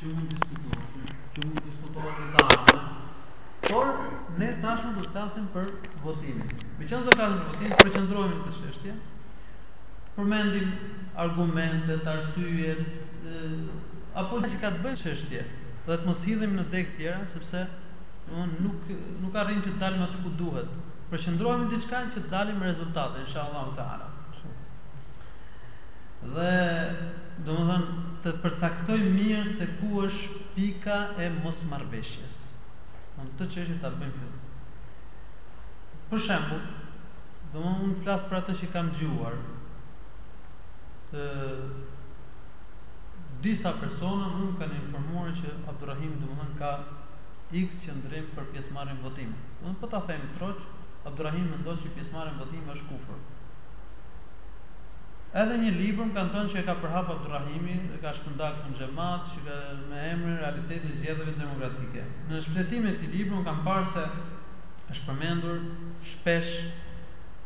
që mund të diskutoheshin, që mund të diskutohet tashmë, por ne tashmë do të flasim për votimin. Meqenëse do flasim për votimin, të përqendrohemi në këtë çështje, përmendim argumentet, arsyet, ato që kanë të bëjnë me këtë çështje, dhe të mos hidhemi në degë tjera, sepse nuk, nuk arrim që të dalim aty ku duhet. Përqendrohemi në diçka që të dalim me rezultate, insha Allah, te'ala. Dhe, domethënë, të përcaktojmë mirë se ku është pika e mosmarrëveshjes. Domethënë, këtë çështje ta bëjmë fillim. Për shembull, domethënë unë flas për atë që kam dëgjuar. ë Disa persona më kanë informuar që Abdurrahim domethënë ka X qëndrim për pjesëmarrjen në votim. Unë po ta them troç, Abdurrahim mendon që pjesëmarrja në votim është kufër. Edhe një libër më kanë thënë që e ka përhap Abdurrahimi e ka shpërnda këtu në xhamat që ka me emrin Realiteti i zgjedhjeve demokratike. Në shfletimin e këtij libri unë kam parë se është përmendur shpesh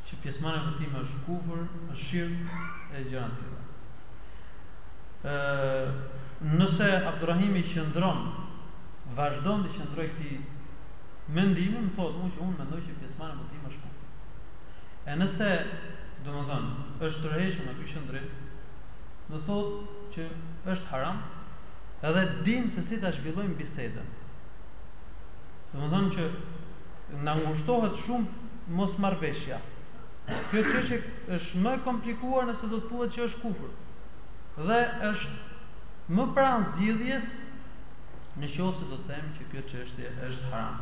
që pjesëmarrja në votime është kufër, është shirk e gjëra të tilla. Ë nëse Abdurrahimi qëndron vazhdon t'i qëndrojë këtij mendimi më thotë mua që unë mendoj që pjesëmarrja në votime është kufër. E nëse, domethënë, është tërhequr nga ky qëndrim, më thotë që është haram edhe dimë se si ta zhvillojmë bisedën. Domethënë që na ngushtohet shumë mosmarrëveshja. Kjo çështje është më e komplikuar nëse do të thuhet që është kufër. Dhe është më pranë zgjidhjes në qoftë se do të them që kjo çështje është haram.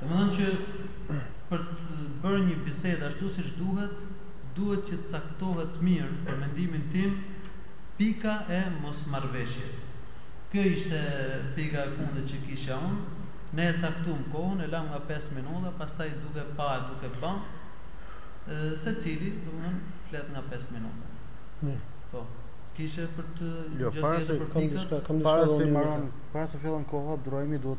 Domethënë që Për të bërë një bisedë ashtu siç duhet, duhet që të caktohet mirë, për mendimin tim, pika e mosmarrëveshjes. Kjo ishte pika e fundit që kisha unë. Ne e caktuam kohën, e lamë nga pesë minuta, pastaj duke pa e duke bë, secili, domethënë, flet nga pesë minuta. Mirë. Po. Kishe për të Jo, gjë para tjetër se për kam pikën? diçka, kam diçka dhe unë. Para se mbaron, para se fillon koha, Broimi duhet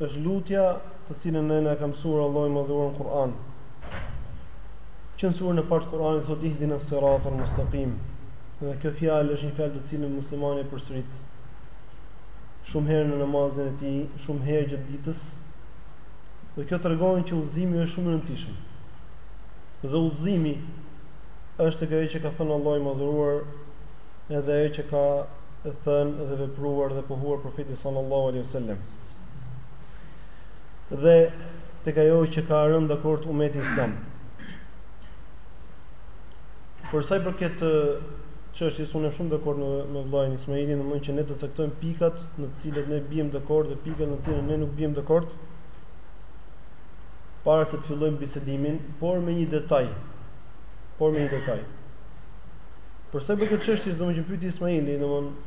është lutja të cilën ne na e ka mësuar Allahu i Madhëruar në Kur'an. Që në surën e parë të Kur'anit thotë ihdinas siratal mustaqim. Dhe kjo fjalë është një fjalë të cilën muslimani e përsërit shumë herë në namazin e tij, shumë herë gjatë ditës. Dhe kjo tregon që udhëzimi është shumë i rëndësishëm. Dhe udhëzimi është tek ajo që ka thënë Allahu i Madhëruar, edhe ajo që ka thënë dhe vepruar dhe pohuar profeti sallallahu alaihi wasallam. dhe tek ajo që ka rënë dakord umeti islam. Për sa i përket çështjes unë jam dakord me, me vëllain Ismailin, domethënë që ne të caktojmë pikat në cilat ne biem dakord dhe pikat në cilat ne nuk biem dakord, para se të fillojmë bisedimin, por me një detaj, por me një detaj. Për sa i përket çështjes, domethënë pyeti Ismaili, domethënë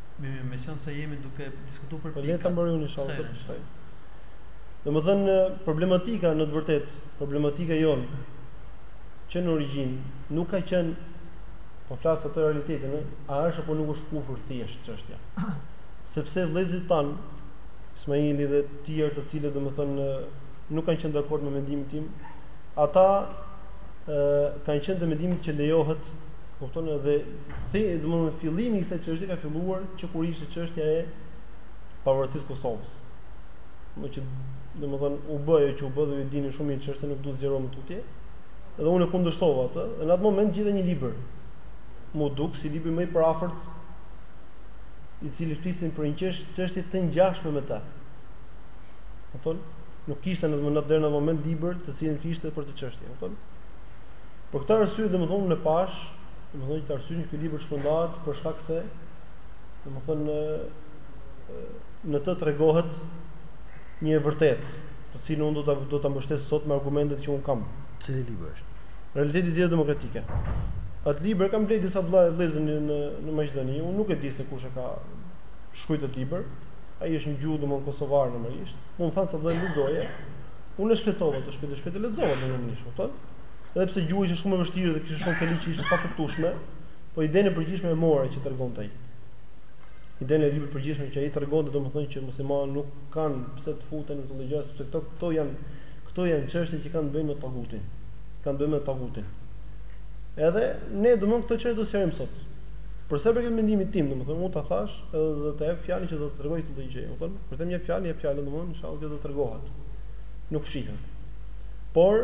Mi, mi, me qënë se jemi duke diskutu për po, pika. Po, le ta mbaroj unë, inshallah, të përshtaj. Domethënë, problematika në të vërtetë, problematika jonë, që në origjinë, nuk ka qenë, po flas atë realitetin, a është apo nuk është kufër thjesht çështja. Sepse vllezërit tanë, Ismaili dhe tjerë të cilët, domethënë, nuk kanë qenë dakord me mendimin tim, ata kanë qenë të mendimit që lejohet Kupton edhe the, domethënë fillimi i kësaj çështje ka filluar që kur ishte çështja e pavarësisë Kosovës. Meqë domethënë u bë ajo që u bë dhe ju dini shumë mirë çështjen, nuk duhet zgjeruar më tutje. Dhe unë kundërshtova atë, dhe në atë moment gjeta një libër. M'u duk si libri më i përafërt i cili fliste për një çështje të ngjashme me të. Kupton? Nuk kishte në atë moment në atë moment libër i cili fliste për këtë çështje, kupton? Për këtë arsye, domethënë unë e pashë, domethënë të arsyeshme që ky libër të shpërndahet për shkak se domethënë në në të tregohet një e vërtetë, të cilën unë do ta do ta mbështes sot me argumentet që unë kam. Cili libër është? Realiteti i zgjedhjeve demokratike. Atë libër ma kanë sjellë disa vëlla e vëllezër në në Maqedoni, unë nuk e di se kush e ka shkruajtur atë libër. Ai është në gjuhë domethënë kosovare normalisht. Më thanë se vëllai lexoje. Unë e shfletova shpejt e, shpejt lexova unë normalisht, kupton? Edhe pse gjuha ishte shumë e vështirë dhe kishte shumë fjali që ishin të pakuptueshme, por idenë e përgjithshme e mora që tregonte ai. Idenë e librit të përgjithshme që ai tregonte domethënë që muslimanët nuk kanë pse të futen në këtë gjë, sepse këto këto janë këto janë çështje që kanë të bëjnë me tagutin. Kanë të bëjnë me tagutin. Edhe ne domethënë këtë çështje do të sqarojmë sot. Për sa i përket mendimit tim, domethënë unë ta thash edhe do të jap fjalën që do të tregoj këtë gjë, domethënë, kur them një fjalë, një fjalë domethënë, inshallah që do të tregohet. Nuk fshihet. Por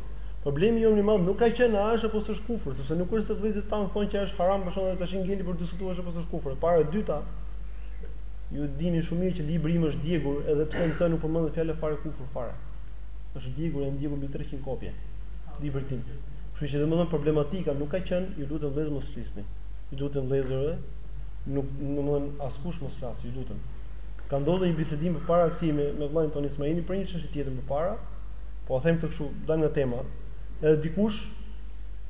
Problemi jonë më i madh nuk ka qenë a është apo s'është kufër, sepse nuk është se vëllezërit tanë thonë që është haram për shembull dhe tash ngeli për të diskutuar është apo s'është kufër. E para, e dyta, ju e dini shumë mirë që libri im është djegur edhe pse në të nuk përmendet fjala fare kufër fare. Është djegur, janë djegur mbi 300 kopje të librit tim. Kështu që domethënë problematika nuk ka qenë, ju lutem vëllezër mos flisni. Ju lutem vëllezërve, nuk domethënë askush mos flasë, ju lutem. Ka ndodhur një bisedim përpara këtij me me vëllain tonë Ismaili për një çështje tjetër më parë. Po e them këtë kështu, dal nga tema. Edhe dikush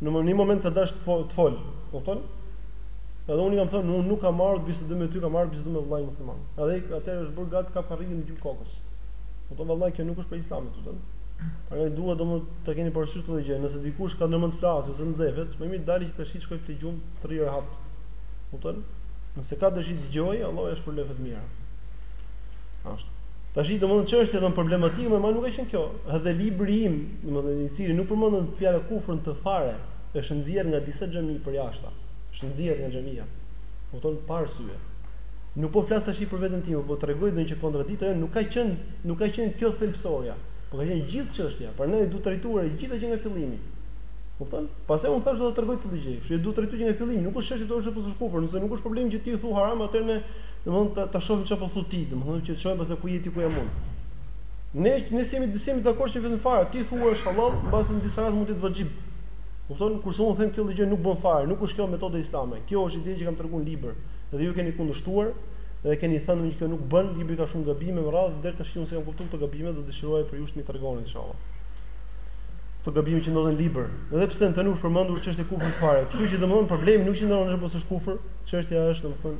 në një moment ka dashur të fol, të fol. Kupton? Edhe unë i kam thënë, unë nuk kam marrë të bisedoj me ty, kam marrë të bisedoj me vëllain musliman. Edhe ai atëherë është bërë gati t'ka për me i ra në gjum kokës. Kupton vallai kjo nuk është për Islamin, kupton? Prandaj duhet domthon ta keni parasysh këtë gjë, nëse dikush ka ndërmend të flasë ose nxehet, më mirë të dalë që të shkojë të flejë gjumë të rri rehat. Kupton? Nëse ka dëshirë të dëgjojë, Allahu ja shpërbleftë të mirat. Ashtu. Tashi domethënë çështja domethënë problematika më e madhe nuk ka qenë kjo. Edhe libri im, domethënë i cili nuk përmend fjalën kufër në të fare, është nxjerrë nga disa xhami përjashta. Është nxjerrë nga xhamia. Kupton? Pa arsye. Nuk po flas tashi për veten time, po tregoj domethënë që kontradikta jonë nuk ka qenë, nuk ka qenë kjo thelbësorja, por ka qenë gjithë çështja. Prandaj duhet trajtuar e gjitha që nga fillimi. Kupton? Pastaj unë thashë do ta tregoj këtë lloj gjëje. Kështu që duhet trajtuar që nga fillimi, nuk është çështje të thosh është kufër, nëse nuk është problemi që ti i thu haram, atëherë ne Domthon ta, ta shohim çfarë po thotë ti, domthon që të shohim pastaj ku je ti ku jam unë. Ne ne s'jemi ne s'jemi dakord që vetëm fare, ti thua është hallall, mbase në disa raste mund të jetë vaxhib. Kupton? Kurse unë them këtë gjë nuk bën fare, nuk është kjo metoda islame. Kjo është ide që kam treguar në libër dhe ju keni kundërshtuar dhe keni thënë domthon që kjo nuk bën, libri ka shumë gabime me radhë, deri tash unë s'i kam kuptuar këto gabime, do të dëshiroj prej jush të më tregoni inshallah. Këto gabime që ndodhen në libër, edhe pse në të nuk është përmendur çështja e kufrit fare. Kështu që domthon problemi nuk qëndron është apo s'është kufër, çështja është domthon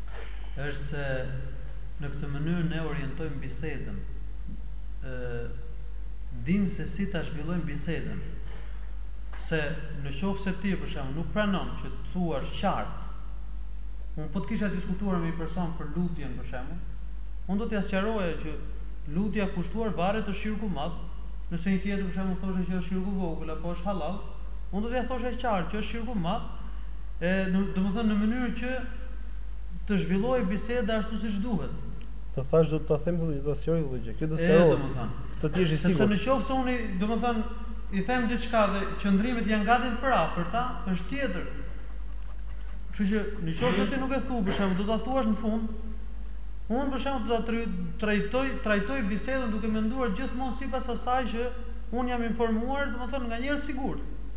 është se në këtë mënyrë ne orientojmë bisedën, dimë se si ta zhvillojmë bisedën, se në qoftë se ti, për shembull, nuk pranon që të thuash qartë, unë po të kisha diskutuar me një person për lutjen, për shembull, unë do t'ia sqaroja që lutja e kushtuar varreve është shirku madh, nëse një tjetër, për shembull, thoshte që është shirku vogël apo është hallall, unë do t'ia thosha qartë që është shirku madh, e, domethënë në mënyrë që, të zhvillohej biseda ashtu siç duhet. Të thashë do të ta them këtë gjë, do ta sqaroj këtë gjë. Kjo do të sqarohet. Këtë të jesh i sigurt. Sepse në qoftë se unë, domethënë, i them diçka dhe qëndrimet janë gati të përafërta, është tjetër. Kështu që në qoftë se ti nuk e thu, për shembull, do ta thuash në fund, unë për shembull do ta trajtoj, trajtoj bisedën duke menduar gjithmonë sipas asaj që unë jam informuar, domethënë, nga njerëz të sigurt.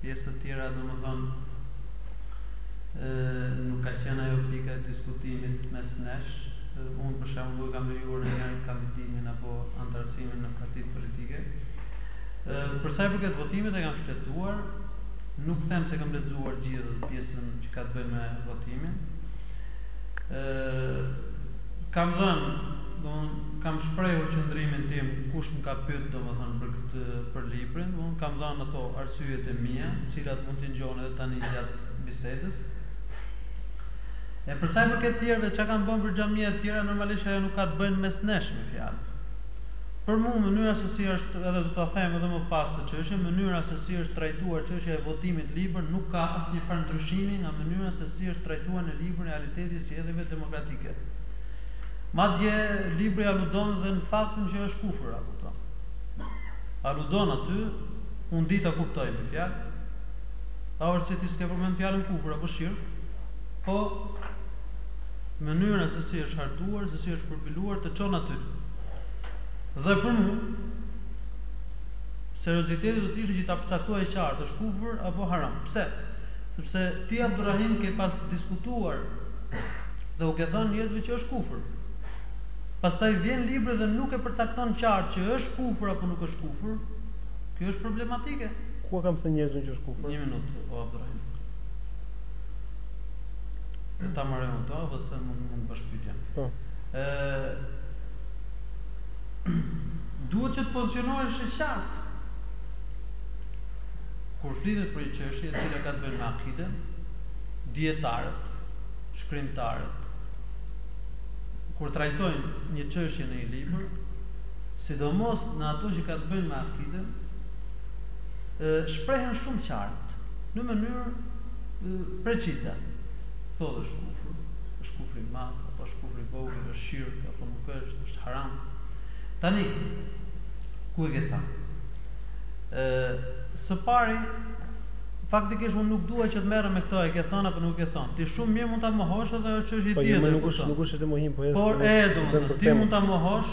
Pjesët e tjera domethënë nuk ka qenë ajo pika e diskutimit mes nesh. Unë për shembull nuk e kam lejuar ndonjëherë kandidimin apo anëtarësimin në partitë politike. Për sa i përket votimit e kam shfletuar, nuk them se kam lexuar gjithë pjesën që ka të bëjë me votimin. Kam dhënë, domethënë kam shprehur qëndrimin tim, kush më ka pyet domethënë për këtë për librin, unë kam dhënë ato arsyet e mia, të cilat mund t'i ngjoni edhe tani gjatë bisedës. E për sa i përket të tjerëve, çka kanë bërë për xhamiat e tjera, normalisht ajo nuk ka të bëjë mes nesh me fjalë. Për mua, mënyra se si është, edhe do ta them edhe më pas këtë çështje, mënyra se si është trajtuar çështja e votimit në libër nuk ka asnjë farë ndryshimi nga mënyra se si është trajtuar në librin Realiteti i zgjedhjeve demokratike. Madje, libri aludon dhe në faktin që është kufër, a kupton. Aludon aty, Unë di ta kuptoj me fjalë, pavarësisht se ti s'ke përmend fjalën kufër apo shirk, po mënyra se si është hartuar, se si është përpiluar të çon aty. Dhe për mua serioziteti do të ishte që ta përcaktoje qartë, është kufër apo haram. Pse? Sepse ti Abdurrahim ke pas diskutuar dhe u ke thënë njerëzve që është kufër. Pastaj vjen libri dhe nuk e përcakton qartë që është kufër apo nuk është kufër, Kjo është problematike. Ku u kam thënë njerëzve unë që është kufër? Një minutë o Abdurrahim. Dhe ta mbaroj unë këto dhe se mund mund bësh pyetje. Po. Ë duhet që të pozicionohesh shumë qartë kur flitet për një çështje e cila ka të bëjë me akiden, dijetarët, shkrimtarët kur trajtojnë një çështje në një libër, sidomos në ato që kanë të bëjnë me akiden, shprehen shumë qartë, në mënyrë precize. Thotë është kufër, është kufër i madh, apo është kufër i vogël, është shirk, apo nuk është, është haram. Tani, ku e ke thënë? Ë, së pari, faktikisht unë nuk dua që të merrem me këto, e ke thënë apo nuk e ke thënë. Ti shumë mirë mund ta mohosh edhe është çështje tjetër. Po, jo, më nuk është, nuk është çështje mohimi, po e thënë. Por, e, do të thënë, ti mund ta mohosh,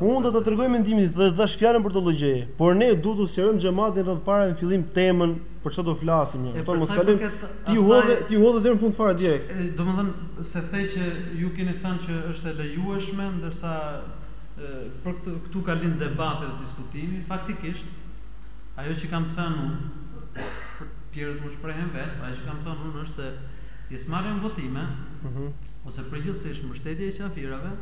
Unë do ta tregoj mendimin dhe të dhash fjalën për çdo lloj gjëje, por ne duhet të sqarojmë xhamatin radhë parë në fillim temën për çfarë do flasim, ne, e kupton, mos kalojmë ti hodhe ti hodhe deri në fund fare direkt. Domethënë ti the që ju keni thënë që është e lejueshme ndërsa për këtë këtu ka lind debati dhe diskutimi, faktikisht ajo që kam thënë unë, për të tjerët le të shprehen vetë, ajo që kam thënë unë është se pjesëmarrja në votime ose përgjithësisht mbështetja e qafirave,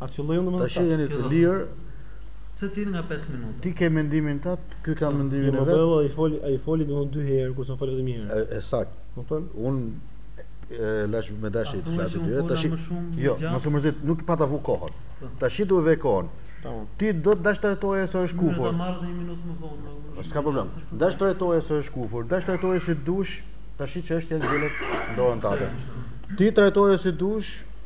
A të filloj unë domethënë? Tash jeni të lirë. Secili nga 5 minuta. Ti ke mendimin tat, ky ka mendimin e vet. Bello ai foli, ai foli domethënë dy herë, kurse unë fola vetëm një herë. Është sakt. Kupton? Unë e lash me dashi të flasë dy herë. Tash jo, mos u mërzit, nuk pata vu kohën. Po. Tash do ve kohën. Tamam. Ti do të dash trajtoje se është kufur. Do të marrë një minutë më vonë. Po, s'ka problem. Dash trajtoje se është kufur, dash trajtoje si dush, tash çështja e zgjedhjes në dorën tate. Ti trajtoje si dush,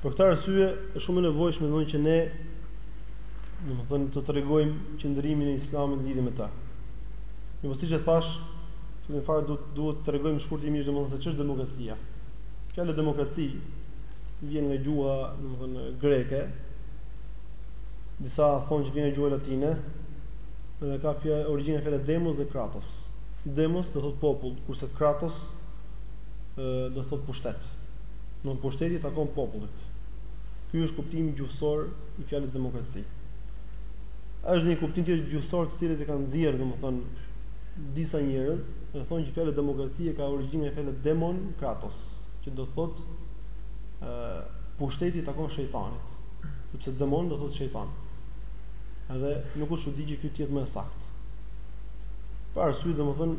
Për këtë arsye, është shumë e nevojshme domthonë që ne domthonë të tregojmë qëndrimin e Islamit lidhje me ta. Ë po siç e thash, që në fakt duhet duhet të tregojmë shkurtimisht domthonë se ç'është demokracia. Fjala demokraci vjen nga gjuha domthonë greke. Disa thonë që vjen nga gjuha latine dhe ka fjalë origjinën te fjala demos dhe kratos. Demos do thotë popull, kurse kratos do thotë pushtet. Domethënë pushteti i takon popullit. Ky është kuptimi gjuhësor i fjalës demokraci. Është dhe një kuptim tjetër gjuhësor të cilët e kanë nxjerrë domethënë disa njerëz dhe thonë që fjala demokraci e ka origjinën nga fjala demon kratos, që do të thotë ë pushteti i takon shejtanit, sepse demon do thotë shejtan. Edhe nuk është çudi që kjo të jetë më e saktë. Për arsye domethënë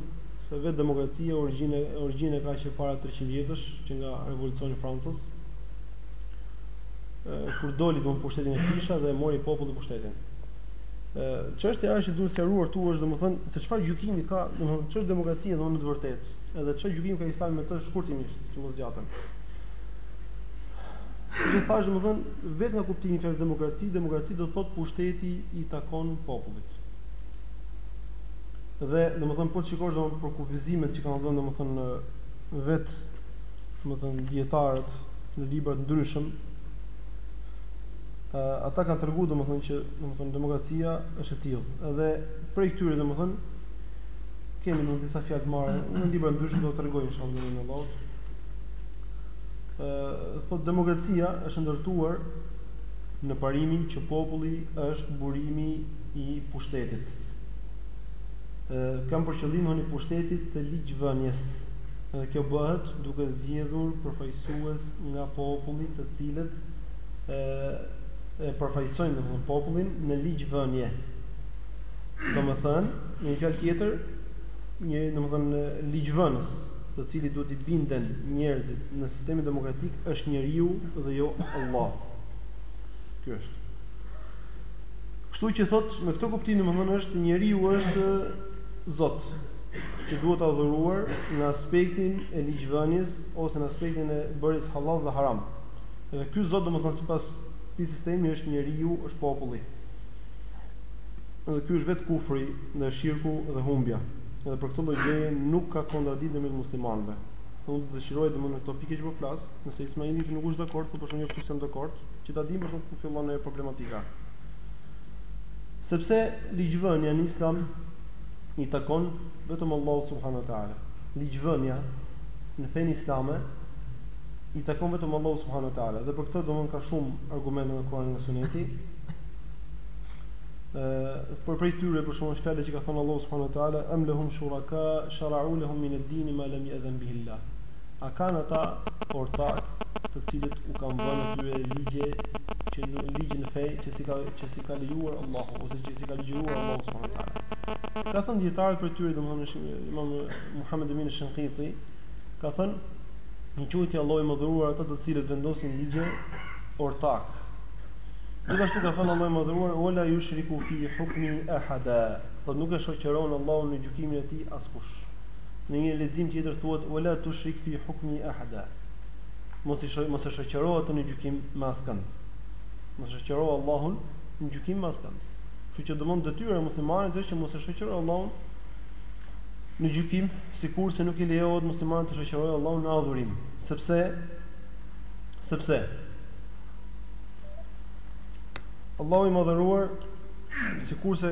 se vetë demokracia origjinë origjinë e ka që para 300 vjetësh, që nga revolucioni i Francës, kur doli domun pushteti nga kisha dhe mori populli pushtetin. Ë çështja është që duhet sqaruar këtu është domethën se çfarë gjykimi ka, domethën ç'është demokracia domun në të vërtetë, edhe çfarë gjykimi ka Islami me të shkurtimisht, që mos zgjatem. Ju thashë domethën vetë nga kuptimi i fjalës demokraci, demokraci do të thotë pushteti i takon popullit. Dhe domethën po shikosh domon për kufizimet që kanë dhënë domethën vetë, domethënë dijetarët në libra të ndryshëm, ë ata kanë treguar domethënë që domethënë demokracia është e tillë. Edhe prej këtyre domethënë kemi në disa fjalë të marra në libra të ndryshëm do të tregoj inshallah me lejen e Allahut. ë thotë demokracia është ndërtuar në parimin që populli është burimi i pushtetit. kam për qëllim domonë pushtetit të ligjvënies dhe kjo bëhet duke zgjedhur përfaqësues nga populli të cilët e e përfaqësojnë domethënë popullin në ligjvënie. Domethënë, në një fjalë tjetër, një domethënë ligjvënës, të cilit duhet i binden njerëzit në sistemin demokratik është njeriu dhe jo Allah. Ky është. Kështu që thot me këtë kuptim domethënë është njeriu është Zot që duhet adhuruar në aspektin e ligjvënies ose në aspektin e bërjes hallall dhe haram. Dhe ky Zot domethënë sipas këtij sistemi është njeriu, është populli. Dhe ky është vetë kufri dhe shirku dhe humbja. Dhe për këtë lloj gjëje nuk ka kontradiktë mes muslimanëve. Unë dëshiroj domethënë këto pika që po flas, nëse Ismaili nuk është dakord, se po shoh njerëz që s'janë dakord, që ta dimë për shembull ku fillon ajo problematika. Sepse ligjvënia në Islam i takon vetëm Allahut subhanahu wa taala. Ligjvënia në fenë islame i takon vetëm Allahut subhanahu wa taala dhe për këtë domon ka shumë argumente në Kur'an dhe Sunet. Ëh, për prej tyre për shembull fjala që ka thënë Allahu subhanahu wa taala, "Am lahum shuraka shara'u lahum min ad-din ma lam ya'zan bihi Allah." A kanë ata ortakë të cilët u kanë vënë atyre ligje që në ligje në fe që s'i ka që s'i ka lejuar Allahu ose që s'i ka ligjëruar Allahu subhanahu wa taala. Kanë thënë dijetarët prej tyre domethënë Imam Muhammed Emin Shinqiti ka thënë i quajti Allahu i madhëruar ata të cilët vendosin ligje ortakë. Gjithashtu ka thënë Allahu i madhëruar wala yushriku fi hukmi ahada. Thotë nuk e shoqëron Allahun në gjykimin e tij askush. Në një lexim tjetër thuhet wala tushrik fi hukmi ahada. Mos i mos e shoqëro atë në gjykim me askënd. Mos e shoqëro Allahun në gjykim me askënd. Kështu që domon detyra e muslimanit është që mos e shoqërojë Allahun në gjykim, sikurse nuk i lejohet muslimanit të shoqërojë Allahun në adhurim, sepse sepse Allahu i madhëruar sikurse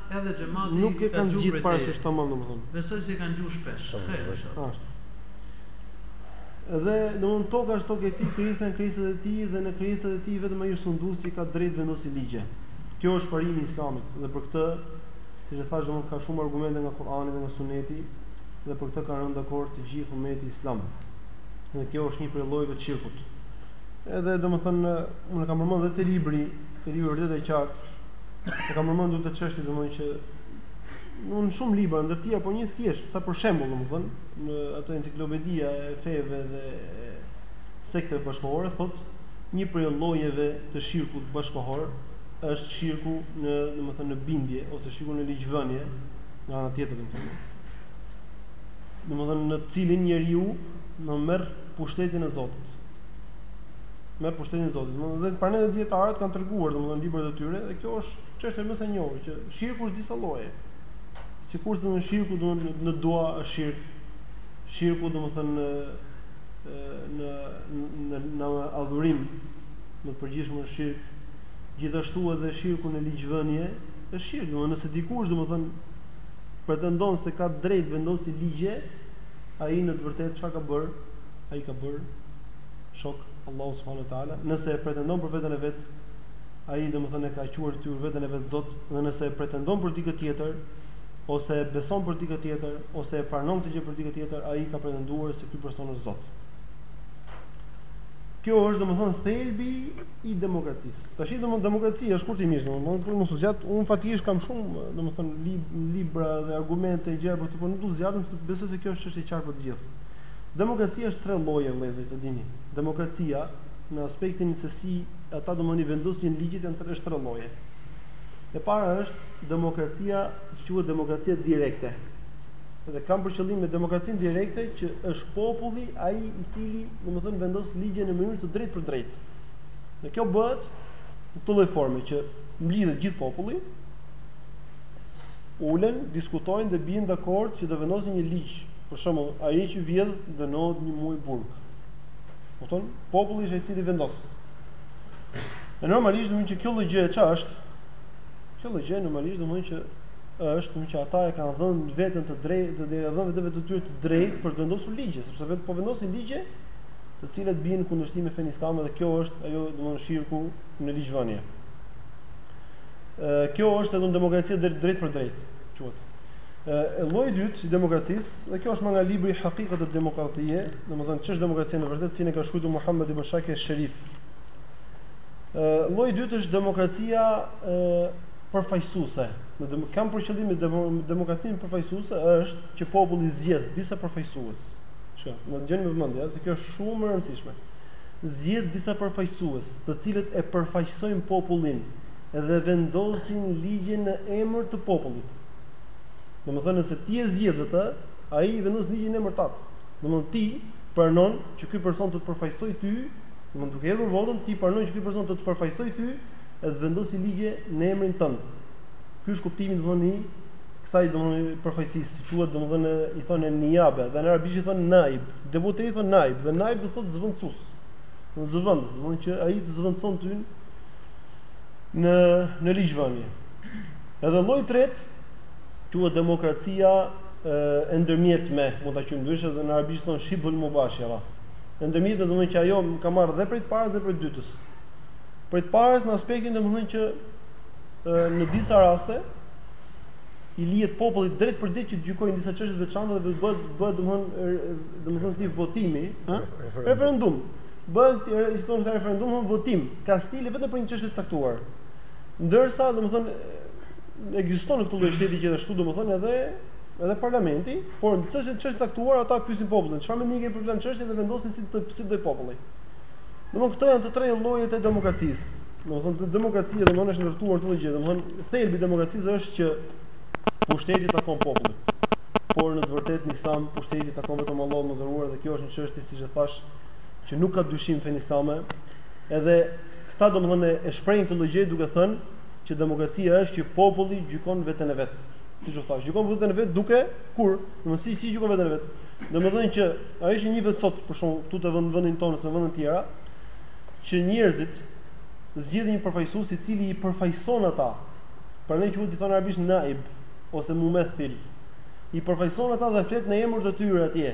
nuk e kanë të gjithë parasysh tamam domethënë. Dhe domthonë toka është tokë e tij, krijesat janë krijesat e tij dhe në krijesat e tij vetëm ai është sunduesi që ka të drejtë të vendosi ligje. Ky është parimi i Islamit dhe për këtë, siç e thashë domthonë ka shumë argumente nga Kurani dhe nga Suneti dhe për këtë kanë rënë dakord të gjithë ummeti islam. Dhe kjo është një prej llojeve të shirkut. Edhe domethënë unë e kam përmend edhe te libri, te libri E vërteta e qartë, e kam përmendur këtë çështje domthonjë që në shumë libra ndër të tjera, por një thjesht, sa për shembull, domthon, në atë enciklopedia e feve dhe sekteve bashkëkohore thot një prej llojeve të shirkut bashkëkohor është shirku në, domethënë në bindje ose shirku në ligjvënie, nga ana tjetër domethënë. Domethënë në të cilin njeriu i merr pushtetin e Zotit. me pushtetin e Zotit. Domethënë dhe prandaj dijetarët kanë treguar domethënë librat e tyre dhe kjo është çështje më e njohur që shirku është disa lloje. Sikurse domethënë shirku domethënë në dua është shirk. Shirku domethënë në në në adhurim në përgjithësi është shirk. Gjithashtu edhe shirku në ligjvënie është shirk, domethënë nëse dikush domethënë pretendon se ka drejt të vendosi ligje, ai në të vërtetë çka ka bërë? Ai ka bërë shok Allahut subhanahu wa taala, nëse e pretendon për veten e vet, ai domethënë e ka quajtur veten e vet Zot, dhe nëse e pretendon për dikë tjetër, ose e beson për dikë tjetër, ose e pranon këtë gjë për dikë tjetër, ai ka pretenduar se ky person është Zot. Kjo është domethënë thelbi i demokracisë. Tashi domethënë demokracia shkurtimisht, domethënë për mos u zgjat, un faktikisht kam shumë domethënë lib, libra dhe argumente gjëra për këtë, por nuk do të zgjatem sepse besoj se kjo është çështje e qartë për të gjithë. Demokracia është tre lloje vëllezër të dini. Demokracia në aspektin se si ata domethënë i vendosin ligjet janë është tre lloje. E para është demokracia që quhet demokracia direkte. Dhe kam për qëllim me demokracinë direkte që është populli ai i cili domethënë vendos ligje në mënyrë të drejtpërdrejtë. Dhe kjo bëhet në këtë lloj forme që mblidhet gjithë populli, ulen, diskutojnë dhe bien dakord që do vendosin një ligj. Për shembull, ai që vjedh dënohet një muaj burg. Kupton? Populli është ai i cili vendos. E normalisht domethënë që kjo lloj gjëje çfarë është? Kjo lloj gjëje normalisht domethënë që është më që ata e kanë dhënë veten të drejtë, domethënë dhënë vetëve të tyre të drejtë për të vendosur ligje, sepse vetë po vendosin ligje të cilat bien në kundërshtim me fenë islame dhe kjo është ajo domethënë shirku në ligjvënie. kjo është edhe demokraci e drejtpërdrejtë, quhet. E lloji i dytë i demokracisë, dhe kjo është më nga libri Haqiqat ad-Demokratie, domethënë ç'është demokracia në vërtetë, cilin e ka shkruar Muhammed ibn Shakir Sherif. Ë lloji i dytë është demokracia ë përfaqësuese. Me dem kam për qëllim demokracinë përfaqësuese është që populli zgjedh disa përfaqësues. Shka, dëgjoni me vëmendje, se kjo është shumë e rëndësishme. Zgjedh disa përfaqësues, të cilët e përfaqësojnë popullin. dhe vendosin ligje në emër të popullit. Domethënë nëse ti e zgjidh atë, ai i vendos ligjin në emër tat. Domethënë ti pranon që ky person të të përfaqësojë ty, domethënë duke hedhur votën ti pranon që ky person të të përfaqësojë ty dhe të vendosë ligje në emrin tënd. Ky është kuptimi domethënë i kësaj domethënë përfaqësisë, si quhet domethënë i thonë niabe, dhe në arabisht i thonë naib. Deputetit i thonë naib dhe naib do thotë zëvendësues. Zëvendës, domethënë që ai të zëvendëson ty në në ligjvënie. Edhe lloji i tretë quhet demokracia e ndërmjetme, mund ta quajmë ndryshe dhe në arabisht thon shibul mubashira. E ndërmjetme do të thotë që ajo ka marrë dhe prej të parës dhe prej të dytës. Prej të parës në aspektin domethënë që në disa raste i lihet popullit drejt për drejt që të gjykojnë disa çështje të veçanta dhe të bëhet bëhet domthon domthon si votimi, ëh, referendum. bëhet që thonë këta referendum është votim, ka stile vetëm për një çështje të caktuar. Ndërsa, domethënë ekziston në këtë lloj shteti gjithashtu, domethënë edhe edhe parlamenti, por në çështje çështje të caktuara ata pyesin popullin, çfarë mendimi keni për këtë çështje dhe vendosin si të si do populli. Domethënë këto janë të tre llojet e demokracisë. Domethënë demokracia domethënë është ndërtuar këto gjë, domethënë thelbi i demokracisë është që pushteti takon popullit. Por në të vërtetë në Islam pushteti takon vetëm Allahut madhëruar dhe kjo është një çështje siç e thash që nuk ka dyshim në fenë islame, edhe këta domethënë e shprehin këtë lloj gjëje duke thënë që demokracia është që populli gjykon veten e vet. Siç u thash, gjykon veten e vet duke kur, domethënë si si gjykon veten e vet. Domethënë që ajo që një vend sot për shembull këtu te ne në vendin tonë ose vende tjera, që njerëzit zgjidhin një përfaqësues i cili i përfaqëson ata. Prandaj quhet i thonë arabisht naib ose mumethil. I përfaqëson ata dhe flet në emër të tyre atje.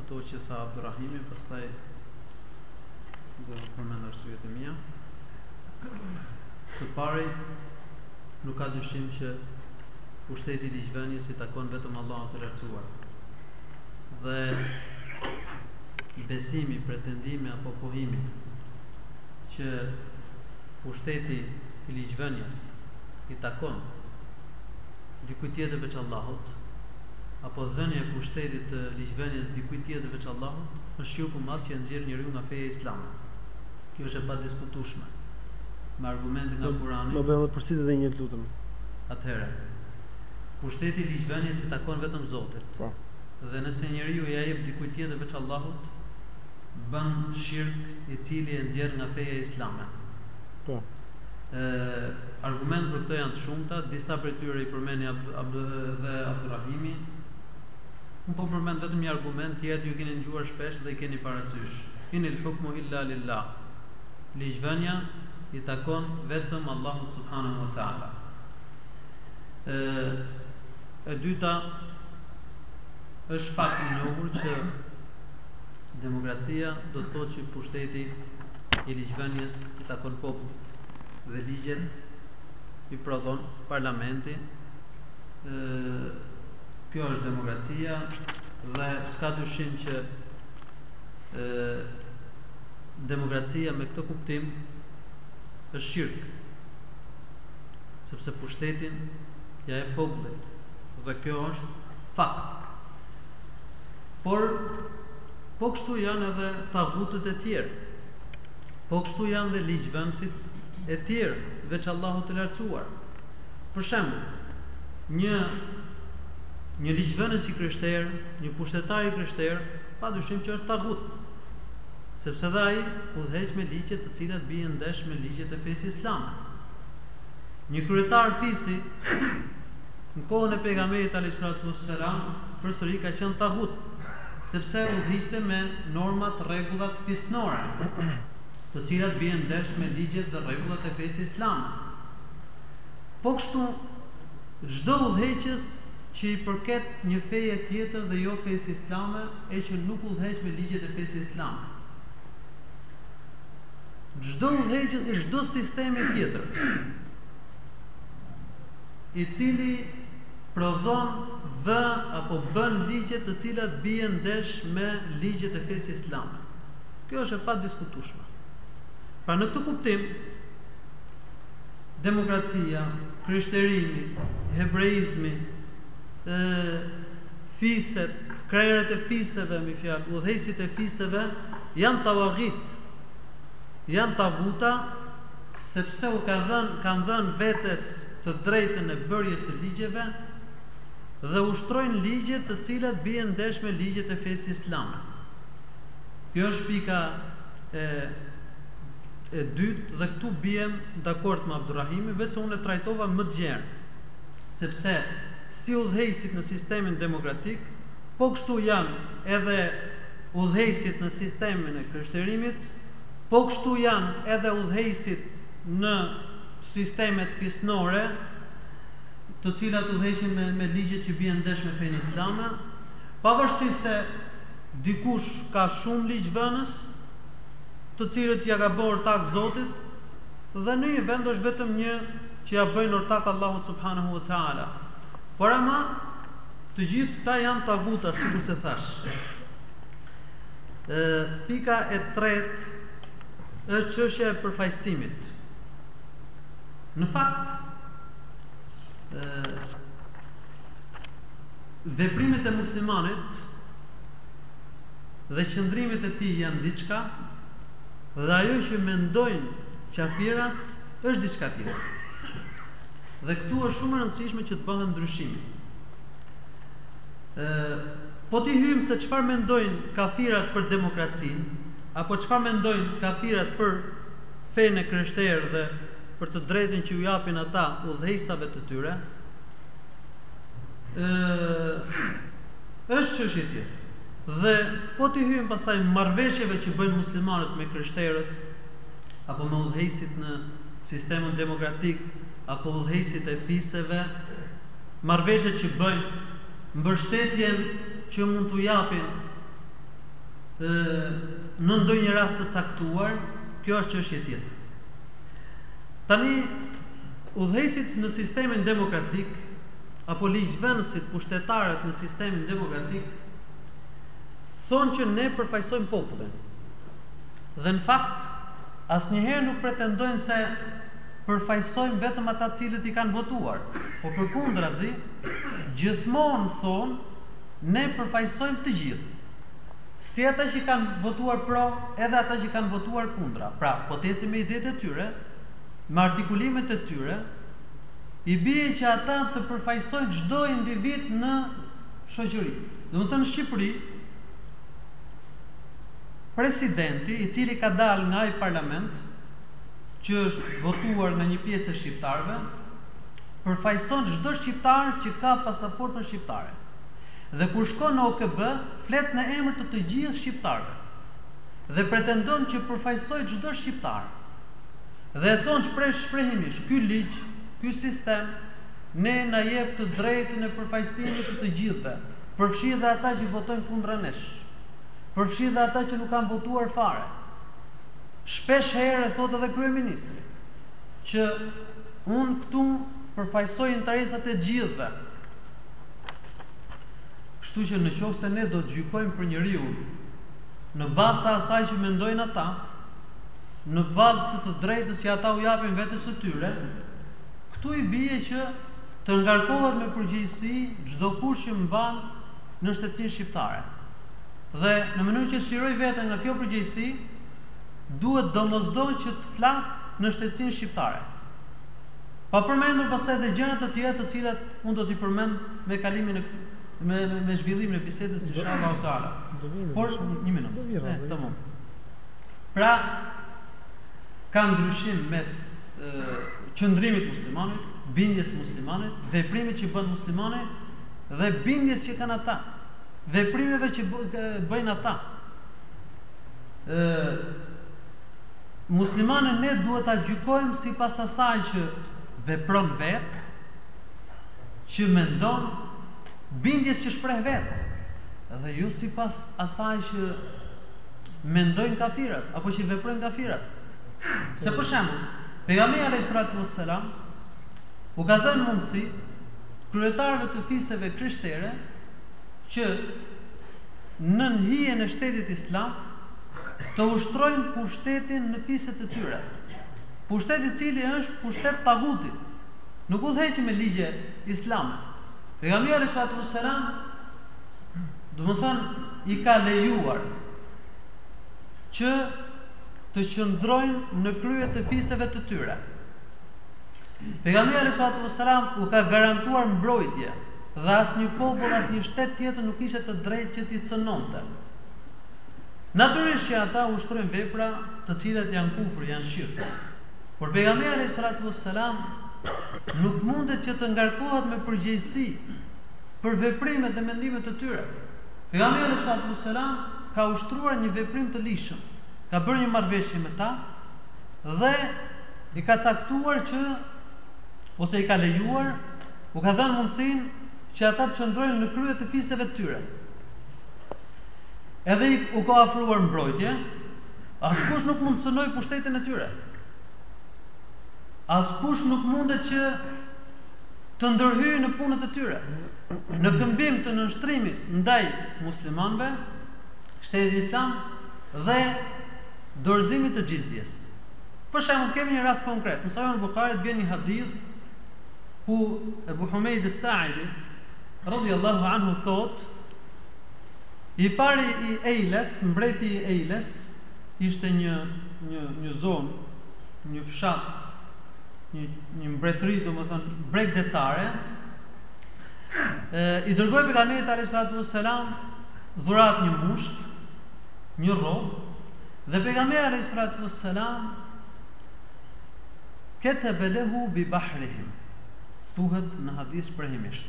ato që tha Abdurrahimi, pastaj do të përmend arsyet e mia. Së pari, nuk ka dyshim që pushteti i ligjvënies i takon vetëm Allahut të lartësuar. Dhe besimi, pretendimi apo pohimi që pushteti i ligjvënies i takon dikujt tjetër veç Allahut, apo dhënia e pushtetit të ligjvënies dikujt tjetër veç Allahut, është shirk i madh që e nxjerr njeriun nga feja islame. Kjo është e padiskutueshme, me argumente nga Kurani. Ma përsërit edhe një të lutem. Atëherë, pushteti i ligjvënies i takon vetëm Zotit. Po. Dhe nëse njeriu ia jep dikujt tjetër veç Allahut, bën shirk i cili e nxjerr nga feja islame. Po. E, argumentet për këtë janë të shumta, disa prej tyre i përmendi Ab, Ab, dhe Abdurrahimi. Unë po përmend vetëm një argument, tjerët ju keni ngjuar shpesh dhe i keni parasysh. Inil hukmu illa lillah. Ligjvënia i takon vetëm Allahut subhanahu wa taala. E, e dyta është fakt i njohur që demokracia do të thotë që pushteti i ligjvënies i takon popullit dhe ligjet i prodhon parlamenti kjo është demokracia dhe s'ka dyshim që demokracia me këtë kuptim është shirk sepse pushtetin ia jep popullit dhe kjo është fakt por Po kështu janë edhe taghutët e tjerë. Po kështu janë dhe ligjvënësit e tjerë veç Allahut të Lartësuar. Për shembull, një një ligjvënës i krishterë, një pushtetar i krishterë, padyshim që është taghut, sepse dhe ai udhëheq me ligje të cilat bien ndesh me ligjet e fesë islame. Një kryetar fisi në kohën e Pejgamberit alejhi salatu ves selam përsëri ka qenë taghut. sepse udhëhiqte me normat, rregullat fisnore, të cilat bien ndesh me ligjet dhe rregullat e fesë islame. Po kështu, çdo udhëheqës që i përket një feje tjetër dhe jo fesë islame e që nuk udhëheq me ligjet e fesë islame. Çdo udhëheqës i çdo sistemi tjetër, i cili, prodhon, vë apo bën ligje të cilat bien ndesh me ligjet e fesë islame. Kjo është e padiskutueshme. Pra në këtë kuptim, demokracia, krishterimi, hebreizmi, ë fiset, krerët e fiseve, me fjalë, udhëheqësit e fiseve, janë tavagit, janë taguta, sepse u ka dh, kanë dhënë vetes, të drejtën e bërjes së ligjeve dhe ushtrojnë ligje të cilat bien ndesh me ligjet e fesë islame. Kjo është pika e e dytë dhe këtu biem dakord me Abdurrahimin, veçse unë e trajtova më të gjerë, sepse si udhëheqësit në sistemin demokratik, po kështu janë edhe udhëheqësit në sistemin e krishterimit, po kështu janë edhe udhëheqësit në sistemet fisnore të cilat udhëheqin me me ligjet që bien ndesh me fenë islame, pavarësisht se dikush ka shumë ligjvënës të cilët ia ka bërë ortak Zotit dhe në një vend është vetëm një që ia bëjnë ortak Allahut subhanehu ve teala. Por ama të gjithë këta janë taguta sikurse thashë. Pika e tretë është çështja e përfaqësimit. Në fakt, veprimet e muslimanit dhe qëndrimet e tij janë diçka dhe ajo që mendojnë qafirat është diçka tjetër. Dhe këtu është shumë e rëndësishme që të bëhen ndryshime. Ë po t'i hyjmë se çfarë mendojnë kafirat për demokracinë apo çfarë mendojnë kafirat për fenë e krishterë dhe për të drejtën që ju japin ata udhëheqësave të tyre, ë është çështje tjetër. Dhe po t'i hyjmë pastaj marrëveshjeve që bëjnë muslimanët me krishterët apo me udhëheqësit në sistemin demokratik apo udhëheqësit e fiseve, marrëveshjet që bëjnë, mbështetjen që mund t'u japin, në ndonjë rast të caktuar, kjo është çështje tjetër. Tani udhëheqësit në sistemin demokratik apo ligjvënësit pushtetarët në sistemin demokratik thonë që ne përfaqësojmë popullin. Dhe në fakt asnjëherë nuk pretendojnë se përfaqësojmë vetëm ata të cilët i kanë votuar, por përkundrazi gjithmonë thonë Ne përfaqësojmë të gjithë. Si ata që kanë votuar pro, edhe ata që kanë votuar kundra. Pra, po të ecim me idetë e tyre, me artikulimet e tyre, i bie që ata të përfaqësojnë çdo individ në shoqëri. Domethënë në Shqipëri, presidenti, i cili ka dalë nga ai parlament, që është votuar nga një pjesë e shqiptarëve, përfaqëson çdo shqiptar që ka pasaportën shqiptare dhe kur shkon në OKB flet në emër të të gjithë shqiptarëve dhe pretendon që përfaqësoj çdo shqiptar dhe e thonë shpreh shprehimisht ky ligj ky sistem ne na jep të drejtën e përfaqësimit të të gjithëve përfshi dhe ata që votojnë kundra nesh përfshi dhe ata që nuk kanë votuar fare shpesh herë e thotë edhe kryeministri që Unë këtu përfaqësoj interesat e gjithëve. Kështu që në qoftë se ne do të gjykojmë për njeriun në bazë të asaj që mendojnë ata, në bazë të të drejtës që ata u japin vetes së tyre, këtu i bie që të ngarkohet me përgjegjësi çdokush që mban nënshtetësinë shqiptare. Dhe në mënyrë që të çlirojë veten nga kjo përgjegjësi, duhet domosdo që të flakë. në shtetësinë shqiptare. Pa përmendur pastaj edhe gjëra të tjera të cilat unë do t'i përmend me kalimin e me zhvillimin e bisedës inshallahu teala. Por një minutë. Pra ka ndryshim mes qëndrimit të muslimanit, bindjes së muslimanit, veprimit që bën muslimani dhe bindjes që kanë ata, veprimeve që bëjnë ata. Ë Muslimanin ne duhet ta gjykojmë sipas asaj që vepron vetë, që mendon, bindjes që shpreh vetë, dhe jo sipas asaj që mendojnë kafirat apo që veprojnë kafirat. Se për shembull, pejgamberi alayhis salatu wassalam u ka dhënë mundësi kryetarëve të fiseve të krishtera që nën hijen e shtetit islam të ushtrojnë pushtetin në fiset e tyre. Pushtet i cili është pushtet taguti, nuk udhëheq me ligje islame. Pejgamberi alejhi salatu ves selam, domethënë i ka lejuar që të qëndrojnë në krye të fiseve të tyre. Pejgamberi alejhi salatu ves selam u ka garantuar mbrojtje dhe asnjë popull, asnjë shtet tjetër nuk kishte të drejtë që t'i cënonte. Natyrisht që ata ushtrojnë vepra të cilat janë kufër, janë shirk. Por Pejgamberi alejhi salatu ves selam nuk mundet që të ngarkohet me përgjegjësi për veprimet dhe mendimet e tyre. Pejgamberi alejhi salatu ves selam ka ushtruar një veprim të ligjshëm, ka bërë një marrëveshje me ta dhe i ka caktuar që ose i ka lejuar, u ka dhënë mundësinë që ata të qëndrojnë në krye të fiseve të tyre. Edhe u ka ofruar mbrojtje, askush nuk mund të cënojë pushtetin e tyre. Askush nuk mundet që të ndërhyjë në punët e tyre. Në këmbim të nënshtrimit ndaj muslimanëve, shtetit islam dhe dorëzimit të xhizjes. Për shembull, kemi një rast konkret. Në Sahihun e Buhariut vjen një hadith ku Ebu Humejd Saidi radhiyallahu anhu thotë I pari i Eiles, mbreti i Eiles, ishte një, një, një zonë, një fshat, një, një mbretëri, domethënë bregdetare, i dërgoi pejgamberit alayhi salatu wassalam dhuratë një mushkë, një rrobë dhe pejgamberi alayhi salatu wassalam ketebe lehu bi bahrihim thuhet në hadith shprehimisht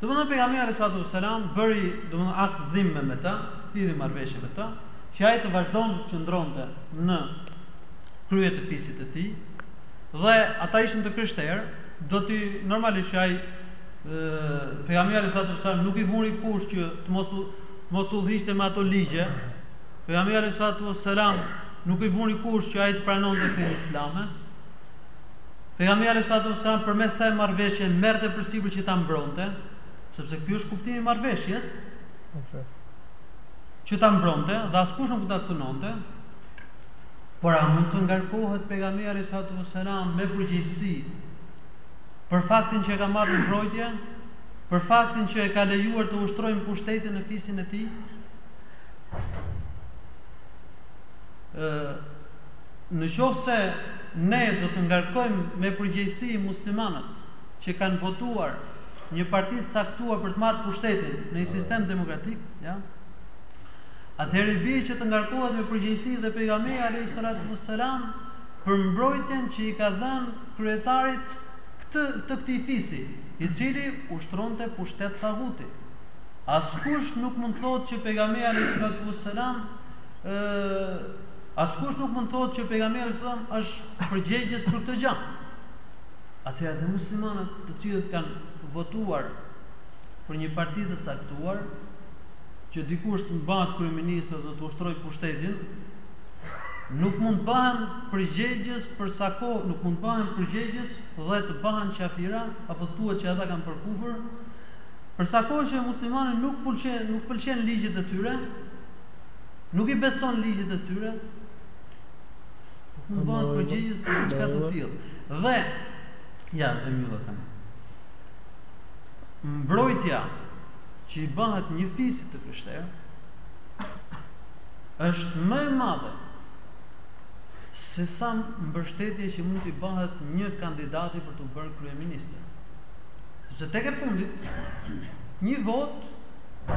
Domethënë Pejgamberi alejhi salatu ves selam bëri domethënë akt dhimme me të, lidhi marrëveshje me ta, që ai të vazhdonte të qëndronte në krye të fisit të tij dhe ata ishin të krishterë, domethënë normalisht që ai Pejgamberi alejhi salatu ves selam nuk i vuri kusht që të mos të mos udhëhiqte me ato ligje, Pejgamberi alejhi salatu ves selam nuk i vuri kusht që ai të pranonte fenë islame. Pejgamberi alejhi salatu ves selam përmes kësaj marrëveshje merrte përsipër që ta mbronte, sepse ky është kuptimi i marrëveshjes, që ta mbronte dhe askush nuk ta cenonte. Por a mund të ngarkohet pejgamberi alejhi salatu ves selam me përgjegjësi për faktin që e ka marrë në mbrojtje, për faktin që e ka lejuar të ushtrojë pushtetin në fisin e tij? Në qoftë se ne do të ngarkojmë me përgjegjësi muslimanët që kanë votuar një parti të caktuar për të marrë pushtetin në një sistem demokratik, ja, atëherë bie që të ngarkohet me përgjegjësi dhe pejgamberi alayhi salatu wassalam për mbrojtjen që i ka dhënë kryetarit të të këtij fisi, i cili ushtronte pushtet taguti. Askush nuk mund të thotë që pejgamberi alayhi salatu wassalam ë Askush nuk mund të thotë që Pejgamberi sallallahu alajhi wasallam është përgjegjës për këtë gjë. Atëherë edhe muslimanët të cilët kanë votuar për një parti të caktuar që dikush të mbahet kryeministër dhe të ushtrojë pushtetin, nuk mund të bëhen përgjegjës për sa kohë nuk mund të bëhen përgjegjës dhe të bëhen qafira apo të thuhet që ata kanë bërë kufër, për sa kohë që muslimanët nuk pëlqejnë nuk pëlqejnë ligjet e tyre, Nuk i beson ligjet e tyre, nuk mund bëhen përgjegjës për diçka të tillë. Dhe ja, e mbylla tani. Mbrojtja që i bëhet një fisi të krishterë është më e madhe se sa mbështetje që mund t'i bëhet një kandidati për t'u bërë kryeministër. Sepse tek e fundit një votë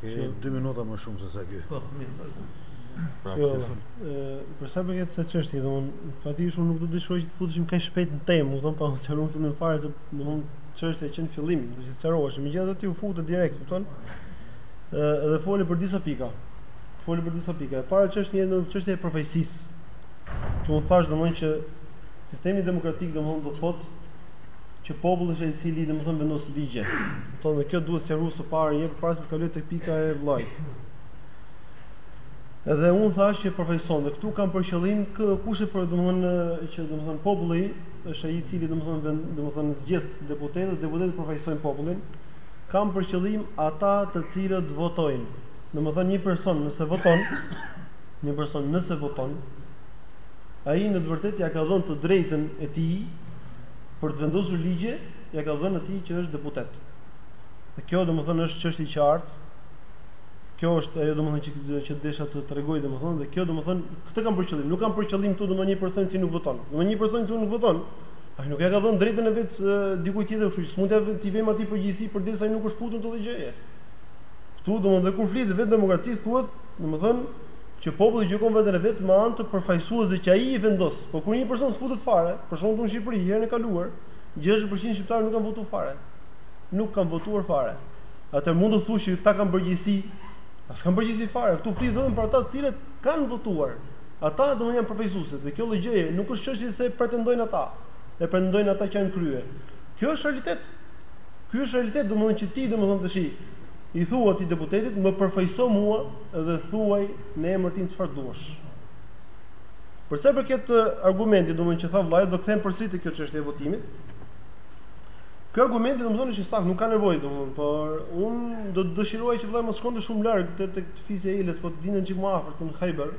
Ke që... dy minuta më shumë se sa kjo. Po, mirë. Pra, kjo, e, për sa i përket kësaj çështje, domethënë, faktikisht unë nuk do të dëshiroja që të futëshim kaq shpejt në temë, domethënë, pa u sqaruar fillim fare, se domethënë çështja që në fillim, duhet që të sqarohet, që megjithatë ti u fute direkt, domethënë, dhe foli për disa pika, foli për disa pika, e para çështja një, një çështje e profecisë, që unë thashë, domethënë që sistemi demokratik, domethënë do të thotë, që populli është ai i cili domethënë vendos ligje. Domethënë dhe kjo duhet sqaruar së pari një përpara se të kaloj tek pika e vllait. Edhe unë thashë që përfaqëson dhe këtu kam për qëllim kë, kush e për domethënë që domethënë populli është ai i cili domethënë domethënë zgjedh deputetët, deputetët përfaqësojnë popullin. Kam për qëllim ata të cilët votojnë. Domethënë një person nëse voton, një person nëse voton, ai në të vërtetë ja ka dhënë të drejtën e tij për të vendosur ligje ja ka dhënë atij që është deputet. Dhe kjo domethënë është çështje e qartë. Kjo është ajo domethënë që që desha të tregoj domethënë dhe kjo domethënë këtë kam për qëllim. Nuk kam për qëllim këtu domethënë një person që nuk voton. Domethënë një person që nuk voton, ai nuk ja ka dhënë drejtën e vet dikujt tjetër, kështu që s'mund të t'i vëmë atij përgjegjësi përderisa ai nuk është futur në këtë gjë. Ktu domethënë kur flitet për demokraci thuhet, domethënë që populli gjykon veten e vet me anë të përfaqësuesve që ai i vendos, por kur një person s'futet fare, për shembull këtu në Shqipëri, herën e kaluar, gjashtëdhjetë për qind shqiptarë nuk kanë votu fare, nuk kanë votuar fare. Atëherë mund të thuash që këta kanë përgjegjësi? S'kanë përgjegjësi fare, këtu flitet vetëm për ata të cilët kanë votuar. Ata domethënë janë përfaqësuesit dhe kjo lloj gjëje nuk është çështje se pretendojnë ata, e pretendojnë ata që janë krye. Kjo është realitet. Ky është realitet domethënë që ti domethënë ti i thua atij deputetit, më përfaqëso mua, dhe thuaj në emër tim çfarë duash. Për sa i përket argumentit, domthon që tha vllai, do kthehemi përsëri te kjo çështje e votimit. Ky argument domthon është i saktë, nuk ka nevojë domthon, por un do të dëshiroja që vëllai mos shkonte shumë larg te te fisi e Ejlës, po të vinte çik më afër te Khayber.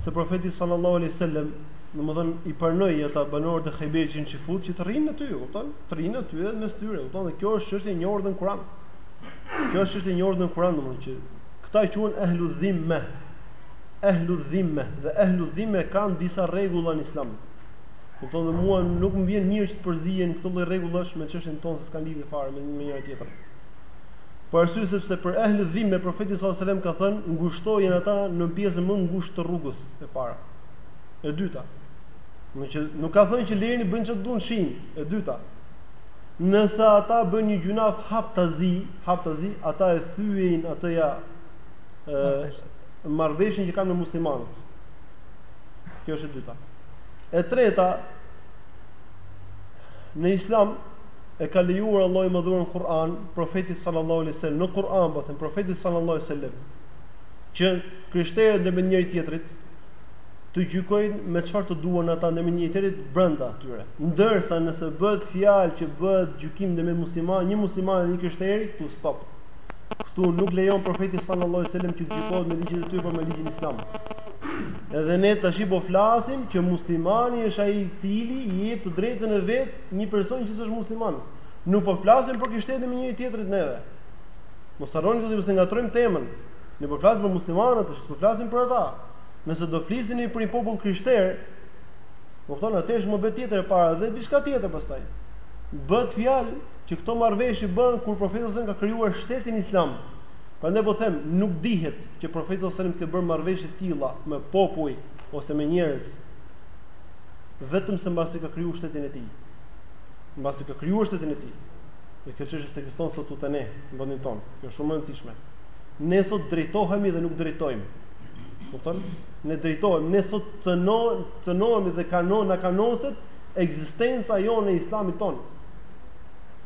Se profeti sallallahu alaihi wasallam, domthon i pranoi ata banorët e Khayberit që qenë çifut që të rrinë aty, u kupton? Të rrinë aty edhe mes tyre, u kupton? Dhe kjo është çështje e njohur edhe në Kur'an. Kjo është çështje e njohur në Kur'an domethënë që këta quhen ehlu dhimme. Ehlu dhimme dhe ehlu dhimme kanë disa rregulla në Islam. Kupton dhe mua nuk më vjen mirë që të përzihen këto lloj rregullash me çështjen tonë se s'kanë lidhje fare me, me njëra-tjetrën. Për arsye sepse për ehlu dhimme profeti sallallahu alajhi wasallam ka thënë ngushtojeni ata në pjesën më ngushtë të rrugës e para. E dyta, nuk ka thënë që lejeni bëjnë çfarë duan, shih. E dyta, Nëse ata bëjnë një gjynah haptazi, haptazi, ata e thyejnë atë, atë Marrëveshjen. marrëveshjen që kanë me muslimanët. Kjo është e dyta. E treta, në Islam e ka lejuar Allahu i Madhëruar në Kur'an, Profeti sallallahu alaihi wasallam, në Kur'an po them, Profeti sallallahu alaihi wasallam, që krishterët ndërmjet njëri-tjetrit, të gjykojnë me çfarë të duan ata ndërmjet njëri-tjetrit brenda tyre. Ndërsa nëse bëhet fjalë që bëhet gjykim ndërmjet muslimanëve, një muslimani dhe një krishteri, këtu stop. Këtu nuk lejon Profeti sallallahu alejhi dhe selam që të gjykohet me ligjet e tyre, por me ligjin islam. Edhe ne tash po flasim që muslimani është ai i cili i jep të drejtën e vet një person që s'është musliman. Nuk po flasim për krishterët me njëri tjetrin neve. Mos harroni këtu se ngatrojmë temën. Ne po flasim për muslimanët, tash po flasim për ata. Nëse do flisemi për një popull krishterë, kupton, atë është muhabet tjetër e para dhe diçka tjetër pastaj. Bëhet fjalë që këto marrëveshje bëhen kur profeti sallallahu alajhi wasallam ka krijuar shtetin islam. Prandaj po them, nuk dihet që profeti sallallahu alajhi wasallam të ketë bërë marrëveshje të tilla me popuj ose me njerëz vetëm se mbasi ka krijuar shtetin e tij. Mbasi ka krijuar shtetin e tij. Dhe kjo çështje s'ekziston sot te ne në vendin tonë. Kjo është shumë e rëndësishme. Ne sot drejtohemi dhe nuk drejtojmë. Kupton? Ne drejtohemi, ne sot cënohen, cënohemi dhe kanon, na kanoset ekzistenca jonë e Islamit tonë.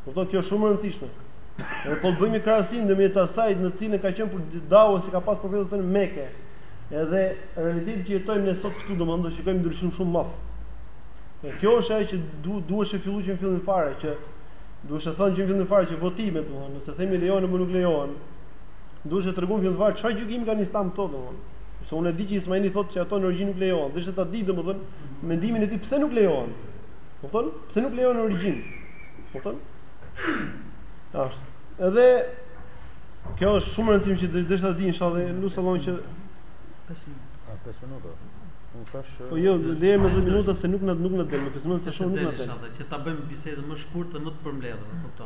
Kupton? Kjo është shumë e rëndësishme. Edhe po bëjmë një krahasim ndërmjet asaj në cilën ka qenë për davetin që ka pas profeti sallallahu alajhi wasallam në Mekë. Edhe realiteti që jetojmë ne sot këtu domethënë do shikojmë ndryshim shumë madh. Dhe kjo është ajo që du, duhesh të fillojë që në fillim fare që duhesh të thonë që në fillim fare që votimet domethënë nëse themi lejohen apo nuk lejohen. Duhet të tregojmë fillim fare çfarë gjykimi kanë në Islam këto domthon. Sepse unë e di që Ismaili thotë që ato në origjinë nuk lejohen, dhe deshta ta di domthon mendimin e tij pse nuk lejohen. Kupton? Pse nuk lejohen në origjinë? Kupton? Ashtu. Edhe kjo është shumë e rëndësishme që të deshta ta di inshallah, lutem Allahun që 5 minuta. Ah, 5 minuta. Unë thash Po jo, deri më 10 minuta se nuk na nuk na del, me 5 minuta se shumë nuk na del. Inshallah që ta bëjmë bisedën më shkurtë dhe më të përmbledhur, kupton?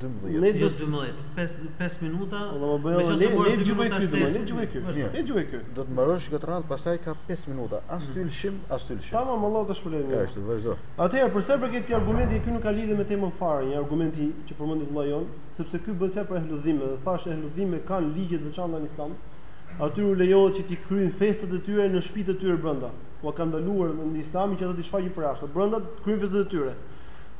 12. Ne do 12, 5 5 minuta. Do më bëj edhe ne ne gjugoj ky, do ne gjugoj ky. Ne gjugoj ky. Do të mbarosh këtë radhë, pastaj ka 5 minuta. As ty lëshim, as ty lëshim. Tamam, Allah të shpërblejë. Është, vazhdo. Atëherë, për sa i përket këtij argumenti, ky nuk ka lidhje me temën fare, një argumenti që përmendi vëllai jonë, sepse ky bëhet fjalë për ehlu dhime dhe thashë ehlu dhime kanë ligje të veçanta në Islam. Aty u lejohet që t'i kryejnë festat e tyre në shtëpitë e tyre brenda. Ua ka ndaluar në Islam që ata të shfaqin përjashta. Brenda kryejnë festat e tyre.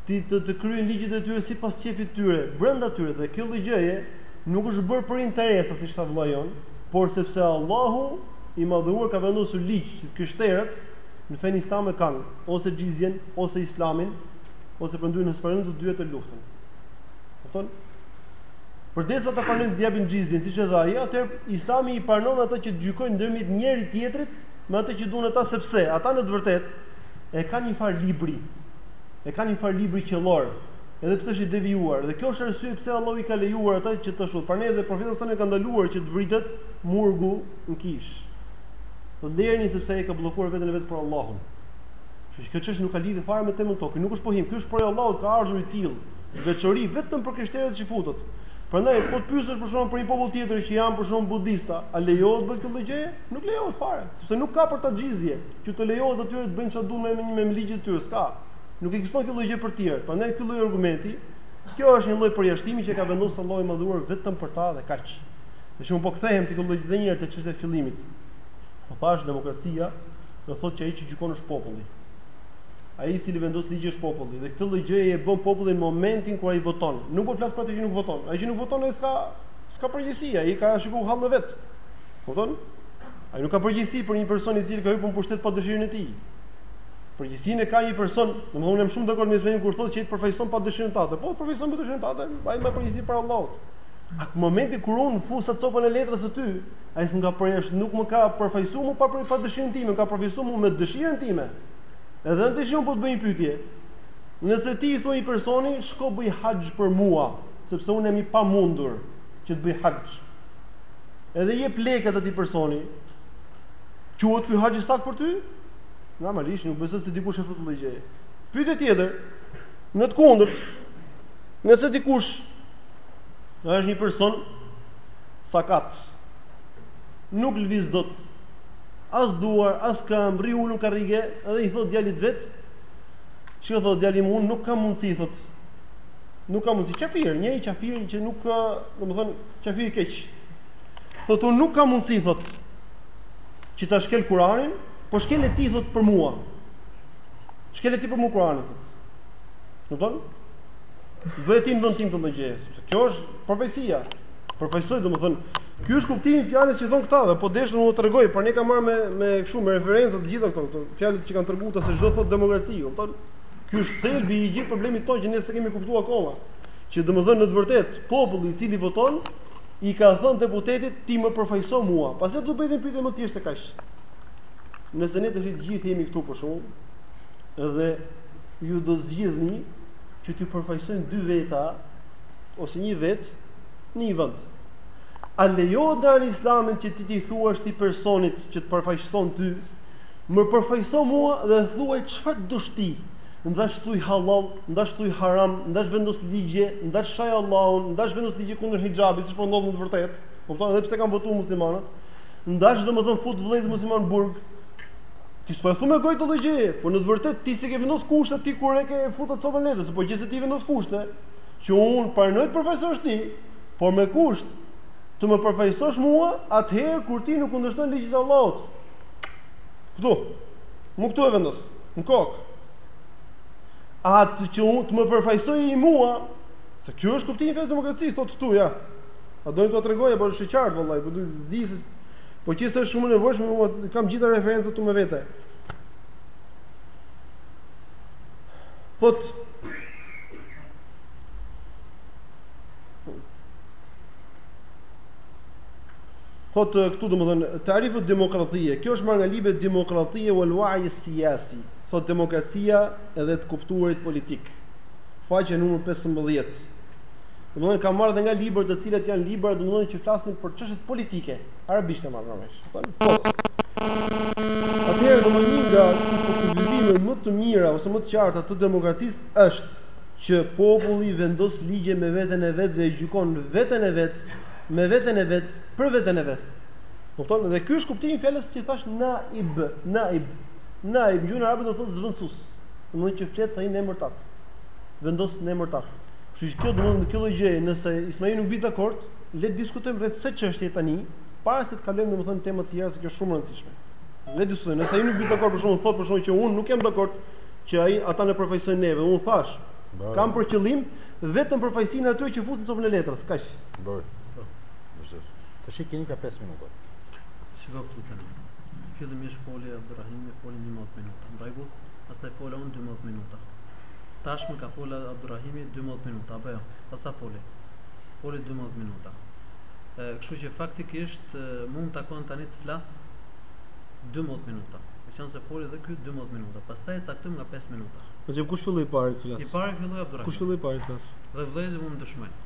të të të kryejnë ligjet e tyre sipas qejfit të tyre, brenda tyre dhe kjo lloj gjëje nuk është bërë për interesa siç tha vëllai jonë, por sepse Allahu i Madhëruar ka vendosur ligj që krishterët në fenë islame kanë ose xhizjen ose islamin ose përndryshe nëse s'pranojnë të dyja të luften. Kupton? Përderisa ata pranojnë të japin xhizjen siç e tha ai, atëherë Islami i pranon ata që të gjykojnë ndërmjet njëri tjetrit me atë që duan ata sepse ata në të vërtetë e kanë një farë libri, e kanë një farë libri qiellor, edhe pse është i devijuar. Dhe kjo është arsye pse Allahu i ka lejuar ata që të ashtu. Prandaj edhe profeti sallallahu alajhi wasallam e ka ndaluar që të vritet murgu në kishë. Po lerni sepse ai ka bllokuar veten e vet për Allahun. Kështu që kjo çështë nuk ka lidhje fare me temën tonë, nuk është pohim, ky është prej Allahut ka ardhur i tillë, veçori vetëm për krishterët çifutët. Prandaj po të pyesësh për shembull për një popull tjetër që janë për shembull budista, a lejohet të bësh këtë gjë? Nuk lejohet fare, sepse nuk ka për ta xhizje. Që t'u lejohet atyre të bëjnë çfarë duan me me ligjin e tyre, s'ka. Nuk ekziston kjo lloj gjë për të tjerët. Prandaj ky lloj argumenti, kjo është një lloj përjashtimi që e ka vendosur Allahu i Madhëruar vetëm për ta dhe kaq. Edhe unë po kthehem te ky lloj dhe një herë te çështja e fillimit. Po thashë demokracia do thotë që ai që gjykon është populli. Ai i cili vendos ligje është populli dhe këtë lloj gjëje e bën populli në momentin kur ai voton. Nuk po flas për atë që nuk voton. Ai që nuk voton ai s'ka s'ka përgjegjësi, ai ka shikuar hallin e vet. Kupton? Ai nuk ka përgjegjësi për një person i cili ka hyrë në pushtet pa dëshirën e tij. Përgjegjësinë e ka një person, domethënë jam shumë dakord me Ismailin kur thotë që ai përfaqëson pa dëshirën tate. Po, përfaqëson pa dëshirën tate, ai mban përgjegjësi para Allahut. Atë momentin kur unë fusa copën e letrës aty, ai s'nga përjesh, nuk më ka përfaqësuar më pa për pa dëshirën time, ka përfaqësuar më me dëshirën time. Edhe unë tashi po të bëj një pyetje. Nëse ti i thua një personi, shko bëj haxh për mua, sepse unë jam i pamundur që të bëj haxh. edhe i jep lekët atij personi, quhet ky haxh i saktë për ty? Normalisht nuk besoj se dikush e thotë këtë lloj gjëje. Pyetja tjetër, në të kundërt, nëse dikush është një person sakat. Nuk lviz dot. As duar, as këmbë, rri ulur n'karrige, edhe i thot djalit vet. Shi thot djali im unë nuk kam mundësi thot. Nuk kam mundësi. Qafir, një qafir që nuk, domethënë, Qafir i keq. Thotë unë nuk kam mundësi thotë që ta shkel Kur'anin, po shkele ti thotë për mua. Shkele ti për mua Kur'anin thotë. Kupton? Bëje ti në vend tim këtë gjë, sepse kjo është përfaqësia. Përfaqësoj, domethënë, ky është kuptimi i fjalës që thon këta dhe po desh domethënë të tregoj, por ne kam marrë me me kështu me referenca të gjitha këto, fjalët që kanë treguar ata se ç'do thotë demokraci, kupton? Ky është thelbi i gjithë problemit tonë që ne s'e kemi kuptuar akoma. Që domethënë në të vërtetë populli i cili voton i ka thënë deputetit ti më përfaqëso mua. Pastaj do të bëjë një pyetje më të thjeshtë se kaq. Nëse ne tash të gjithë jemi këtu për shembull dhe ju do zgjidhni që t'ju përfaqësojnë dy veta ose një vet në një vend. A lejohet nga ana islame që ti t'i thuash atij personit që të përfaqëson ty, më përfaqëso mua dhe thuaj çfarë të dush ti. ndash thuj hallall, ndash thuj haram, ndash vendos ligje, ndash shaj Allahun, ndash vendos ligje kundër hixhabit, siç po ndodh në të vërtetë, kupton, edhe pse kanë votuar muslimanët, ndash domethënë fut vëllezërit muslimanë në burg. Ti s'po e thu me gojë këtë lloj gjëje, por në të vërtetë ti s'i ke vendos kushte ti kur e ke futur copën e letrës, po qe se ti vendos kushte, që unë pranoj të përfaqësosh ti, por me kusht të më përfaqësosh mua atëherë kur ti nuk kundërshton ligjet të Allahut. Këtu. Mu këtu e vendos. në kokë. Atë që unë të më përfaqësojë ai mua, se kjo është kuptimi i fesë demokraci, thotë këtu ja. A doni t'ua tregoj apo është e qartë vëllai, po duhet të di se po qe se është shumë e nevojshme, unë kam gjitha referencat këtu me vete. Thotë Thot këtu domethënë tarifu demokratie, kjo është marrë nga libri Demokratie wal wa'i siyasi, thot demokracia dhe të kuptuarit politik, faqja numër pesëmbëdhjetë. Domethënë ka marrë dhe nga libra të cilat janë libra domethënë që flasin për çështjet politike, arabisht e marrë normalisht. Kupton? Thot. Atëherë domethënë një nga përkufizimet më të mira ose më të qarta të demokracisë është që populli vendos ligje me veten e vet dhe e gjykon veten e vet me veten e vet, për veten e vet. Kupton? Dhe ky është kuptimi i fjalës që thash naib, naib. Naib gjuhën arabe do thotë zvendësues. Domethënë që flet ai në emër tat. Vendos në emër tat. Kështu që kjo domethënë kjo lloj gjëje, nëse Ismaili nuk bie dakord, le të diskutojmë rreth kësaj çështje tani, para se të kalojmë domethënë tema të tjera se kjo është shumë e rëndësishme. Le të diskutojmë, nëse ai nuk bie dakord për shkakun, thotë për shkakun që unë nuk jam dakord që ai ata na përfaqësojnë neve, unë thash, kam për qëllim vetëm përfaqësinë atyre që futën copën e letrës, kaq. Ndoj. Mërzis. Tashi keni nga 5 minuta. Shiko këtu tani. Fillimisht foli Abdurrahimi, foli njëmbëdhjetë minuta. Në rregull, pastaj fola unë 12 minuta. Tashmë ka fol Abdurrahimi 12 minuta, apo jo? Pra sa foli? Foli 12 minuta. E, kështu që faktikisht, mu më takon tani të flas 12 minuta. Meqenëse foli dhe ky 12 minuta. Pastaj e caktojmë nga 5 minuta. Në që kush filloi i pari të flasë? I pari filloi Abdurrahimi. Kush filloi i pari të flasë? Dhe vllezërit mund të dëshmojnë.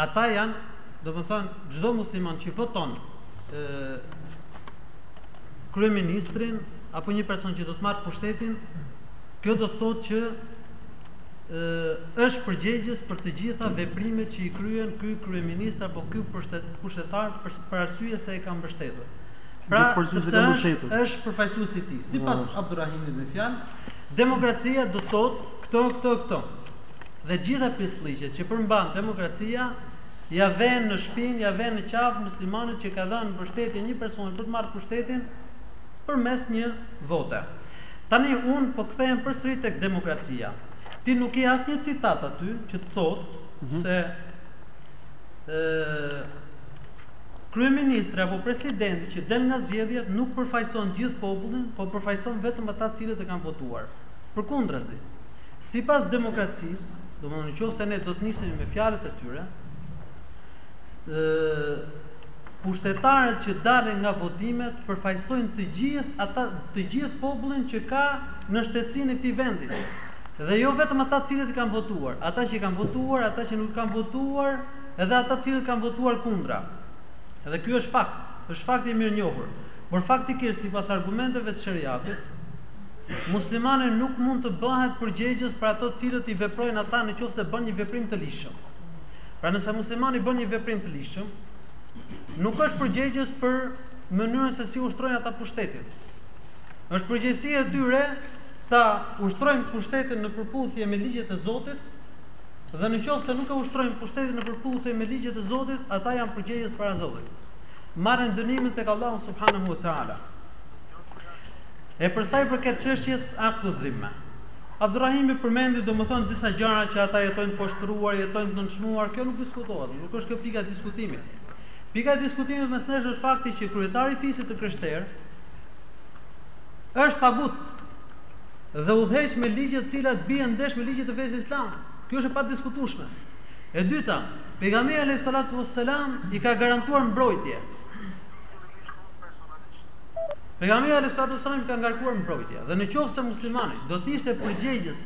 ata janë, domethënë, çdo musliman që voton e, kryeministrin, apo një person që do të marrë pushtetin, kjo do të thotë që e, është përgjegjës për të gjitha veprimet që i kryen ky kryeministër apo ky pushtetar për, për arsye se e ka mbështetur. Pra, sepse është, është përfaqësues i tij. Sipas Abdurrahimit me fjalë, demokracia do të thotë këto, këto, këto. dhe gjitha pislliqet që përmban demokracia ia venë në shpinë, ia venë në qafë muslimanit që ka dhënë mbështetje një personi për të marrë pushtetin përmes një vote. Tani unë po kthehem përsëri tek demokracia. Ti nuk ke asnjë citat aty që të thotë mm -hmm. se ë kryeministri apo presidenti që del nga zgjedhjet nuk përfaqëson gjithë popullin, po përfaqëson vetëm ata të cilët e kanë votuar. Përkundrazi, Sipas demokracisë, domethënë qoftë se ne do të nisemi me fjalët e tyre, ë pushtetarët që dalin nga votimet përfaqësojnë të gjithë ata të gjithë popullin që kanë shtetësinë e këtij vendit. Dhe jo vetëm ata të cilët i kanë votuar, ata që i kanë votuar, ata që nuk kanë votuar, edhe ata të cilët kanë votuar kundra. Dhe kjo është fakt, është fakt i mirënjohur. Por faktikisht sipas argumenteve të Sheriatit, Muslimani nuk mund të bëhet përgjegjës për ato të cilat i veprojnë ata në qoftë se bën një veprim të ligjshëm. Pra nëse muslimani bën një veprim të ligjshëm, nuk është përgjegjës për mënyrën se si ushtrojnë ata pushtetin. Është përgjegjësi e tyre ta ushtrojnë pushtetin në përputhje me ligjet e Zotit, dhe në qoftë se nuk e ushtrojnë pushtetin në përputhje me ligjet e Zotit, ata janë përgjegjës para Zotit. Marrin dënimin tek Allahu subhanahu wa taala. E për sa i përket çështjes ahlu dhimme. Abdurrahimi përmendi domethënë disa gjëra që ata jetojnë të poshtëruar, jetojnë të nënçmuar, kjo nuk diskutohet, nuk është kjo pika e diskutimit. Pika e diskutimit mes nesh është fakti që kryetari i fisit të krishterë është tagut dhe udhëheq me ligje të cilat bien ndesh me ligjet e fesë islam. Kjo është e padiskutueshme. E dyta, pejgamberi alayhis salatu wassalam i ka garantuar mbrojtje. Pejgamberi alejhissalatu vesselam i ka ngarkuar mbrojtje dhe në qoftë se muslimani do të ishte përgjegjës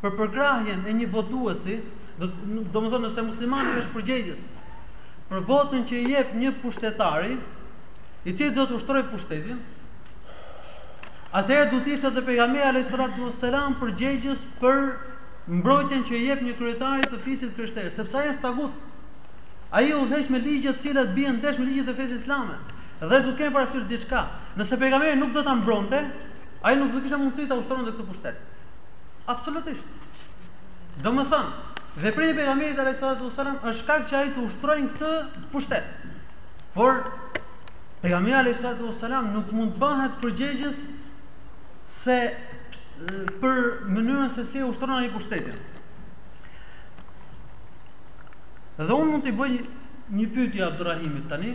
për përkrahjen e një votuesi, domethënë nëse muslimani është përgjegjës për votën që i jep një pushtetari, i cili do të ushtrojë pushtetin, atëherë do të ishte dhe pejgamberi alejhissalatu vesselam përgjegjës për mbrojtjen që i jep një kryetari të fisit të krishterë, sepse ai është tagut. Ai udhëheq me ligje të cilat bien ndesh me ligjet e fesë islame. Dhe duhet të kemi parasysh diçka, nëse pejgamberi nuk do ta mbronte, ai nuk do kishte mundësi ta ushtronte këtë pushtet. Absolutisht. Domethënë, veprimi i pejgamberit alayhis salatu wassalam është shkak që ai të ushtrojë këtë pushtet. Por pejgamberi alayhis salatu wassalam nuk mund të bëhet përgjegjës se për mënyrën se si e ushtron ai pushtetin. Dhe unë mund t'i bëj një pyetje Abdurrahimit tani,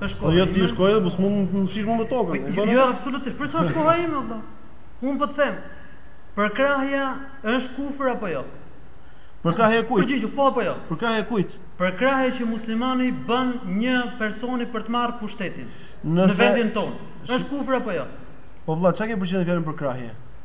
Është koha ime. Po jo ti është koha, mos mund të më fshish me tokën. Po, jo, jo, absolutisht. Përse është koha ime vëlla? Unë po të them. Përkrahja është kufër apo jo? Përkrahje e kujt? Përgjigju, po apo jo? Përkrahje e kujt? Përkrahje që muslimani i bën një personi për të marrë pushtetin në vendin tonë. Është kufër apo jo? Po vëlla, çka ke përgjigjen e fjalën përkrahje?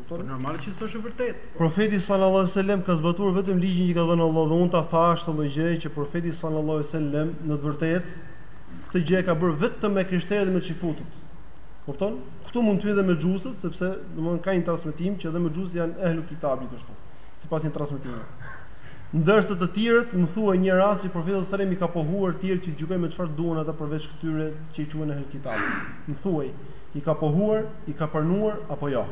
Po normal që s'është e vërtetë. Profeti sallallahu alejhi ve sellem ka zbatuar vetëm ligjin që ka dhënë Allahu dhe unë ta thashë këtë gjë që profeti sallallahu alejhi ve sellem në të vërtetë këtë gjë e ka bërë vetëm me krishterët dhe me çifutët. Kupton? Këtu mund të hyjë edhe mexhusët sepse domthon ka një transmetim që edhe mexhusët janë ehlu kitab gjithashtu, sipas një transmetimi. Ndërsa të tjerët më thuaj një rast që profeti sallallahu alejhi ve sellem i ka pohuar të tjerët që gjykojnë me çfarë duan ata përveç këtyre që quhen ehlu kitab. Më thuaj i ka pohuar, i ka pranuar apo jo.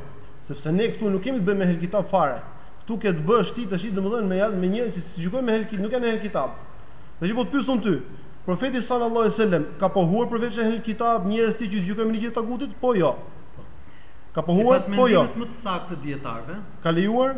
Sepse ne këtu nuk kemi të bëjmë me ehlkitab fare. Këtu ke të bësh ti tash domethënë me me njerëz që s'gjykojnë me ehlkitab, nuk janë ehlkitab. Dhe po të pyes unë ty, Profeti sallallahu alejhi ve selem ka pohuar përveç ehlkitab njerëz tjerë që gjykojnë me ligjet e tagutit? Po, jo? Ka pohuar? Po, jo? Sipas mendimit më të saktë të dijetarëve? Ka lejuar?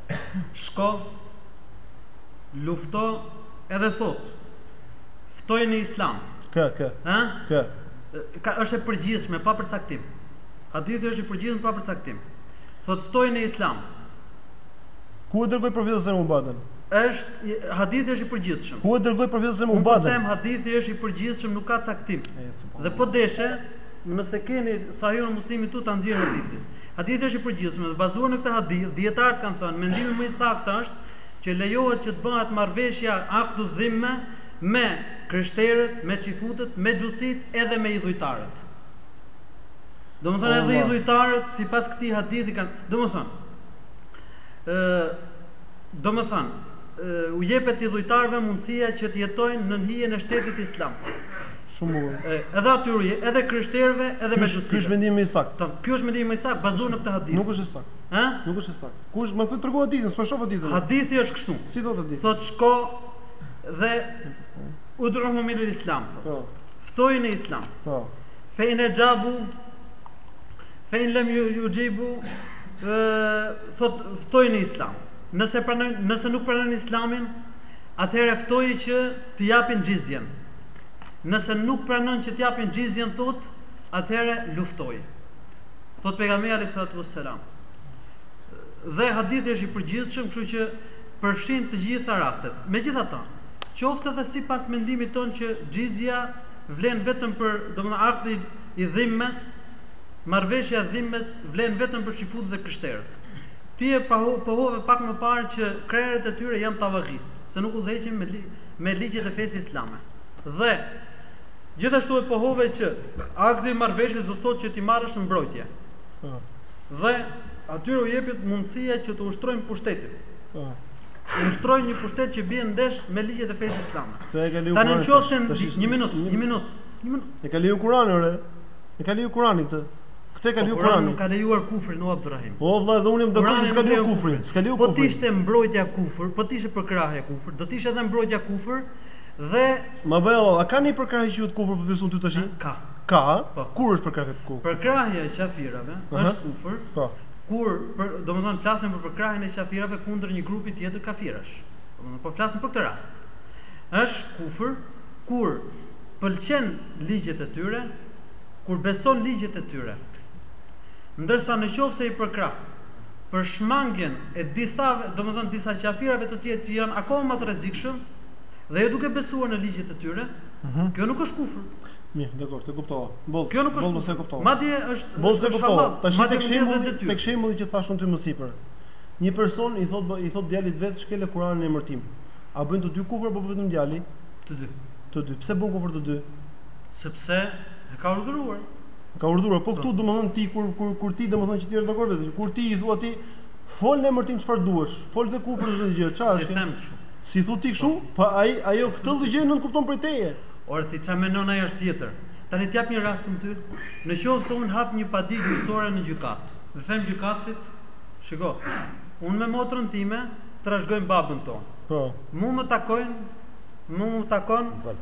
shko lufto edhe thot ftoji në islam Kë, kë, ë kë. ka është e përgjithshme pa përcaktim hadithi është i përgjithshëm pa përcaktim thot ftoji në islam Ku e dërgoi profeti sallallahu alajhi wasallam Ubadën? është i- hadithi është i përgjithshëm Ku e dërgoi profeti sallallahu Unë alajhi po wasallam them Ubadën? hadithi është i përgjithshëm, nuk ka caktim. E, subhanallahu. Dhe po deshe, nëse keni Sahihun e Muslimit po ta nxjerr hadithin. Hadithi është i përgjithshëm dhe bazuar në këtë hadith, dijetarët kanë thënë, mendimi më i saktë është, që lejohet që të bëhet marrëveshja akdu dhimme, me krishterët, me çifutët, me mexhusit edhe me idhujtarët. Domethënë edhe idhujtarët sipas këtij hadithi kanë, domethënë, ë domethënë, ë u jepet idhujtarëve mundësia që të jetojnë nën hijen e shtetit islam. Shumë bukur. Edhe atyre, edhe krishterëve, edhe me Ky është mendimi më i saktë. Ky është mendimi më i saktë bazuar në këtë hadith. Nuk është i saktë. Ë? Nuk është i saktë. Kush, ma thuaj, trego hadithin, s'po shoh hadithin. Hadithi është kështu. Si thotë hadithi? Thotë shko dhe ud'uhum ilal Islam. Po. Ftoji në Islam. Po. Fe in ajabu fe in lam yujibu ë thot ftoji në Islam. Nëse pranojnë, nëse nuk pranojnë Islamin, atëherë ftoji që të japin xhizjen. nëse nuk pranojnë që të japin xhizjen thot, atëherë luftoji. Thot pejgamberi alayhi salatu wassalam. Dhe hadithi është i përgjithshëm, kështu që përfshin të gjitha rastet. Megjithatë, qoftë edhe sipas mendimit tënd që xhizja vlen vetëm për, domethënë akdi i dhimmes, marrëveshja e dhimmes vlen vetëm për çifutët dhe krishterët. Ti e pohove pak më parë që krerët e tyre janë tavaghit, se nuk udhëheqin me me ligjet e fesë islame. Dhe gjithashtu e pohove që akti i marrëveshjes do të thotë që ti marrësh mbrojtje. Po. Dhe atyre u jepet mundësia që të ushtrojnë pushtetin. Po. Ushtrojnë një pushtet që bie ndesh me ligjet e fesë islame. Këtë e ka lejuar. Tani qoftë një minutë, një minutë. Një minutë. E ka lejuar Kurani, ore. E ka lejuar Kurani këtë. Këtë e ka po, leju Kurani. Nuk ka lejuar kufrin o Abdurrahim. Po vëlla, edhe unë jam dakord se s'ka leju kufrin. S'ka leju kufrin. Po të ishte mbrojtja kufër, po të ishte përkrahja kufër, do të ishte edhe mbrojtja kufër dhe Ma bëj hallall, a ka një përkrahje që quhet kufër pyes ty tash? Ka. Ka? Po. Kur është përkrahje kufër? Përkrahja e qafirave është kufër. Po. Kur, për, domethënë flasim për përkrahjen e qafirave kundër një grupi tjetër kafirash. Domethënë po flasim për këtë rast. Është kufër kur pëlqen ligjet e tyre, kur beson ligjet e tyre, ndërsa në qoftë se i përkrah për shmangien e disa, domethënë disa qafirave të tjerë që janë akoma më të rrezikshëm, dhe jo duke besuar në ligjet e tyre, mhm. kjo nuk është kufër. Mirë, dakor, të kuptova. Boll, kjo nuk është boll, e kuptova. Madje është boll, e kuptova. Tash tek shembulli, tek shembulli që ta thashë ty më sipër. Një person i thotë i thotë djalit vet shkele Kur'anin në emër tim. A bëjnë të dy kufër apo vetëm djali? Të dy. Të dy. Pse bëjnë kufër të dy? Sepse e ka urdhëruar. E ka urdhëruar. Po këtu domethënë ti kur kur kur ti domethënë që ti je dakord vetë, kur ti i thua ti fol në emër tim çfarë duash, fol dhe kufër çdo gjë, çfarë është? S'i them kështu. S'i thu ti kështu? Po, po ai ajo këtë lloj gjëje nuk kupton prej teje. Ore ti çfarë mendon ai është tjetër. Tani të jap një rast unë ty. Në qoftë se unë hap një padi gjyqësore në gjykatë dhe i them gjykatësit, shiko, unë me motrën time trashëgojmë babën tonë. Po. Mu më takojnë, mu më takon. Më fal.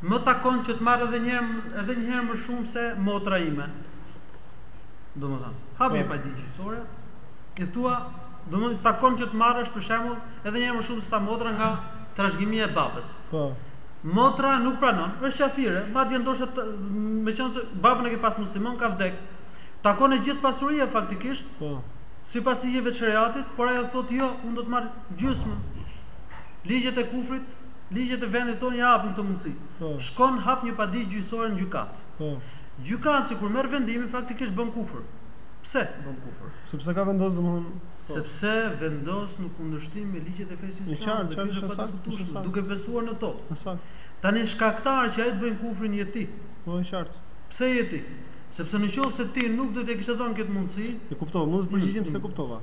Më takon që të marr edhe një herë edhe një herë më shumë se motra ime. Domethënë, hap një po. padi gjyqësore, i thua, domethënë takon që të marrësh për shembull edhe një herë më shumë se sa motra nga trashëgimia e babës. Po. Motra nuk pranon, është qafire, madje ndoshta meqenëse babën e ke pas musliman ka vdek. Takon e gjithë pasuria faktikisht. Po. Sipas ligjeve të shariatit, por ajo thotë jo, unë do të marr gjysmën. Ligjet e kufrit Ligjet e vendit tonë ia japin këtë mundësi. Po. Shkon hap një padi gjyqësore në gjykatë. Po. Gjykatësi kur merr vendimin faktikisht bën kufër. Pse bën kufër? Sepse ka vendosur domethënë po. Sepse vendos në kundërshtim me ligjet e fesë islame. Qartë, qartë, është saktë, duke besuar në to. Është saktë. Tani shkaktar që ai të bëjë kufrin je ti. Po, është qartë. Pse je ti? Sepse në qoftë se ti nuk do t'ia kishe dhënë këtë mundësi. E kuptova, mund të përgjigjem se e kuptova.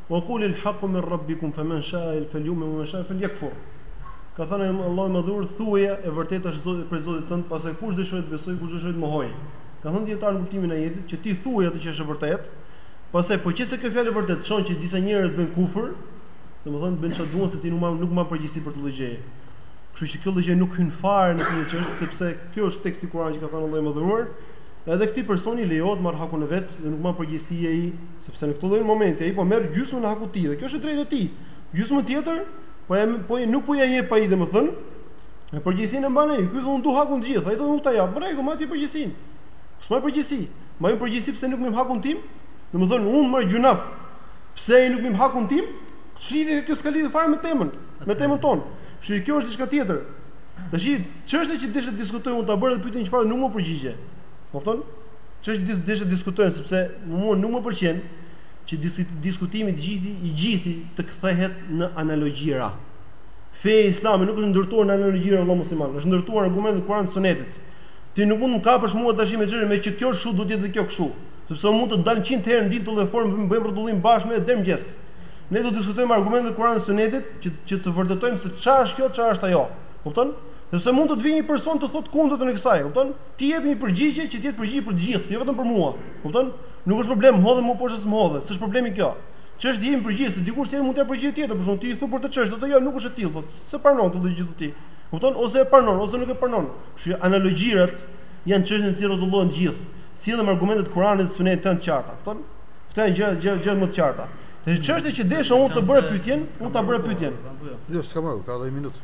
Wa qul il haqu min rabbikum faman shaa il falyumin waman shaa falyakfur. Ka thënë Allahu i Madhëruar, thuaje, e vërteta është Zoti prej Zotit tënd, pastaj kush dëshiroi të besojë, kush dëshiroi të mohojë. Kanë thënë dijetarë në kuptimin e ajetit që ti thuaj atë që është e vërtetë, pastaj po qëse kjo fjalë e vërtetë çon që disa njerëz bëjnë kufër, domethënë bëjnë ça duan se ti nuk nuk mban përgjegjësi për atë lloj gjëje. Kështu që kjo lloj gjë nuk hyn fare në këtë çështje sepse kjo është tekst i Kur'anit që ka thënë Allahu i Madhëruar, edhe këtij personi lejohet të marrë hakun e vet dhe nuk mban përgjegjësi ai Sepse në këtë lloj momenti ai po merr gjysmën e hakut të tij dhe kjo është e drejtë e tij. Gjysmën tjetër po e po e, nuk po ja jep ai domethënë në përgjegjësinë e mban ai. Ky thonë du hakun të gjithë, ai thonë nuk ta jap. Pra e mban ti përgjegjësinë. S'mbaj përgjegjësi. Mbaj përgjegjësi pse nuk më jep hakun tim? Domethënë unë marr gjynah. Pse ai nuk më jep hakun tim? Ç'lidhje kjo s'ka lidhje fare me temën, me temën tonë. Kështu që kjo është diçka tjetër. Tashi çështja që desha të diskutoj unë ta bëra dhe pyetjen s'po, nuk m'u përgjigje. Kupton? çështja dis desha diskutojmë sepse mua nuk më pëlqen që dis diskutimi i gjithë i gjithë të kthehet në analogjira. Feja islame nuk është ndërtuar në analogjira vëllai musliman, është ndërtuar në argumentet e Kuranit dhe Sunetit. Ti nuk mund të kapësh mua tash me çështjen me që kjo kështu duhet të jetë kjo kështu, sepse mund të dalë 100 herë në ditë atë lloj formë bëjmë rrotullim bashkë me deri mëngjes. Ne do të diskutojmë argumentet e Kuranit dhe Sunetit që që të vërtetojmë se çfarë është kjo, çfarë është ajo. Kupton? Sepse mund të të vijë një person të thotë të kundërtën e kësaj, kupton? Ti jep një përgjigje që të jetë përgjigje për të gjithë, jo vetëm për mua. Kupton? Nuk është problem hodhe më poshtë se më hodhe, s'është problemi kjo. Çështja të japim përgjigje se dikush tjetër mund të japë përgjigje tjetër, për shembull ti i thu për atë çështje, thotë jo, nuk është e tillë, thotë, s'e pranon këtë lloj gjë thotë ti. Kupton? Ose e pranon ose nuk e pranon. Kështu që analogjirat janë çështje në të cilat rrotullohen të gjithë. Sjellim argumente të Kuranit dhe Sunetit të jenë të qarta. Kupton? Këto janë gjëra gjëra gjëra më të qarta. Dhe çështja që desha unë të bëra pyetjen, unë ta bëra pyetjen. Jo, s'kam marrë, ka 10 minutë.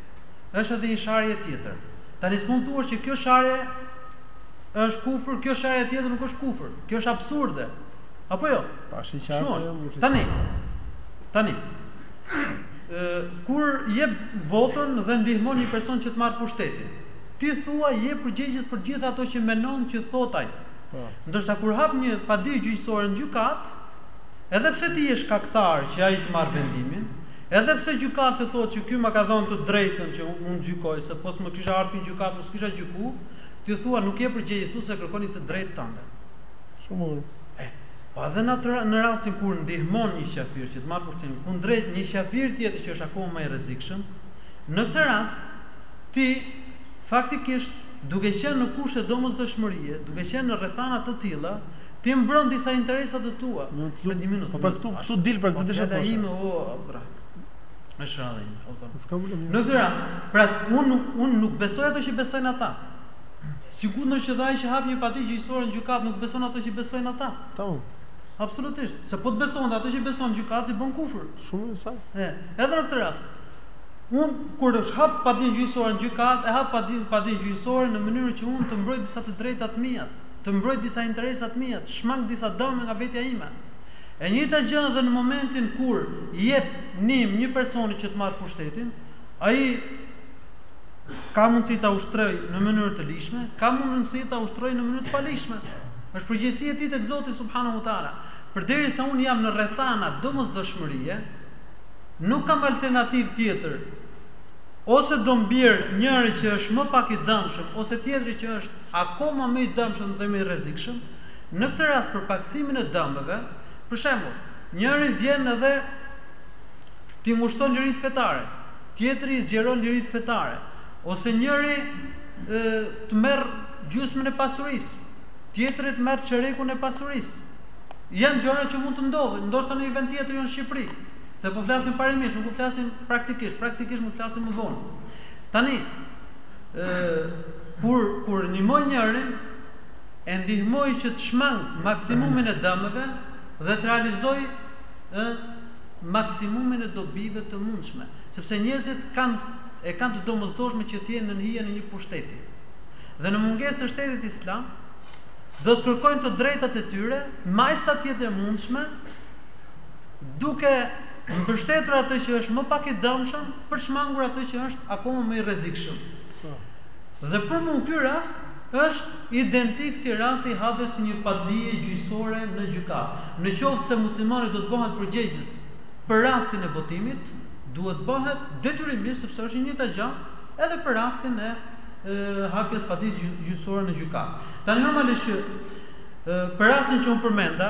Është edhe një sharje tjetër. Tani s'mund të thuash që kjo sharje është kufër, kjo sharje tjetër nuk është kufër. Kjo është absurde. Apo jo? Po është e qartë ajo më shumë. Tani, tani, kur jep votën dhe ndihmon një person që të marrë pushtetin, ti thua je përgjegjës për gjithë ato që menon që thotë ai. Po. Ndërsa kur hap një padi gjyqësore në gjykatë, edhe pse ti je shkaktar që ai të marrë vendimin, Edhe pse gjykatësi thotë që ky ma ka dhënë të drejtën që unë të gjykoj, se po s'më kishe ardhur këtu në gjykatë nuk s'kisha gjyku, ti thua nuk je përgjegjës se kërkon një të drejtë tënde. Shumë bukur. Eh, po edhe në atë në rastin kur ndihmon një qafir që të marrë pushtetin, kundrejt një qafiri tjetër që është akoma më i rrezikshëm, në këtë rast ti faktikisht duke qenë në kushte domosdoshmërie, duke qenë në rrethana të tilla, Ti mbron disa interesa të tua. Për një minutë. Po pra këtu këtu dil pra këtë desha të thosha. Në këtë rast, pra unë nuk unë nuk besoj ato që besojnë ata. Sikurse që dhe ai që hap një padi gjyqësore në gjykatë nuk beson ato që besojnë ata. Tamam. Absolutisht, se po të besonte ato që beson gjykatësi bën kufër. Shumë e saktë. E, edhe në këtë rast. Unë kur e hap padinë gjyqësore në gjykatë, e hap padinë padinë gjyqësore në mënyrë që unë të mbroj disa të drejta të mia. të mbroj disa interesa të mia, të shmang disa dëme nga vetja ime. E njëjta gjë edhe në momentin kur i jep ndihmë një personi që të marrë pushtetin, ai ka mundësi ta ushtrojë në mënyrë të ligjshme, ka mundësi ta ushtrojë në mënyrë të paligjshme. Është përgjegjësi e tij tek Zoti subhanahu wa taala. Përderisa unë jam në rrethana domosdoshmërie, nuk kam alternativë tjetër, ose do vijë njëri që është më pak i dëmshëm ose tjetri që është akoma më i dëmshëm dhe më i rrezikshëm, në këtë rast për pakësimin e dëmeve, për shembull, njëri vjen edhe t'i ngushton liritë fetare, tjetri i zgjeron liritë fetare, ose njëri të merr gjysmën e pasurisë, tjetri të merr çerekun e pasurisë. Janë gjëra që mund të ndodhin, ndoshta në një vend tjetër, jo në Shqipëri, se po flasim parimisht, nuk po flasim praktikisht, praktikisht mund të flasim më vonë. Tani, Por kur ndihmoj njërin, e ndihmoj që të shmang maksimumin e dëmeve dhe të realizoj maksimumin e dobive të mundshme, sepse njerëzit kanë e kanë të domosdoshme që të jenë nën hijen e një pushteti. Dhe në mungesë të shtetit islam, do të kërkojnë të drejtat e tyre me aq sa të jetë e mundshme, duke mbështetur atë që është më pak i dëmshëm për të shmangur atë që është akoma më i rrezikshëm. Dhe për mua ky rast është identik si rasti i hapjes së një padie gjyqësore në gjykatë. Në qoftë se muslimani do të bëhet përgjegjës për rastin e votimit, duhet të bëhet detyrimisht, sepse është e njëjta gjë, edhe për rastin e hapjes së padisë gjyqësore në gjykatë. Tani normalisht që për rastin që unë përmenda,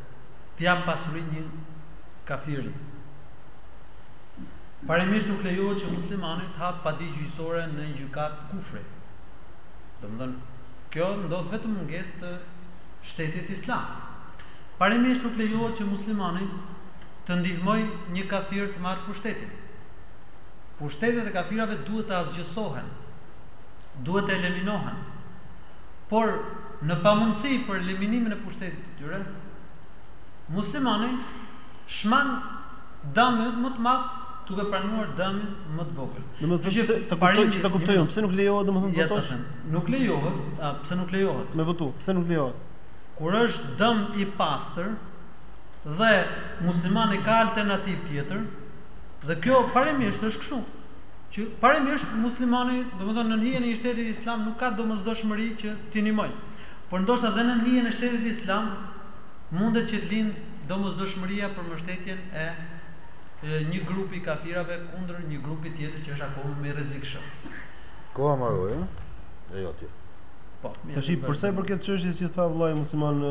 të japë pasurinë një kafiri. Parimisht nuk lejohet që muslimani të hapë padi gjyqësore në një gjykatë kufri. Domethënë, kjo ndodh vetëm në mungesë të shtetit islam. Parimisht nuk lejohet që muslimani të ndihmojë një kafir të marrë pushtetin. Pushtetet e kafirave duhet të asgjësohen, duhet të eliminohen. Por në pamundësi për eliminimin e pushtetit tyre, muslimani shmang dëmin më të madh duke pranuar dëmin më të vogël. Domethënë pse ta kuptoj që ta kuptoj unë, pse nuk lejohet domethënë të votosh? Nuk lejohet, a pse nuk lejohet? Me votu, pse nuk lejohet? Kur është dëm i pastër dhe muslimani ka alternativë tjetër, dhe kjo parimisht është kështu. Që parimisht muslimani, domethënë nën hijen e një shteti islam nuk ka domosdoshmëri që t'i ndihmojë. Por ndoshta dhe nën hijen e Shtetit Islam mundet që të lindë domosdoshmëria për mbështetjen e një grupi kafirave kundër një grupi tjetër që është akoma më i rrezikshëm. Koha mbaroi, ëh? E jo ti. Po, mirë. Tash për sa i përket çështjes që tha vëllai musliman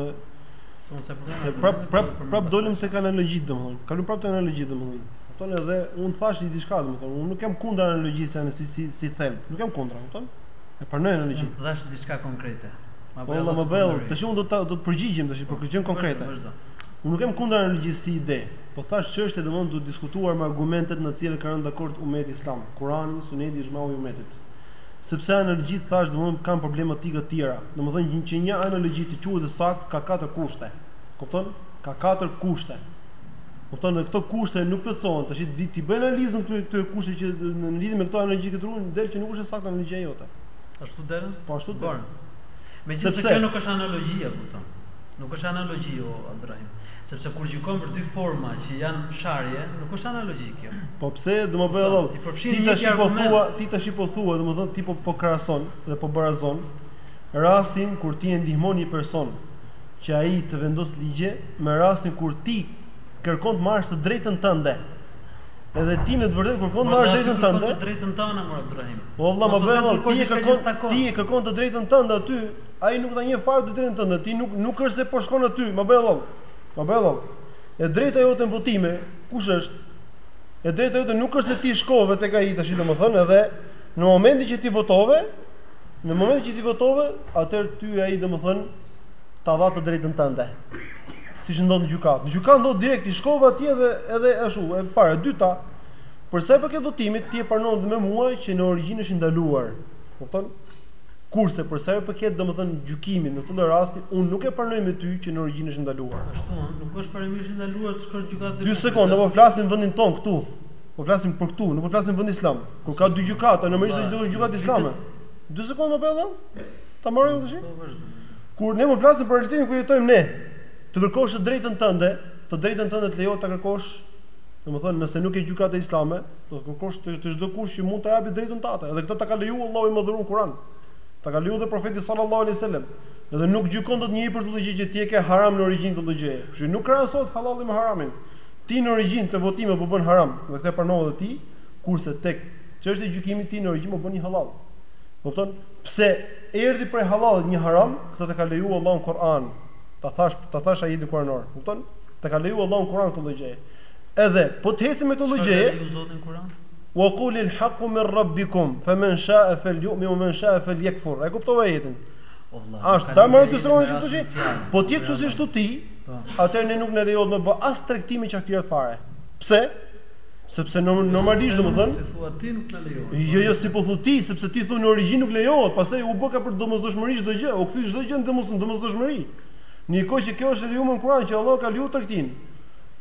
se prap prap prap dolim tek analogjitë domethënë. Kalojmë prap te analogjitë domethënë. Kupton edhe un thash një diçka domethënë, un nuk jam kundër analogjisë domethënë si si si thelb. Nuk jam kundër, kupton? E pranoj analogjinë. Të thash diçka konkrete. Më vjen. Po më vjen, tash unë do të do të përgjigjem tash për këtë gjë konkrete. Unë nuk jam kundër analogjisë si ide, po thash çështje domon duhet diskutuar me argumentet në të cilat kanë rënë dakord ummeti islam, Kurani, Suneti, Ixhmau i ummetit. Sepse analogjitë thash domon kanë problematika të tjera. Domethënë që një analogji të quhet e saktë ka katër kushte. Kupton? Ka katër kushte. Kupton, dhe këto kushte nuk plotësohen. Tash ti t'i bësh analizën këtyre këtyre kushte që në lidhje me këto analogji këtu del që nuk është e saktë analogjia jote. Ashtu del? Po ashtu del. Megjithëse kjo nuk është analogji, e kupton. Nuk është analogji o Abdurrahim, sepse kur gjykon për dy forma që janë sharje, nuk është analogji kjo. Po pse do më bëj Allah? Ti tash po thua, ti tash po thua, domethënë ti po po krahason dhe po barazon rastin kur ti e ndihmon një person që ai të vendosë ligje me rastin kur ti kërkon të marrësh të drejtën tënde. Edhe ti në të vërtetë kërkon të marrësh drejtën tënde. Të drejtën tënde mor Abdurrahim. O vëlla më bëj vëlla, ti e kërkon ti e kërkon të drejtën tënde aty. Ai nuk ta njeh fare të drejtën tënde. Ti nuk nuk është se po shkon aty, më bëj vëlla. Më bëj vëlla. E drejta jote në votime, kush është? E drejta jote nuk është se ti shkove tek ai tash domethënë edhe në momentin që ti votove, në momentin që ti votove, atëherë ty ai domethënë ta dha të drejtën tënde. Siç ndodh në gjykatë. Në gjykatë ndodh direkt ti shkove atje dhe edhe ashtu, e para, e dyta, për sa i përket votimit, ti e pranon dhe me mua që në origjinë është i ndaluar. Kupton? Kurse për sa i përket domethën gjykimit në këtë rast, unë nuk e pranoj me ty që në origjinë është i ndaluar. Ashtu, nuk është parimisht i ndaluar të shkosh në gjykatë. Dy sekonda, po flasim vendin ton këtu. Po flasim për këtu, nuk po flasim vend islam. Kur ka dy gjykata, normalisht do të gjesh gjykatë islame. Dy sekonda më bëj dhon. Ta marrë dhe po, po, Kur ne më po flasim për realitetin ku jetojmë ne, të kërkosh të drejtën tënde, të drejtën tënde të lejohet ta kërkosh, domethënë nëse nuk ke gjykatë islame, do të kërkosh te çdo kush që mund të japë të drejtën tënde. Edhe këtë ta ka lejuar Allahu i Madhëruar në Kur'an. Ta ka lejuar dhe profeti sallallahu alaihi wasallam. Dhe nuk gjykon dot njeri për një gjë që ti e ke haram në origjinë të çdo gjëje. Kështu që nuk krahasohet halalli me haramin. Ti në origjinë te votimet po bën haram, dhe këtë pranove edhe ti, kurse tek çështja e gjykimit ti në origjinë po bën një halal. Kupton? Pse erdhi prej halallit një haram, këtë të ka lejuar Allahu në Kur'an, ta thash, ta thash ajetin kuranor, kupton? Të ka lejuar Allahu në Kur'an këtë lloj gjëje. Edhe po të ecim me këtë lloj gjëje. Çfarë ka lejuar Zoti në Kur'an? Wa qul al haqqu min rabbikum, fa man sha'a falyu'min wa man sha'a falyakfur. E kuptova ajetin. O vëlla, ashtu ta marrë të sëmoni si tushi. Po ti çu si ashtu ti? Po. Atë ne nuk na lejohet me bë as tregti me qafir fare. Pse? Sepse normalisht domethënë si thua ti nuk na lejohet. Jo po jo si po thu ti, sepse ti thu në origjinë nuk lejohet, pastaj u bëka për domosdoshmëri çdo gjë, u kthy çdo gjë në domos domosdoshmëri. Në kohë që kjo është e lejuar në Kur'an që Allahu ka lejuar tregtinë.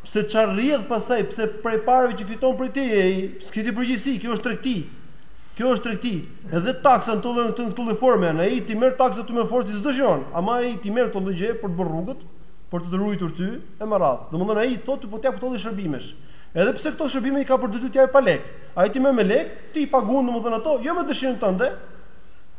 Pse çfarë rrjedh pastaj, pse prej parave që fiton prej teje ai, s'ke ti përgjegjësi, kjo është tregti. Kjo është tregti. Edhe taksa në këto lloj në këtë në këto lloj forme janë, ai t'i merr taksa ty me forcë ti s'do qëron, ama ai t'i merr këto lloj gjëje për të bërë rrugët, për të të ruajtur ty e me radhë. Domethënë ai thotë po t'jap këto lloj shërbimesh. Edhe pse këto shërbime i ka për detyrë t'i japë pa lekë. Ai t'i merr me lekë, ti i paguan domethënë ato, jo me dëshirën tënde,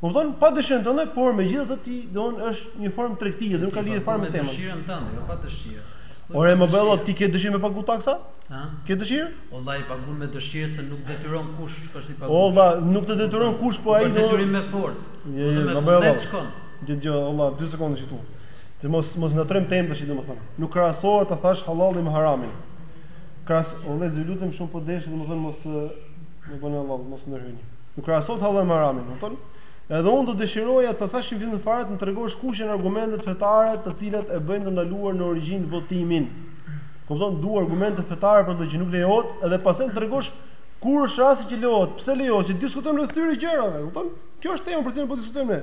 kupton? Pa dëshirën tënde, por megjithatë ti, domethënë, është një formë tregtie dhe nuk ka lidhje fare me temën. Me dëshirën tënde, jo pa dëshirë. Ore vlla, pash Allah, ti ke dëshirë me pagu taksa? Ha? Ke dëshirë? O vlla, i paguan me dëshirë se nuk detyron kush, me i pagu. O vlla, nuk të detyron kush, po ai do. Detyrim me forcë. Jo, jo, më bëj Allah. Dëgjo, o vlla, dy sekonda që tu. Të mos mos ngatrojmë temën tash, domethënë. Nuk krahasohet ta thash hallalli me haramin. Kras o vëllez ju lutem shumë po desh domethën mos më bëni Allah mos ndërhyni. Nuk krahasohet hallalli me haramin, kupton? Edhe unë do dëshiroja, të thashë në fillim fare të më tregosh kush janë argumentet fetare të cilat e bëjnë të ndaluar në origjinë votimin. Kupton? Du argumente fetare për të që nuk lejohet, edhe pastaj të tregosh kur është rasti që lejohet, pse lejohet, që diskutojmë rreth këtyre gjërave, kupton? Kjo është tema për cilën po diskutojmë ne.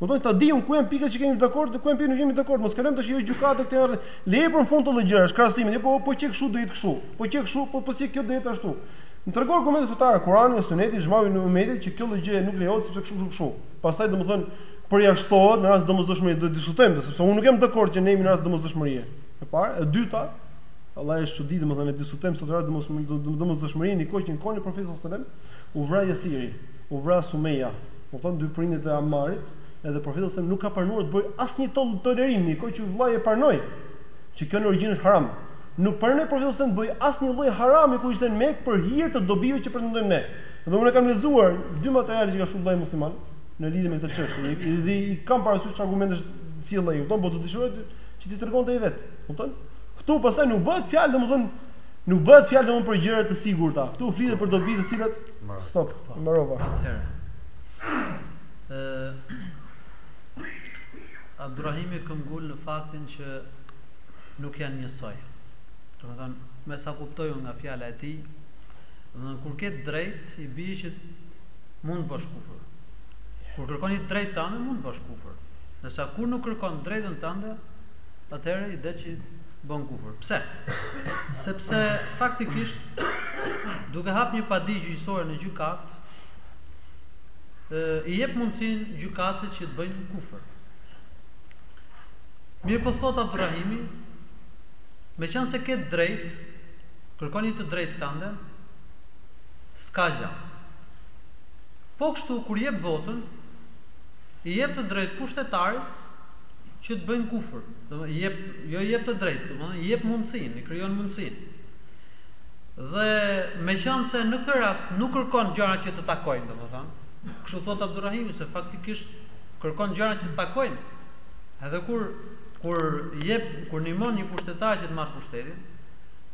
Kupton? Ta dimë ku janë pikat që jemi dakord dhe ku janë pikat që nuk jemi dakord. Mos kalojmë tash jo gjykatë këtu Lëri për në fund këto lloj gjërash, krahasimi, jo po po qe kshu do jetë kshu, po qe kshu, po po si kjo do jetë ashtu. Më trego argumentet fetare, Kurani dhe Suneti, Ixhmau i Umetit që kjo lloj gjëje nuk lejohet sepse kshu kshu kshu. Pastaj domethënë përjashtohet në rast të domosdoshmërisë, do të diskutojmë këtë, sepse unë nuk jam dakord që ne jemi në rast të domosdoshmërie. E para, e dyta, Vallahi është çudi domethënë ne diskutojmë sot rast të domosdoshmërie në kohë që në kohën e Profetit sallallahu alajhi wasallam u vra Jasiri, u vra Sumeja, kupton dy prindërit e Ammarit, edhe profeti sallallahu nuk ka pranuar të bëjë asnjë tolerim në kohë që vëllai e pranoi që kjo në origjinë është haram nuk pranoi profeti sa të bëjë asnjë lloj harami kur ishte në Mekë për hir të dobive që pretendojmë ne dhe unë kam lexuar dy materiale që ka shkruar vëllai musliman në lidhje me këtë çështje dhe i kam parasysh argumentet që sjell ai kupton po do të dëshiroja që t'i tregonte ai vet kupton këtu pastaj nuk bëhet fjalë domethënë Nuk bëhet fjalë domethënë për gjëra të sigurta. Ktu flitet për dobi të cilat stop, mbarova. Atëherë. Abdurrahimi këmbëngul në faktin që nuk janë njësoj. Domethënë, me sa kuptoj unë nga fjala e tij, domethënë kur ke të drejtë, i bie që mund të bësh kufër. Kur kërkon një të drejtë tënde, mund të bësh kufër. Ndërsa kur nuk kërkon të drejtën tënde, atëherë i del që bën kufër. Pse? Sepse faktikisht duke hap një padi gjyqësore në gjykatë, i jep mundësinë gjykatësve që të bëjnë kufër. Mirëpo thotë Abdurrahimi, meqenëse ke të drejtë, kërkon një të drejtë tënde, s'ka gjë. Po kështu kur jep votën, i jep të drejtë pushtetarëve që të bëjnë kufër, domethënë i jep, jo i jep të drejtë, domethënë i jep mundësinë, i krijon mundësinë. Dhe meqenëse në këtë rast nuk kërkon gjëra që të takojnë, domethënë, kështu thotë Abdurrahimi se faktikisht kërkon gjëra që të takojnë. Edhe kur kur jep, kur ndihmon një pushtetar që të marrë pushtetin,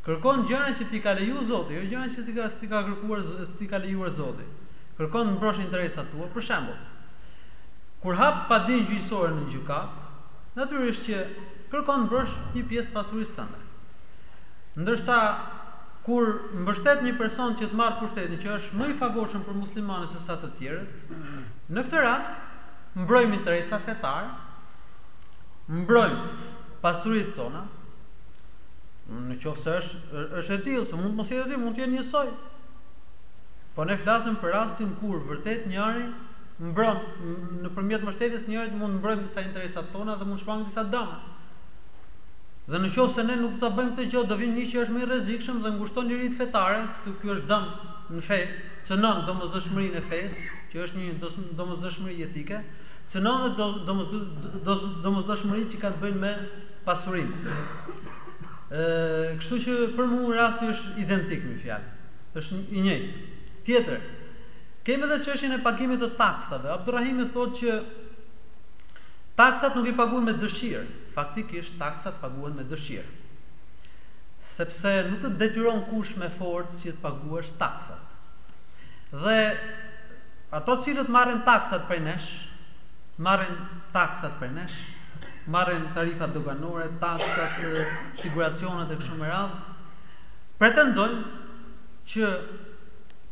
kërkon gjëra që t'i ka leju Zoti, jo gjëra që t'i ka s't'i ka kërkuar, s't'i ka lejuar Zoti. Kërkon të mbrosh interesat tua, për shembull, kur hap padinë gjyqësore në gjykatë, natyrisht që kërkon të mbrosh një pjesë të pasurisë tënde. Ndërsa, kur mbështet një person që të marrë pushtetin që është më i favorshëm për muslimanët se sa të tjerët, në këtë rast mbrojmë interesat fetare, mbrojmë pasuritë tona, në qoftë se është është e tillë, se mund të mos jetë e tillë, mund të jenë njësoj. Po ne flasim për rastin kur vërtet njëri mbron nëpërmjet mbështetjes së njërit mund të mbrojmë disa interesat tona dhe mund të shmangim disa dëme. Dhe në qoftë se ne nuk do ta bëjmë këtë gjë, do vijë një që është më i rrezikshëm dhe ngushton liritë fetare, këtu ky është dëm në fe, cënon domosdoshmërinë e fesë, që është një domosdoshmëri jetike, cënon dhe domosdoshmëritë që kanë të bëjnë me pasurinë. Ë, kështu që për mua rasti është identik me një fjalë. Është i njëjtë. Tjetër, kemi edhe çështjen e pagimit të taksave. Abdurrahimi thotë që taksat nuk i paguajmë me dëshirë. Faktikisht taksat paguhen me dëshirë. Sepse nuk të detyron kush me forcë që të paguash taksat. Dhe ata të cilët marrin taksat prej nesh, marrin taksat prej nesh, marrin tarifat doganore, taksat, siguracionet e kështu me radhë, pretendojnë që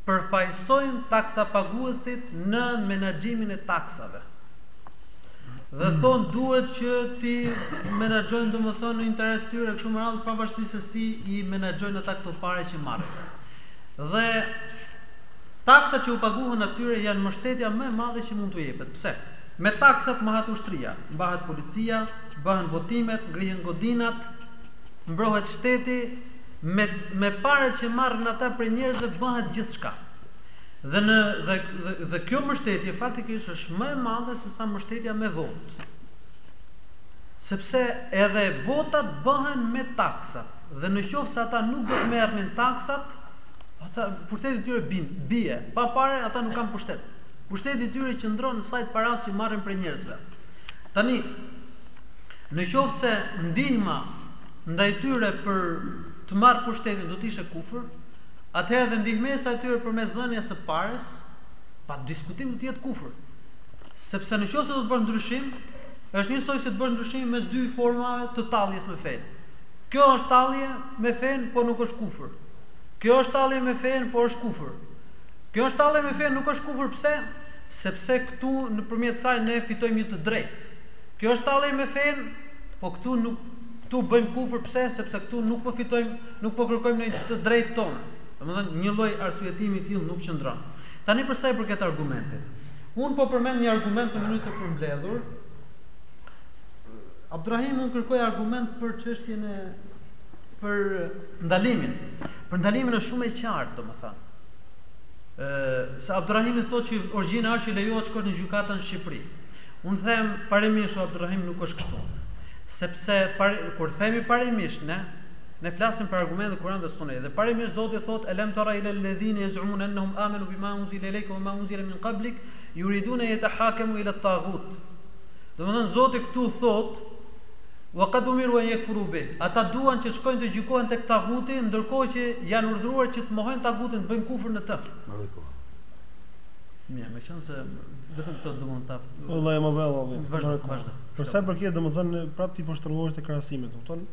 përfaqësojnë taksapaguesit në menaxhimin e taksave. Dhe thonë duhet që t'i menaxhojnë domethënë në interes tyre kështu me radhë pavarësisht se si i menaxhojnë ata këto pare që marrin. Dhe taksat që u paguhen atyre janë mbështetja më e madhe që mund t'u jepet. Pse? Me taksat mbahet ushtria, mbahet policia, bëhen votimet, ngrihen godinat, mbrohet shteti, me, me paret që marrin ata prej njerëzve bëhet gjithçka. Dhe në dhe dhe kjo mbështetje faktikisht është më e madhe se sa mbështetja me votë. Sepse edhe votat bëhen me taksat dhe në qoftë se ata nuk do të merrnin taksat, ata pushteti i tyre bin, bie. Pa pare ata nuk kanë pushtet. Pushteti i tyre qëndron në sajë të paras që marrin prej njerëzve. Tani në qoftë se ndihma ndaj tyre për të marrë pushtetin do të ishte kufër, Atëherë dhe ndihmesa e tyre përmes dhënies së pares, pa diskutim do të jetë kufër. Sepse në qoftë se do të bësh ndryshim, është njësoj si të bësh ndryshim mes dy formave të talljes me fenë. Kjo është tallje me fenë, por nuk është kufër. Kjo është tallje me fenë, por është kufër. Kjo është tallje me fenë, nuk është kufër pse? Sepse këtu nëpërmjet saj ne fitojmë një të drejtë. Kjo është tallje me fenë, po këtu nuk këtu bëjmë kufër pse? Sepse këtu nuk po fitojmë Nuk po kërkojmë ndonjë të drejtë tonën. Domethënë, një lloj arsyetimi i tillë nuk qëndron. Tani për sa i përket argumentit. Unë po përmend një argument në mënyrë të përmbledhur. Abdurrahim, unë kërkoj argument për çështjen e për ndalimin. Për ndalimin është shumë e qartë, domethënë. Ë, se Abdurrahimi thotë që origjina është që lejohet të shkosh në gjykatën në Shqipëri. Unë them parimisht o Abdurrahim nuk është kështu. Sepse kur themi parimisht ne Ne flasim për argumente në Kur'an dhe Sunet. Dhe parimisht Zoti e thotë Elem tara ila alladhina yaz'umuna annahum amanu bima unzila ilejke wama unzila min qablik yuriduna an yatahakamu ila at-taghut. Domethënë Zoti këtu thotë Wa qad umiru an yakfuru bih. Ata duan që të shkojnë të gjykohen tek taghuti, ndërkohë që janë urdhëruar që të mohojnë taghutin, të bëjnë kufër në të. Mirë, meqenëse vetëm këto duan ta Vëllai më vëllai. Vazhdo, vazhdo. Për sa i përket domethënë prapë ti po shtrëngohesh te krahasimet, kupton?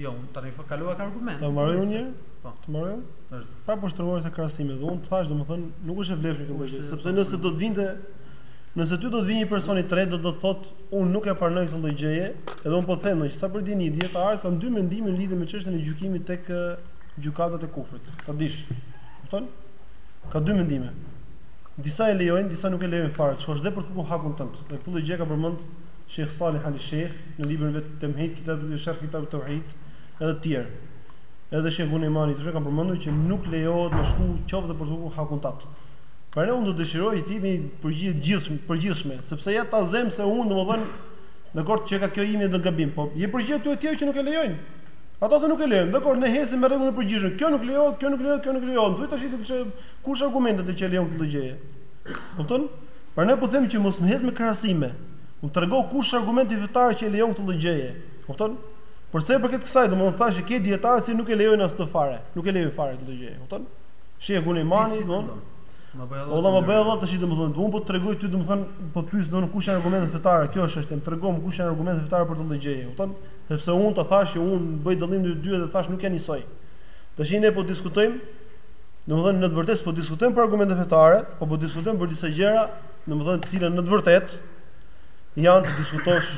Jo, unë tani të kalova te argumenti. Ta mbaroj unë. Po. Të mbaroj unë. Vazhdo. Prapë po shkon ti te krahasimi edhe unë thashë domethënë nuk është e vlefshme kjo lloj gjë, sepse nëse do të vinte nëse ty do të vijë një person i tretë do të thotë unë nuk e pranoj këtë lloj gjëje, edhe unë po them që sa për dijeni dijetarët kanë dy mendime lidhur me çështjen e gjykimit tek gjykatat e kufrit. Ta dish. Kupton? Ka dy mendime. Disa e lejojnë, disa nuk e lejojnë fare, qoftë edhe për të kërkuar hakun tënd. Dhe këtë lloj gjë ka përmend Sheikh Salih Al Sheikh në librin e vet Temhid Kitab Sharh Kitab Tauhid edhe të tjerë. Edhe Sheikh Gunejmani thashë kanë përmendur që nuk lejohet me shku qoftë dhe për të kërkuar hakun tat. Prandaj unë do dëshiroja që të jepni përgjigje gjithshme, përgjithshme, sepse ja ta zem se unë domethënë në qoftë që krahasimi në gabim, po jep përgjigje atyre të tjerë që nuk e lejojnë. Ata thonë nuk e lejojnë, dakord, ne ecim me rregullin e përgjithshëm. Kjo nuk lejohet, kjo nuk lejohet, kjo nuk lejohet. Thuaj tash kush është argumenti që e lejon këtë gjë? Kupton? Pra ne po themi që mos më ec me krahasime. Më trego kush është argumenti fetar që e lejon këtë lloj gjëje. E kupton? Për sa i përket kësaj, domethënë thashë që ka dijetarë të cilët nuk e lejojnë as këtë fare. Nuk e lejojnë fare këtë lloj gjëje. E kupton? Sheh Guneimani, domethënë. Ma bëj Allah. O Allah, ma bëj Allah tash domethënë. Unë po të tregoj ty domethënë, po të pyes domethënë kush janë argumentet fetare. Kjo është çështja. Më trego mua kush janë argumentet fetare për këtë lloj gjëje. E kupton? Sepse unë të thashë që unë bëj dallim ndër të dyja dhe thashë nuk janë njësoj. Tash ne po diskutojmë Domethënë në të vërtetë s'po diskutojmë për argumente fetare, po po diskutojmë për disa gjëra, domethënë të cilat në të vërtetë janë të diskutosh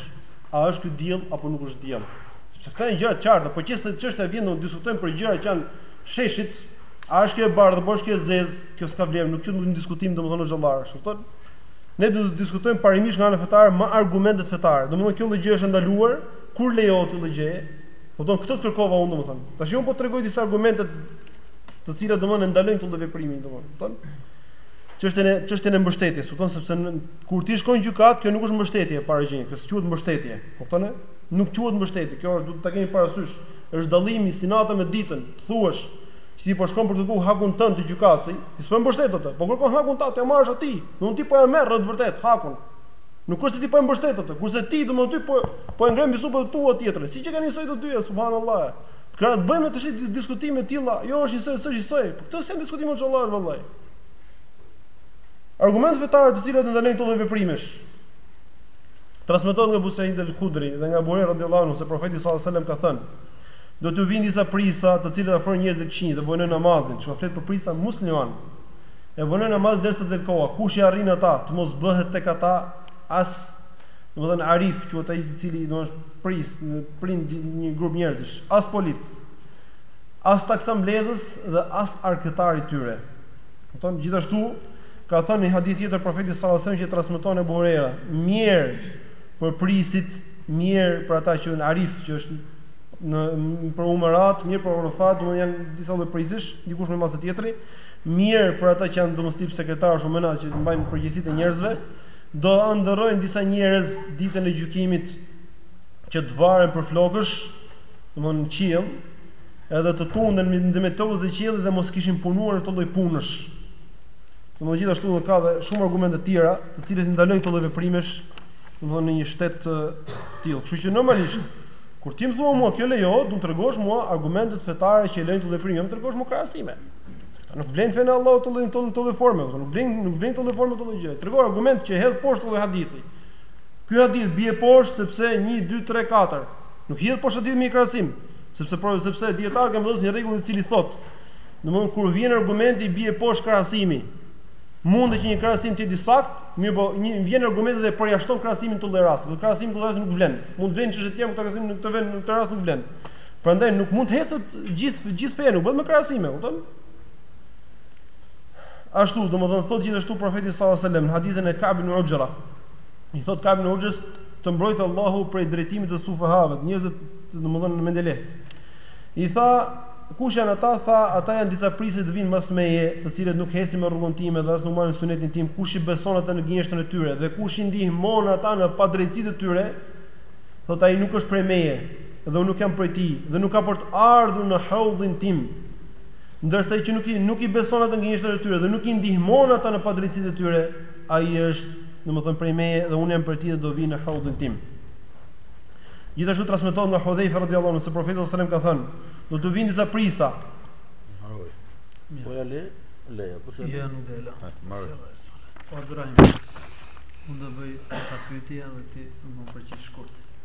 a është ky diell apo nuk është diell. Sepse këto janë gjëra të qarta, po nëse çështja vjen do të diskutojmë për gjëra që janë sheshit, a është kjo e bardhë apo është kjo e zezë, kjo s'ka vlerë, nuk quhet më diskutim domethënë në xhahila, e kupton? Ne do të diskutojmë parimisht nga ana fetare me argumentet fetare, domethënë kjo lloj gjë është e ndaluar, kur lejohet kjo lloj gjë, Kupton, këtë të kërkova unë domethënë. Tash unë po tregoj disa argumente të cilat domthonë e ndalojnë këtë veprim, domthonë, kupton? Çështjen e çështjen e mbështetjes, kupton sepse në, kur ti shkon në gjykatë, kjo nuk është mbështetje para së gjithash, kjo s'quhet mbështetje, kupton? Nuk quhet mbështetje, kjo është duhet ta keni parasysh, është dallimi si natën me ditën, të thuash që ti po shkon për të kërkuar hakun tënd te gjykatësi, ti s'po mbështet atë, po kërkon hakun tënd, t'i marrësh atë, domthonë ti po e merr në të vërtetë hakun. Nuk është se ti po e mbështet atë, kurse ti domthonë ty po po e ngre mbi supet e tua tjetrën, si qenkan njësoj të dyja, subhanallahu. Pra të bëjmë tashi diskutime të tilla, jo është njësoj, është njësoj. Po këto janë diskutime xhahilash vallai. Argumente fetare të cilat ndalojnë këto lloj veprimesh. Transmetohet nga Ebu Said al-Khudri dhe nga Ebu Hurejra radhiyallahu anhu se profeti sallallahu alajhi wasallam ka thënë: Do të vinë disa prijësa, të cilët afrojnë njerëz të këqinj dhe vonojnë namazin, shiko flet për prijësa muslimanë. E vonojnë namazin derisa të dalë koha. Kush i arrin ata, të mos bëhet tek ata as, domethënë arif, quhet ai i cili domethënë pris në prin një grup njerëzish, as polic, as taksambledhës dhe as arkëtar i tyre. Kupton? Gjithashtu, ka thënë një hadith tjetër profeti sallallahu alajhi wasallam që transmeton Abu Huraira, mjerë për prisit, mjerë për ata që janë arifë, që është për umerat, mjerë për urefat, domethënë janë disa lloj prisish, dikush më mbas tjetrit, mjerë për ata që janë domethënë tip sekretarësh umena që mbajnë përgjegjësitë e njerëzve, Do ëndërrojnë disa njerëz ditën e gjykimit që të varen për flokësh, domthon në qiell, edhe të tunden ndërmjet tokës dhe qiellit dhe mos kishin punuar këto lloj punësh. Domthon gjithashtu ka dhe shumë argumente të tjera, të cilat i ndalojnë këto lloj veprimesh, domthon në një shtet të tillë. Kështu që normalisht kur ti më thua mua kjo lejohet, do më tregosh mua argumentet fetare që lejojnë këto veprime, jo më tregosh mua krahasime. Nuk vlen në fenë e Allahut këtë llojin tonë këtë lloj forme, nuk vlen nuk vlen këtë lloj forme këtë lloj gjë. Tregon argument që hedh poshtë këtë lloj hadithi. Ky hadith bie poshtë sepse 1 2 3 4. Nuk hedh poshtë hadith me krahasim, sepse pra sepse dijetarët kanë vendosur një rregull i cili thotë, domthonë kur vjen argumenti bie poshtë krahasimi. Mund të që një krahasim të jetë i saktë, mirëpo vjen argumenti dhe përjashton krahasimin në këtë lloj rasti. Dhe krahasimi në këtë lloj rasti nuk vlen. Mund të vlejë në çështje të tjera, por krahasimi në këtë vend në këtë rast nuk vlen. Prandaj nuk mund të hecet gjithë gjithë fenë, nuk bëhet me krahasime, e kupton? Ashtu, domethënë thotë gjithashtu profeti sallallahu alajhi wasallam, në hadithin e Ka'b ibn Ujra. I thotë Ka'b ibn Ujra, të mbrojtë Allahu prej drejtimit të sufahavët, njerëzve domethënë mendjelehtë. I tha, kush janë ata? Tha, ata janë disa prisa që vijnë pas meje, të cilët nuk ecin në rrugën time dhe as nuk marrin sunetin tim. Kush i beson ata në gënjeshtën e tyre dhe kush i ndihmon ata në padrejtësitë e tyre, thotë ai nuk është prej meje. dhe unë nuk jam prej tij dhe nuk ka për të ardhur në Haudhin tim, ndërsa ai që nuk i nuk i beson ata në gënjeshtrat e tyre dhe nuk i ndihmon ata në padrejtësitë e tyre, ai është, domethënë, prej meje dhe unë jam prej tij dhe do vijë në Haudhin tim. Gjithashtu transmetohet nga Hudhaifa radhiyallahu anhu se profeti sallallahu alajhi wasallam ka thënë, do të vijnë disa prisa. Mbaroi. Po ja le, le, po se. Ja nuk e la. Mbaroi. Po drejt. Unë do bëj sa pyetje edhe ti më përgjigj shkurt.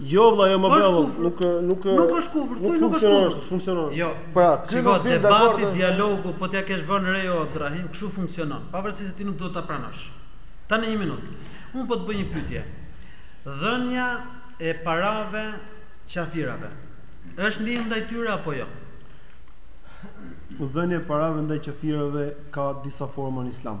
Jo vëlla, jo më Është kufër. nuk ë, nuk ë, Nuk është kufër, thuj, nuk nuk është funksionon kufër. ashtu, s'funksionon ashtu. Jo. Pra, ky Shiko, nuk bën dakord. debati, dialogu, po ta kesh vënë re o Abdurrahim, kështu funksionon, pavarësisht se ti nuk do ta pranosh. Tani një minutë. Unë po të bëj një pyetje. Dhënia e parave qafirave është ndihmë ndaj tyre apo jo? Dhënia e parave ndaj qafirave ka disa forma në Islam.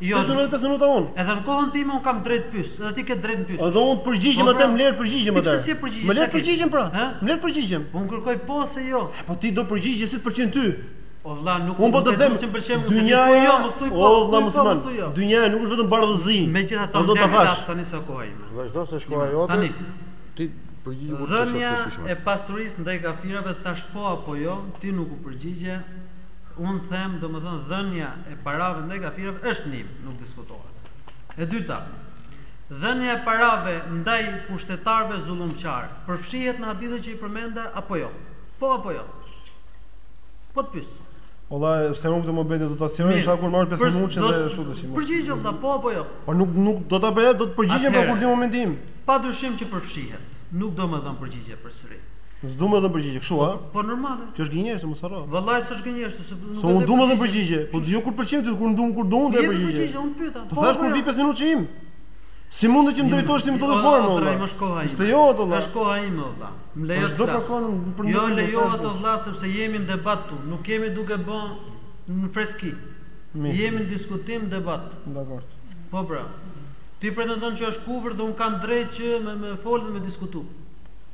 Jo. 5 minuta, 5 minuta unë. Edhe në kohën time un kam drejt të pyes, edhe ti ke drejt të pyes. Edhe un përgjigjem po, atë, pra, më lër të përgjigjem atë. Pse si përgjigjem? Më lër të përgjigjem pra. Hë? Më lër të përgjigjem. Un kërkoj po ose jo. E, po ti do përgjigjesh si të pëlqen ty. O vlla, nuk un po të them si pëlqen mua. Dynja po jo, mos thuj po. O vlla, mos më. Po, jo. Dynja nuk është vetëm bardhezi. Megjithatë, po do ta them. Tani s'a koha ime. Vazhdo se ësht koha jote. Tani. Ti përgjigju kur ta shohësh të arsyshme. Dhënia e pasurisë ndaj kafirave tash po apo jo, ti nuk u përgjigje, Unë them, domethënë dhënia e parave ndaj kafirëve është ndihm, nuk diskutohet. E dyta, dhënia e parave ndaj pushtetarëve zullumqarë përfshihet në hadithin që i përmenda apo jo? Po apo jo? Po të pyes. O vlla, se unë këtë muhabet do ta sqaroj, inshallah kur të marr 5 minutshin dhe ashtu tash. Përgjigju vlla, po apo jo? Po nuk nuk do ta bëj, do të përgjigjem për kur të vijë momenti im. Padyshim që përfshihet. Nuk do me dhën përgjigje përsëri. S'du me dhënë përgjigje, kështu a? Po, po normale. Kjo është gënjeshtër, mos harro. Vallai s'është gënjeshtër, se nuk. Se un du me dhënë përgjigje. Po jo kur të pëlqen ty, kur ndum kur duam të dhëmë përgjigje. Përgjigje, unë pyeta. Të thash kur të vi 5 minutshi im. Si mundet që më drejtosh ti në këtë formë vlla? A ime ësht koha. Është jo ato vlla. Është koha ime vlla. Më lejo të flas. Po jo lëri ato vlla sepse jemi në debat ktu. Nuk jemi duke bë në freski. Jemi në diskutim debat. Dakord. Po pra. Ti pretendon që është kufër dhe un kam drejt që me me fol dhe me diskutu.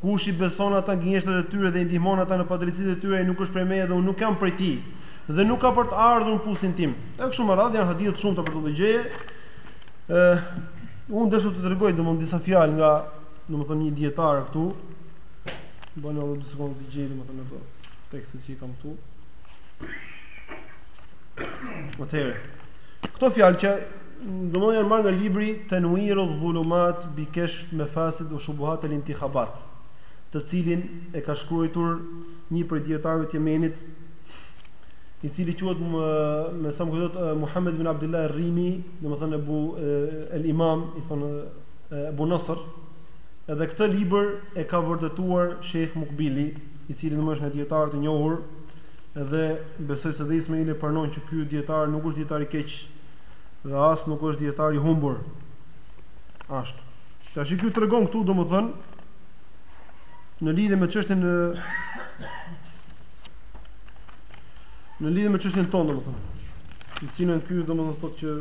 Kush i beson ata gënjeshtrat e tyre dhe i ndihmon ata në padrejtësitë e tyre ai nuk është prej meje dhe unë nuk jam prej tij, dhe nuk ka për të ardhur në pusin tim. E kështu me radhë janë hadithe të shumta për këtë lloj gjëje. Ë unë dëshiroj të tregoj domthonë disa fjalë nga domthonë një dietar këtu. Bën edhe dy sekonda të gjej domthonë ato tekstet që i kam këtu. Atëherë, këto fjalë që Domethënë janë marrë nga libri Tenuiru dhulumat bi keshf mefasid u shubuhat el intikhabat, të cilin e ka shkruajtur një prej dijetarëve të Jemenit, i cili quhet me sa më kujtohet Muhammed ibn Abdullah Rimi, domethënë Abu el Imam, i thonë Abu Nasr. Edhe këtë libër e ka vërtetuar Sheikh Mukbili, i cili domethënë është një dijetar i njohur dhe besoj se dhe Ismaili e pranon që ky dijetar nuk është dijetar i keq, dhe as nuk është dijetar i humbur. Ashtu. Tashi ky tregon këtu domethën në lidhje me çështjen e në lidhje me çështjen tonë domethën. Në të cilën ky domethën thotë që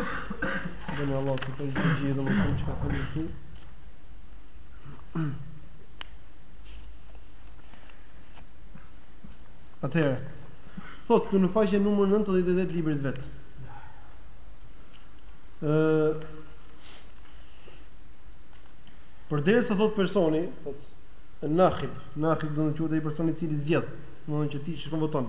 Dhe në Allah se të gjithë dhe gjithë dhe më të që ka thëmë në tu. Atëherë, thot këtu në faqen numër 98 të librit të vet. Ë Por derisa thot personi, thot Nakhib, Nakhib do të thotë ai personi i cili zgjedh, domethënë që ti shkon voton.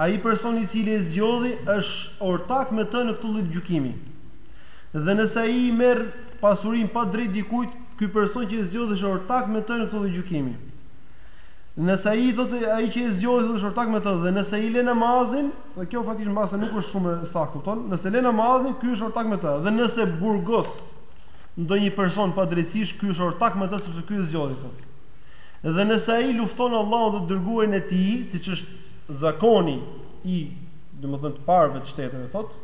Ai person i cili e zgjodhi është ortak me të në këtë lloj gjykimi. Dhe nëse ai i merr pasurinë pa të drejtë dikujt, ky person që e zgjodhi është ortak me të në këtë lloj gjykimi. Nëse ai i thotë ai që e zgjodhi thotë është ortak me të dhe nëse i lë namazin, dhe kjo faktikisht mbase nuk është shumë e saktë, kupton? Nëse lë namazin, ky është ortak me të. Dhe nëse burgos ndonjë person padrejtësisht, ky është ortak me të sepse ky e zgjodhi, thotë. Dhe nëse ai lufton Allahun dhe të dërguarin e Tij, siç është zakoni i, domethënë të parëve të shteteve thotë,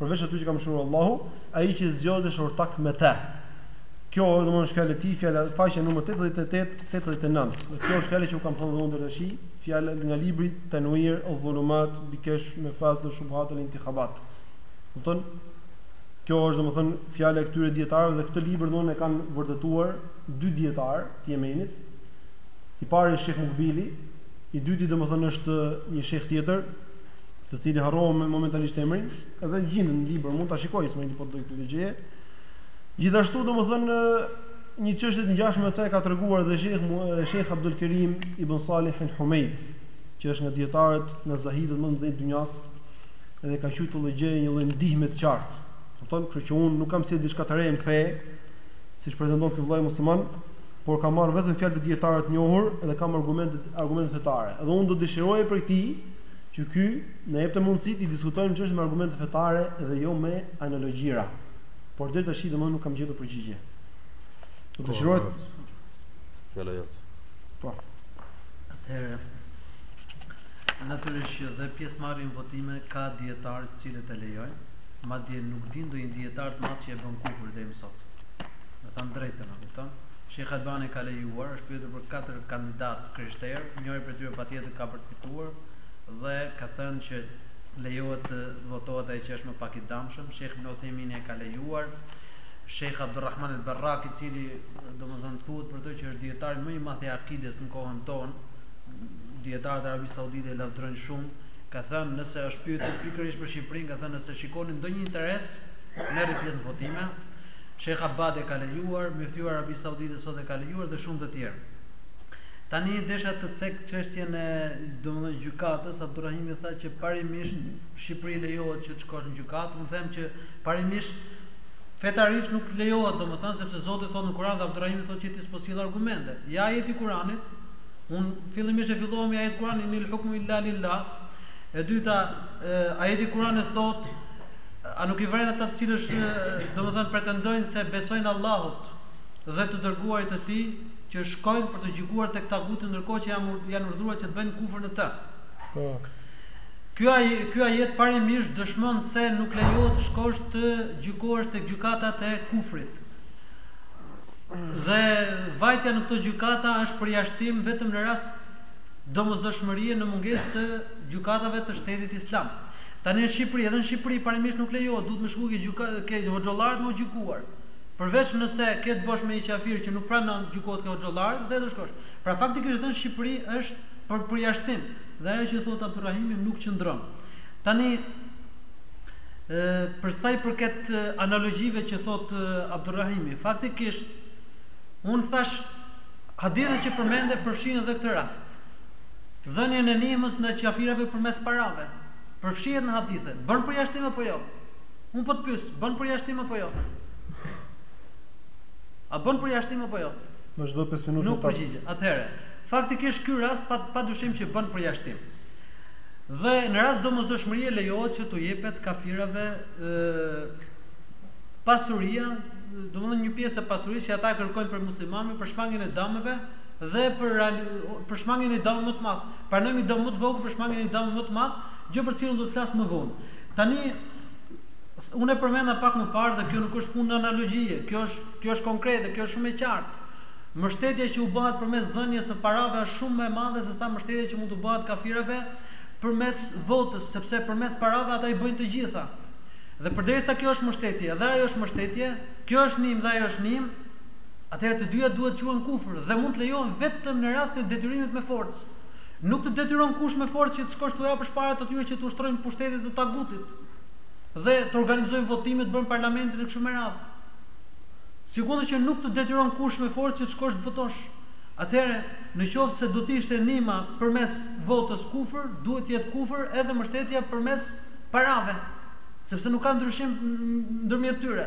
përveç atij që ka mëshiruar Allahu, ai që e zgjodhi është ortak me të. Kjo është domethënë është fjala e tij, fjala faqja numër 88, 89. Dhe kjo është fjala që u kam thënë dhënë tash, fjala nga libri Tanwir al-Zulumat bi kashf mafasid wa shubuhat al-intikhabat. Kupton? Kjo është domethënë fjala e këtyre dietarëve dhe këtë libër domethënë e kanë vërtetuar dy dietar të Jemenit. I pari është Sheikh Mukbili, I dyti domethënë është një sheh tjetër, të cilit ia harrova momentalisht emrin, edhe gjendet në libër mund ta shikoj se s'më kujtohet këtë gjë. Gjithashtu domethënë një çështje të ngjashme atë e ka treguar dhe Sheikh Sheikh Abdul Karim ibn Salih al-Humayd, që është nga dietarët më zahidët më të mëdhenj të dynjas, edhe ka qenë të gjë një lloj ndihme të qartë. Kupton, kështu që unë nuk kam sjellë diçka të re në fe, siç pretendon ky vëllai musliman, por kam marrë vetëm fjalët e dijetarëve të njohur dhe kam argumentet argumentet fetare. Dhe unë do dëshiroja prej tij që ky të na jepte mundësi të diskutojmë çështje me argumente fetare dhe jo me analogjira. Por deri tash domethënë nuk kam gjetur përgjigje. Urdhëro, fjala jote. Po. Atëherë natyrisht që dhe pjesëmarrjen në votime ka dijetarë të cilët e lejojnë, madje nuk di ndonjë dijetar të madh që e bën kufër deri më sot. Me thënë drejtën. Kupton? Sheikh Albani e ka lejuar, është pyetur për katër kandidatë krishterë, njëri prej tyre patjetër ka për të fituar dhe ka thënë që lejohet të votohet ai që është më pak i dëmshëm, Sheikh Ibn Uthejmini e ka lejuar, Sheikh Abdurrahman al-Barrak, i cili, domethënë, thuhet për të që është dijetari më i madh i akides në kohën tonë, dijetarët e Arabisë Saudite e lavdërojnë shumë, ka thënë nëse është pyetur pikërisht për Shqipërinë, ka thënë nëse shikoni ndonjë interes, merrni pjesë në votime. Sheikh Abbad e ka lejuar, Myftiu i Arabisë Saudite sot e ka lejuar dhe shumë të tjerë. Tani desha të cek çështjen e, domethënë, gjykatës, Abdurrahimi tha që parimisht në Shqipëri lejohet që të shkosh në gjykatë, unë them që parimisht fetarisht nuk lejohet, domethënë, sepse Zoti thotë në Kur'an dhe Abdurrahimi thotë që ti s'po sjell argumente. Ja ajeti i Kur'anit, unë fillimisht e fillova me ajet Kur'anit, Inil hukmu illa lillah, e dyta, ajeti i Kur'anit thotë, A nuk i vëren ata të cilët, domethënë, pretendojnë se besojnë Allahut dhe të Dërguarit të Tij, që shkojnë për të gjykuar tek taguti ndërkohë që janë urdhëruar që të bëjnë kufër në të? Ky ky ajet parimisht dëshmon se nuk lejohet të shkosh të gjykohesh tek gjykatat e kufrit. Dhe vajtja në këto gjykata është përjashtim vetëm në rast domosdoshmërie në mungesë të gjykatave të shtetit islam. Tani në Shqipëri, edhe në Shqipëri parimisht nuk lejohet, duhet me shku ke gjyka, ke hoxhollarët me u gjykuar. Përveç nëse ke të bësh me një qafir që nuk pranon të gjykohet ke hoxhollarët, atëherë do shkosh. Pra faktikisht edhe në Shqipëri është për përjashtim dhe ajo që thotë Abdurrahimi nuk qëndron. Tani, për sa i përket analogjive që thotë Abdurrahimi, faktikisht unë thash hadithet që përmende përfshijnë edhe këtë rast, dhënien e ndihmës ndaj qafirave përmes parave. përfshihet në hadithe, bën përjashtim apo jo? Unë po të pyes, bën përjashtim apo jo? A bën përjashtim apo jo? Vazhdo 5 minuta. Nuk përgjigj. Atëherë, faktikisht ky rast pa pa dyshim që bën përjashtim. Dhe në rast domosdoshmërie lejohet që t'u jepet kafirave ë pasuria, domethënë një pjesë e pasurisë që ata kërkojnë prej muslimanëve për shmangien e dëmeve dhe për për shmangien e dëmit më të madh. Pranojmë një dëm më të vogël për shmangien e një dëmi më të madh, gjë për të cilën do të flas më vonë. Tani, unë e përmenda pak më parë dhe kjo nuk është punë analogjie, kjo është, kjo është konkrete, kjo është shumë e qartë. Mbështetja që u bëhet përmes dhënies së parave është shumë më e madhe se sa mbështetja që mund t'u bëhet kafirave përmes votës, sepse përmes parave ata i bëjnë të gjitha. Dhe përderisa kjo është mbështetje dhe ajo është mbështetje, kjo është ndihmë dhe ajo është ndihmë, atëherë të dyja duhet të quhen kufër dhe mund të lejohen vetëm në rastin e detyrimit me forcë. Nuk të detyron kush me forcë që të shkosh t'u japësh paratë atyre që të ushtrojnë pushtetet e tagutit dhe të organizojnë votime, të bëjnë parlamentin e kështu me radhë. Sikundër që nuk të detyron kush me forcë që të shkosh të votosh. Atëherë, në qoftë se do të ishte ndihma përmes votës kufër, duhet të jetë kufër edhe mbështetja përmes parave, sepse nuk ka ndryshim ndërmjet tyre.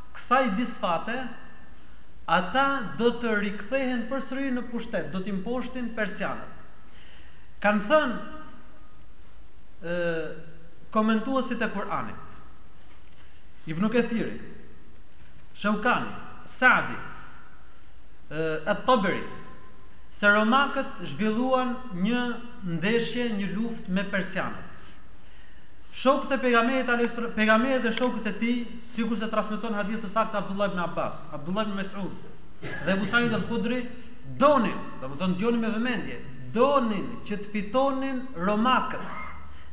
kësaj disfate, ata do të rikthehen përsëri në pushtet, do t'i mposhtin persianët. Kanë thënë komentuesit e Kur'anit, Ibn Kathiri, Shaukani, Sa'di, At-Taberi, se romakët zhvilluan një ndeshje, një luftë me persianët. Shokët e Pejgamberit, Pejgamberi dhe shokët e tij, Sikurse transmeton hadith të saktë Abdullah ibn Abbas, Abdullah ibn Mes'ud dhe Ebu Sa'id al-Khudri, Donin, domethënë dëgjoni me vëmendje, donin që të fitonin romakët,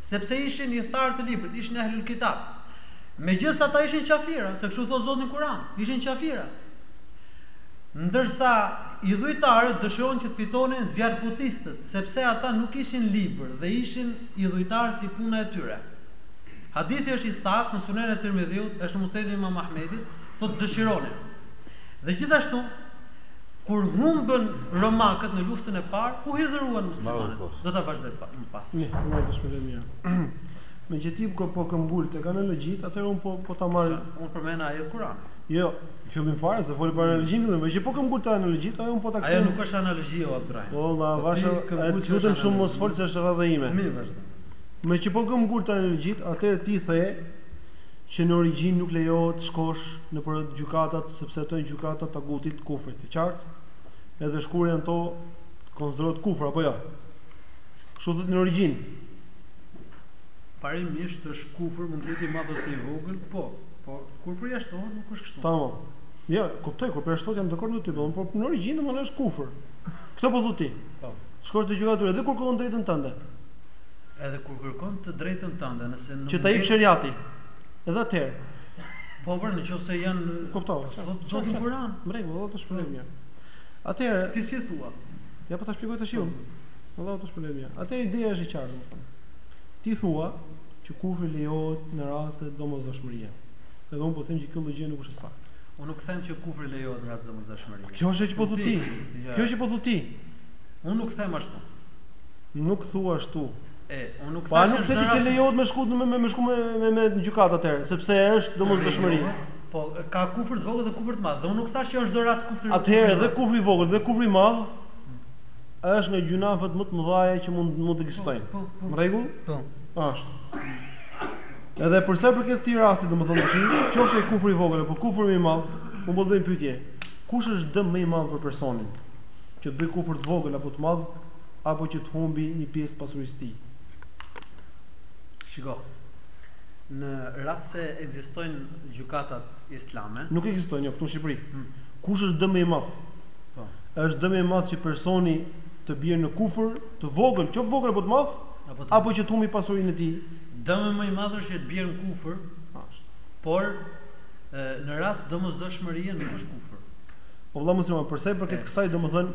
sepse ishin ithtarë të librit, ishin ehlul kitab. Megjithëse ata ishin qafira, se kështu thotë Zoti në Kur'an, ishin qafira. Ndërsa idhujtarët dëshironin që të fitonin zjarrputistët, sepse ata nuk kishin libër dhe ishin idhujtarë si puna e tyre. Hadithi është i saktë në Sunen e Tirmidhiut, është në Musnedin e Imam Ahmedit, thotë dëshironin. Dhe gjithashtu kur humbën romakët në luftën e parë, u hidhëruan muslimanët. Do ta vazhdoj pa, më pas. Ne, Allah të shpërblejë mirë. Meqë ti po po këmbëngul tek analogjitë, atëherë un po po ta marr. Un përmenda ajet Kur'an. Jo, fillim fare se fole për analogjin fillim, meqë po këmbëngul te analogjitë, ajo un po ta kthej. Ajo nuk është analogji o Abdrahim. Po la, po, vasha, të lutem shumë mos fol se është radha ime. Mirë, vazhdo. Meqë po këmbëngul te analogjitë, atëherë ti the që në origjinë nuk lejohet të shkosh nëpër gjykata sepse ato janë gjykata të tagutit, kufrit. E qartë? Edhe shkuarja në to konsiderohet kufër apo jo? Kështu thotë në origjinë. Parimisht është kufër, mund të jetë i madh ose i vogël, po, por kur përjashtohet nuk është kështu. Tamam. Jo, kuptoj, kur përjashtohet jam dakord me ty, po, por në origjinë domethënë është kufër. Këtë po thu ti. Po. Shkosh te gjykatorja dhe kur kërkon të drejtën tënde. Edhe kur kërkon të drejtën tënde, nëse nuk Që ta jep sheriati. Edhe atëherë. Po por në qoftë se janë Kuptova. Thotë Zoti në Kur'an. Në rregull, Allah të shpërblejë mirë. Atëherë Ti si thua? Ja po ta shpjegoj tash unë. Allahu të shpërblejë mirë. Atë ideja është e qartë, domethënë. Ti thua që kufri lejohet në raste domosdoshmërie. Edhe unë po them që kjo lloj gjë nuk është e saktë. Unë nuk them që kufri lejohet në raste domosdoshmërie. Kjo është që po thotë ti. Kjo është që po thotë ti. Unë nuk them ashtu. Nuk thua ashtu. E, unë nuk thashë. Po nuk the ti që lejohet me shku me me shku me me me në gjykatë atëherë, sepse është domosdoshmëri. Po ka kufër të vogël dhe kufër të madh. Dhe unë nuk thashë që është çdo rast kufër. Atëherë dhe kufri i vogël dhe kufri i madh është nga gjynafet më të mëdha që mund mund të ekzistojnë. Po, po, po. Në rregull? Po. Është. Edhe për sa i përket këtij rasti, domethënë tash, qoftë kufri i vogël apo kufri i madh, unë po të bëj pyetje. Kush është dëm më i madh për personin? Që të bëjë kufër të vogël apo të madh? apo që të humbi një pjesë të pasurisë së tij. Shiko, në rast se ekzistojnë gjykatat islame. Nuk ekzistojnë, jo, këtu në Shqipëri. Hmm. Kush është dëm më i madh? Po. Është dëmi më i madh që personi të bjerë në kufër, të vogël, qoftë vogël apo të madh, apo, apo që të humbi pasurinë e tij. Dëmi më i madh është që të bjerë në kufër. Është. Por në rast domosdoshmërie nuk është kufër. Po vëlla musliman, për sa i përket kësaj, domethënë,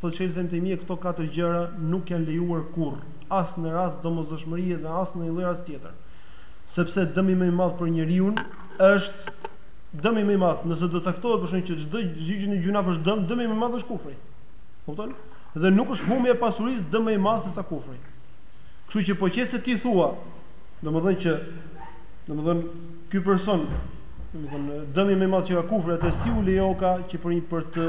Thotë që këto katër gjëra nuk janë lejuar kurrë, as në rast domosdoshmërie dhe as në ndonjë lloj rast tjetër. Sepse dëmi më i madh për njeriun është dëmi më i madh, nëse do caktohet për shembull që çdo çdo një gjynah është dëm, dëmi më i madh është kufri. Kupton? Dhe nuk është humbja e pasurisë dëm më i madh se sa kufri. Kështu që po qe se ti thua, domethënë që domethënë ky person, domethënë dëmi më i madh që ka kufri atëherë si u lejoka që për për të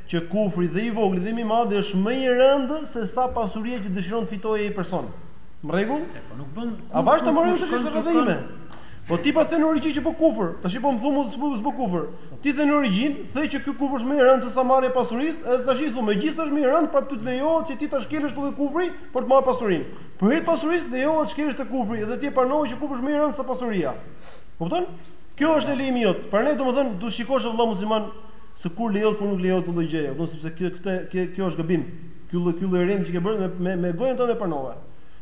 që kufri dhe i vogli dhe i madhi është më i rëndë se sa pasuria që dëshiron të fitojë ai person. Në rregull? E po nuk bën Avash ta mbaroj unë tash se radha ime. Po ti pra the në origjinë që bën kufër. Tash po më thu mua se s'bën kufër. Ti the në origjinë, the që ky kufër është më i rëndë se sa marrja e pasurisë, edhe tashi thu megjithëse është më i rëndë, prapë ty të lejohet që ti ta shkelësh po te kufri për të marrë pasurinë. Për hir të pasurisë lejohet të shkelësh te kufri dhe ti e pranove që kufri është më i rëndë se pasuria. Kupton? Kjo është lejimi jot. Prandaj domethënë duhet shikosh o vëlla musliman se kur lejohet kur nuk lejohet lloj gjëja, domthonë sepse kjo këtë kjo kjo është gabim. Ky lloj ky lloj rendi që ke bërë me me gojën tënde e pranove.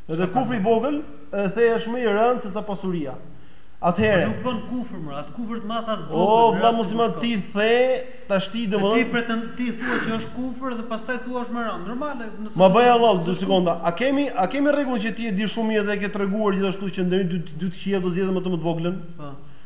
Edhe kufri i vogël, the është më i rëndë se sa pasuria. Atëherë. Po nuk bën kufër më, as kufër të madh as të vogël. O vëlla musliman ti the tashti domethënë. Ti pretend ti thua që është kufër dhe pastaj thua është më rëndë. Normale, nëse. Ma bëj Allah dy sekonda. A kemi a kemi rregull që ti e di shumë mirë dhe e ke treguar gjithashtu që ndër dy dy të këqijat do zgjedhim atë më të voglën? Po.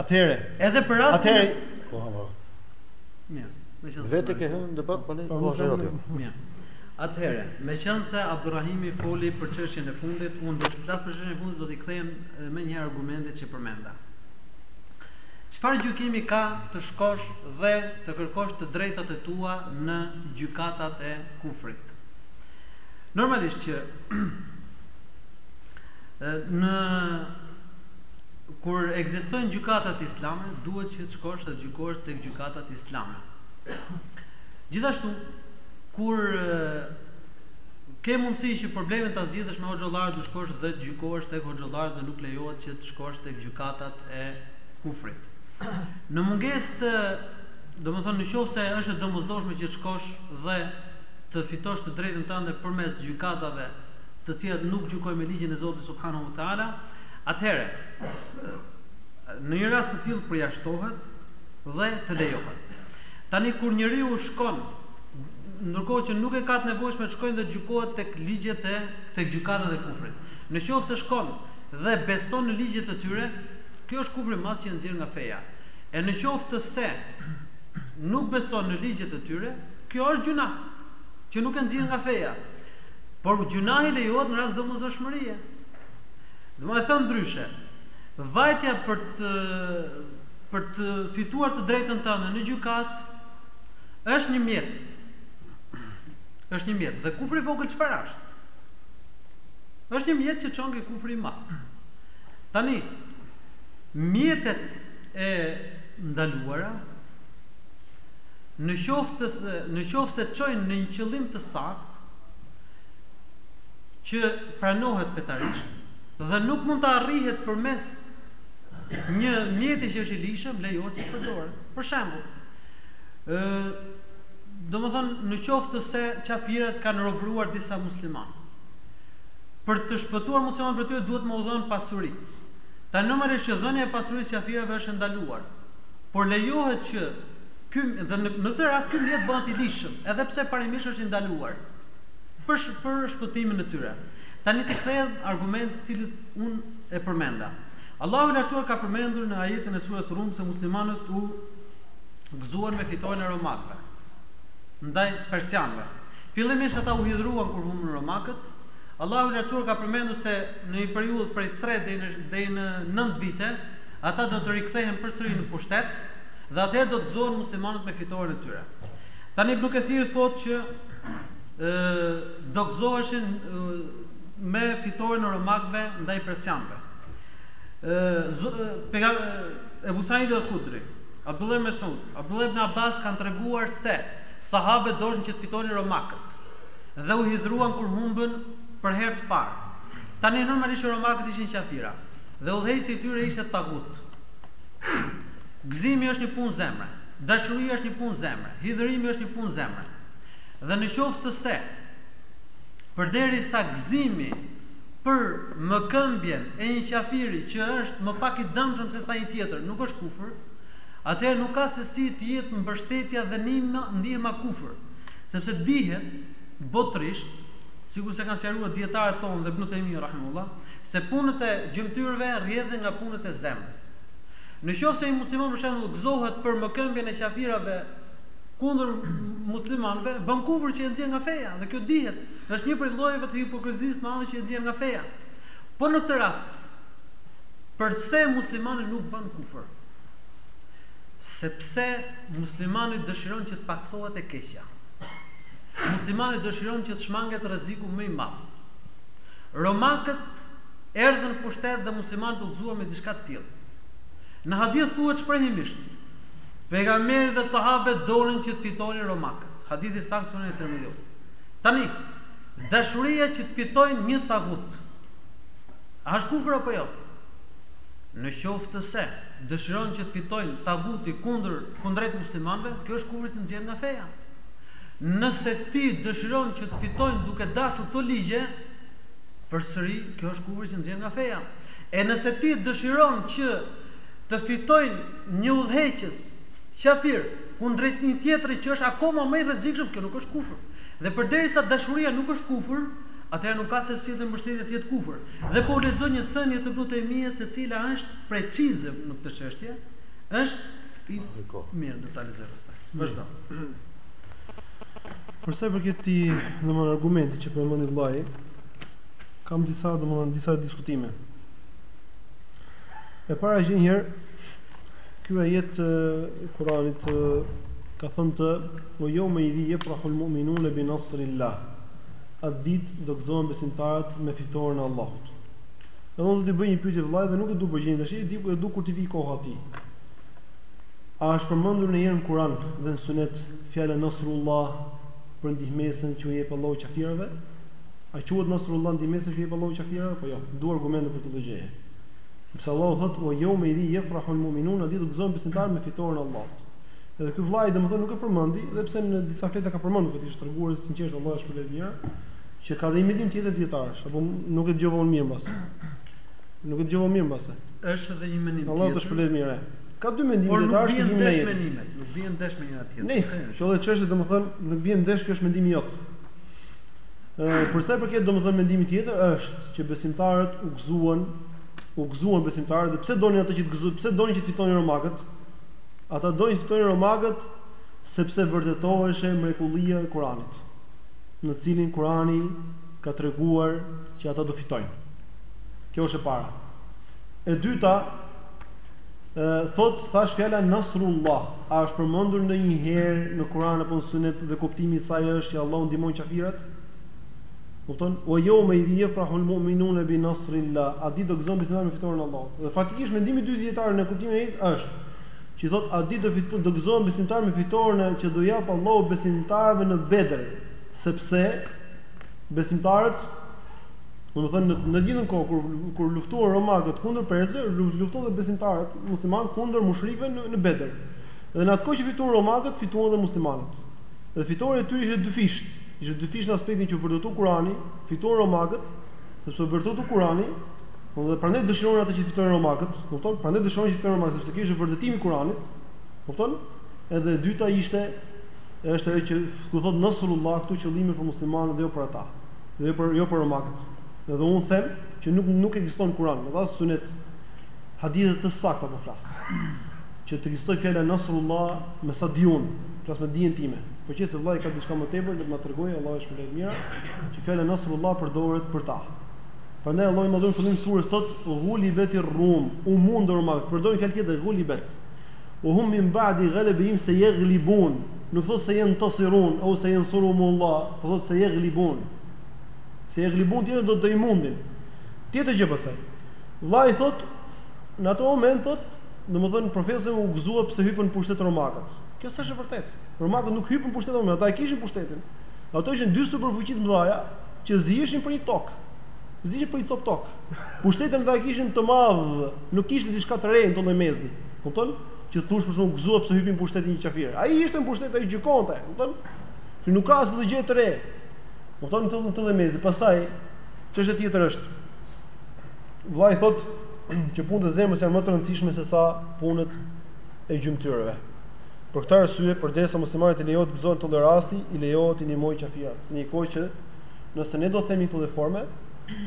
Atëherë. Edhe për rastin. Atëherë. Koha më. Mirë. Meqenë. Vetë ke hyrë në debat, po ne po është jote. Mirë. Atëherë, meqenëse Abdurrahimi foli për çështjen e fundit, unë do të flas për çështjen e fundit, do t'i kthehem me një argument që përmenda. Çfarë gjykimi ka të shkosh dhe të kërkosh të drejtat e tua në gjykatat e kufrit? Normalisht që në Kur ekzistojnë gjykatat islame, duhet që të shkosh dhe të gjykohesh tek gjykatat islame. Gjithashtu, kur ke mundësi që problemin ta zgjidhësh me hoxhollarët, duhet të shkosh dhe të gjykohesh tek hoxhollarët dhe nuk lejohet që të shkosh tek gjykatat e kufrit. Në mungesë të, domethënë në qoftë se është e domosdoshme që të shkosh dhe të fitosh të drejtën tënde përmes gjykatave të cilat nuk gjykojnë me ligjin e Zotit subhanahu wa taala, Atëherë, në një rast të tillë përjashtohet dhe të lejohet. Tani kur njeriu shkon, ndërkohë që nuk e ka të nevojshme të shkojë dhe të gjykohet tek ligjet e, tek gjykatat e kufrit. Në qoftë se shkon dhe beson në ligjet e tyre, kjo është kufër i madh që e nxjerr nga feja. E në qoftë se nuk beson në ligjet e tyre, kjo është gjynah, që nuk e nxjerr nga feja. Por gjynahi lejohet në rast domosdoshmërie. Domethënë ndryshe, vajtja për të për të fituar të drejtën tënde në gjykatë është një mjet. Është një mjet dhe kufri i vogël çfarë është? Është një mjet që çon ke kufri i madh. Tani mjetet e ndaluara në qoftë se në qoftë se çojnë në një qëllim të saktë që pranohet fetarisht dhe nuk mund të arrihet përmes një mjeti që është i ligjshëm, lejohet që të përdoret. Për shembull, ë domethënë në qoftë se qafirat kanë robëruar disa muslimanë. Për të shpëtuar muslimanët prej tyre duhet me u dhënë pasuri. Tani normalisht që dhënia e pasurisë qafirave është e ndaluar. Por lejohet që ky dhe në këtë rast ky mjet bëhet i ligjshëm, edhe pse parimisht është i ndaluar. për shpëtimin e tyre. Tani t'i kthehem argumentit të cilin unë e përmenda. Allahu i Lartësuar ka përmendur në ajetin e Surës Rum se muslimanët u gëzuan me fitoren e romakëve ndaj persianëve. Fillimisht ata u hidhëruan kur humbën romakët. Allahu i Lartësuar ka përmendur se në një periudhë prej tre deri në nëntë vite ata do të rikthehen përsëri në pushtet dhe atëherë do të gëzohen muslimanët me fitoren e tyre. Tani Ibn Kathir thotë që do gëzoheshin me fitoren e romakëve ndaj persianëve. Ebu Said el-Khudri, Abdullah ibn Mes'ud, Abdullah ibn Abbas kanë treguar se sahabët doshin që të fitonin romakët dhe u hidhëruan kur humbën për herë të parë. Tani normalisht që romakët ishin qafira dhe udhëheqësi i tyre ishte taghut. Gëzimi është një punë zemre. Dashuria është një punë zemre, hidhërimi është një punë zemre. Dhe në qoftë se, përderisa gëzimi për mëkëmbjen e një qafiri që është më pak i damshëm se sa një tjetër nuk është kufër, atëherë nuk ka se si të jetë mbështetja dhe nima, ndihma kufër. Sepse dihet botërisht, sikurse kanë sqaruar dijetarët tanë dhe Ibn Tejmije rahimehullah, se punët e gjymtyrëve rrjedhin nga punët e zemrës. Në qoftë se një musliman për shembull gëzohet për mëkëmbjen e qafirave kundër muslimanëve, bën kufër që e nxjerr nga feja dhe kjo dihet, është një prej llojeve të hipokrizisë së madhe që e nxjerr nga feja. Po në këtë rast, përse muslimani nuk bën kufër? Sepse muslimani dëshiron që të pakësohet e keqja. Muslimani dëshiron që të shmanget rreziku më i madh. Romakët erdhën në pushtet dhe muslimanët u gëzuan me diçka të tillë. Në hadith thuhet shprehimisht, Pejgamberi dhe sahabet donin që të fitonin romakët. Hadith i saktë Suneni i Tirmidhiut. Tani, dashuria që të fitojnë një tagut, a është kufër apo jo? Nëqoftëse dëshiron që të fitojnë taguti kundër kundrejt muslimanëve, kjo është kufër që nxjerr nga feja. Nëse ti dëshiron që të fitojnë duke dashur këto ligje, përsëri kjo është kufër që nxjerr nga feja. E nëse ti dëshiron që të fitojnë një udhëheqës, qafir, kundrejt një tjetri që është akoma më i rrezikshëm, kjo nuk është kufër. Dhe përderisa dashuria nuk është kufër, atëherë nuk ka se si dhe mbështetja të jetë kufër. Dhe po u lexoj një thënie të Ibn Tejmijës e cila është precize në këtë çështje, është Mirë, do ta lexoj pastaj. Vazhdo. Për sa i përket këtij, domthonë argumentit që përmendi vëllai, Kam disa, domethënë disa diskutime. E para që një herë ky ajet i Kuranit ka thënë ue jeumeidhin jefrahul mu'minune bi nasrillah atë dit do gëzohen besimtarët me fitoren e Allahut e do t'i bëj një pyetje vllait dhe nuk e du përgjigjen tashi e di, po e du kur t'i vi koha ti a është përmendur nëherë në Kuran dhe në sunet fjala nasrullah për ndihmesën që u jep Allahu qafirëve A quhet Nasrullah ndihmesa që i jep Allahu qafirave? Apo jo, dua argumente për këtë lloj gjëje. Sepse Allahu thotë ue jeumeidhin jefrahul mu'minun, atë ditë gëzohen besimtarët me fitoren e Allahut. Edhe ky vllai domethënë nuk e përmendi, edhe pse në disa fetva e ka përmendur këtë është treguar i sinqertë Allahu e shpërbleftë mirë, që ka dhe një mendim tjetër dietarësh, apo nuk e dëgjova unë mirë mbase. Nuk e dëgjova mirë mbase. Është edhe një mendim tjetër. Allahu të shpërbleftë mirë. Ka dy mendime dietarësh që dimë ne. Nuk bien ndesh me njëra tjetrën. Nëse kjo lloj çështje domethënë nuk bien ndesh, kjo është mendimi jot. Ë për sa i përket domethënë mendimit tjetër është që besimtarët u gëzuan, u gëzuan besimtarët dhe pse donin ata që të gëzohen, pse donin që të fitonin romakët? Ata donin të fitonin romakët sepse vërtetoheshe mrekullia e Kuranit, në të cilin Kurani ka treguar që ata do fitojnë. Kjo është e para. E dyta, Thotë, thashë fjala Nasrullah, a është përmendur ndonjëherë në Kur'an apo në Sunet dhe kuptimi i saj është që Allahu ndihmon qafirat? Kupton? Wa yawma idhin yafrahul mu'minuna bi nasrillah. Atë ditë do gëzojnë besimtarët me fitoren e Allahut. Dhe faktikisht mendimi i dytë i dijetarëve në kuptimin e ajetit është që thotë atë ditë do fitojnë do gëzohen besimtarët me fitoren e që do jap Allahu besimtarëve në Bedër, sepse besimtarët Domethënë në në të njëjtën kohë kur kur luftuan romakët kundër persëve, luftuan edhe besimtarët muslimanë kundër mushrikëve në në Bedër. Dhe në atë kohë që fituan romakët, fituan edhe muslimanët. Dhe fitorja e tyre ishte e dyfishtë. Ishte e dyfishtë në aspektin që u vërtetua Kurani, fituan romakët, sepse u vërtetua Kurani, dhe prandaj dëshironin ata që të fitonin romakët, kupton? Prandaj dëshironin që të fitonin romakët, sepse kjo ishte vërtetim i Kuranit. Kupton? Edhe e dyta ishte është ajo që ku thotë Nasrullah, këtu qëllimi për muslimanët dhe jo për ata. dhe jo për jo për romakët. Edhe unë them që nuk nuk ekziston Kur'an, në Sunet hadithe të sakta po flas. Që të ekzistojë fjala Nasrullah me sa di unë, flas me dijen time. Po qe se vllai ka diçka më tepër, le të ma tregojë Allahu e shpërbleftë me të mira, që fjala Nasrullah përdoret për ta. Prandaj Allahu i Madhëruar fillim surës thotë, "Ghulibetir Rum", u mundën romakët, përdori fjalë tjetër, "Ghulibet". Wa hum min ba'di ghalabihim seyaghliboun, nuk thotë seyantasirun au seyansuruhumullah, po thotë seyaghliboun, seyaghliboun do të thotë do i mundin. Tjetër gjë pastaj. Vllai thotë në atë moment thotë, domethënë profeti saws u gëzua pse hypën në pushtet romakët. Kjo s'është e vërtetë. Romakët nuk hypën në pushtet romakët, ata e kishin pushtetin. Ato ishin dy superfuqi të mëdha që ziheshin për një tokë. Ziheshin për një copë tokë. Pushtetin ata e kishin të madh, nuk kishte diçka të re në këtë mes. Kupton? Që të thosh për shembull u gëzua pse hypi në pushtet një qafir. Ai ishte në pushtet, ai gjykonte, kupton? Që nuk ka asnjë gjë të re. Kupton këtë këtë mes. Pastaj çështja tjetër është vllai thotë që punët e zemrës janë më të rëndësishme se sa punët e gjymtyrëve. Për këtë arsye, përderisa muslimanit i lejohet të gëzohet në këtë lloj rasti, i lejohet të ndihmojë qafirat. Në një kohë që nëse ne do të themi këtë lloj forme,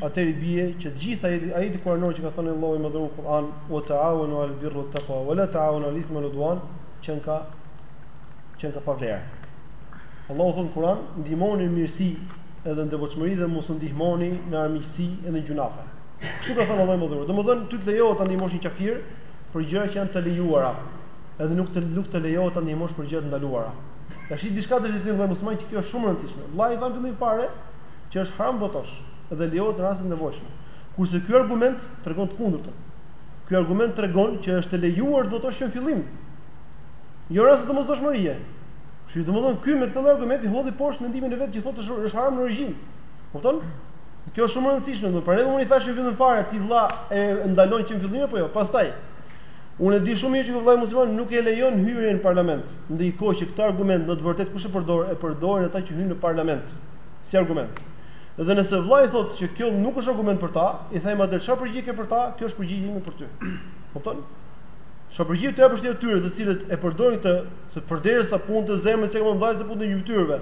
atëherë i bie që të gjithë ajeti kuranor që ka thënë Allahu i Madhëruar Kur'an, "Wa ta'awanu 'alal birri wat taqwa wa la ta'awanu 'alal ithmi wal 'udwan", qenka qenka pa vlerë. Allahu thotë në Kur'an, "Ndihmoni në mirësi edhe në devotshmëri dhe mos u ndihmoni në armiqësi edhe në gjunafe." Kështu ka thënë Allahu i Madhëruar. Domethënë ty të lejohet ta ndihmosh një kafir për gjëra që janë të lejuara, edhe nuk të nuk të lejohet ta ndihmosh për gjëra të ndaluara. Tash diçka do të them vëllait musliman që kjo është shumë e rëndësishme. Vllai tha në fillim fare, që është haram të votosh dhe lejohet në raste të nevojshme. Kurse ky argument tregon të kundërtën. Ky argument tregon që është e lejuar të votosh që në fillim. Jo në raste të domosdoshmërie. Kështu që domethënë ky me këtë argument e hodhi poshtë mendimin e vet që thotë është është haram në origjinë. Kupton? Kjo është shumë e rëndësishme, se pra edhe unë i thashë në fillim fare ti vëlla e ndalon që në fillim apo jo. Pastaj unë e di shumë mirë që ky vëlla musliman nuk e lejon hyrjen në parlament. Ndërkohë që këtë argument në të vërtetë kush e përdor? E përdorin ata që hyjnë në parlament. si argument. Dhe nëse vllai thotë që kjo nuk është argument për ta, i thajmë atëherë çfarë përgjigje ke për ta, kjo është përgjigje ime për ty. Kupton? Çfarë përgjigje të japësh ti atyre të cilët e përdorin këtë, se përderisa punë të zemrës që qenka vlla i se punë të gjymtyrëve.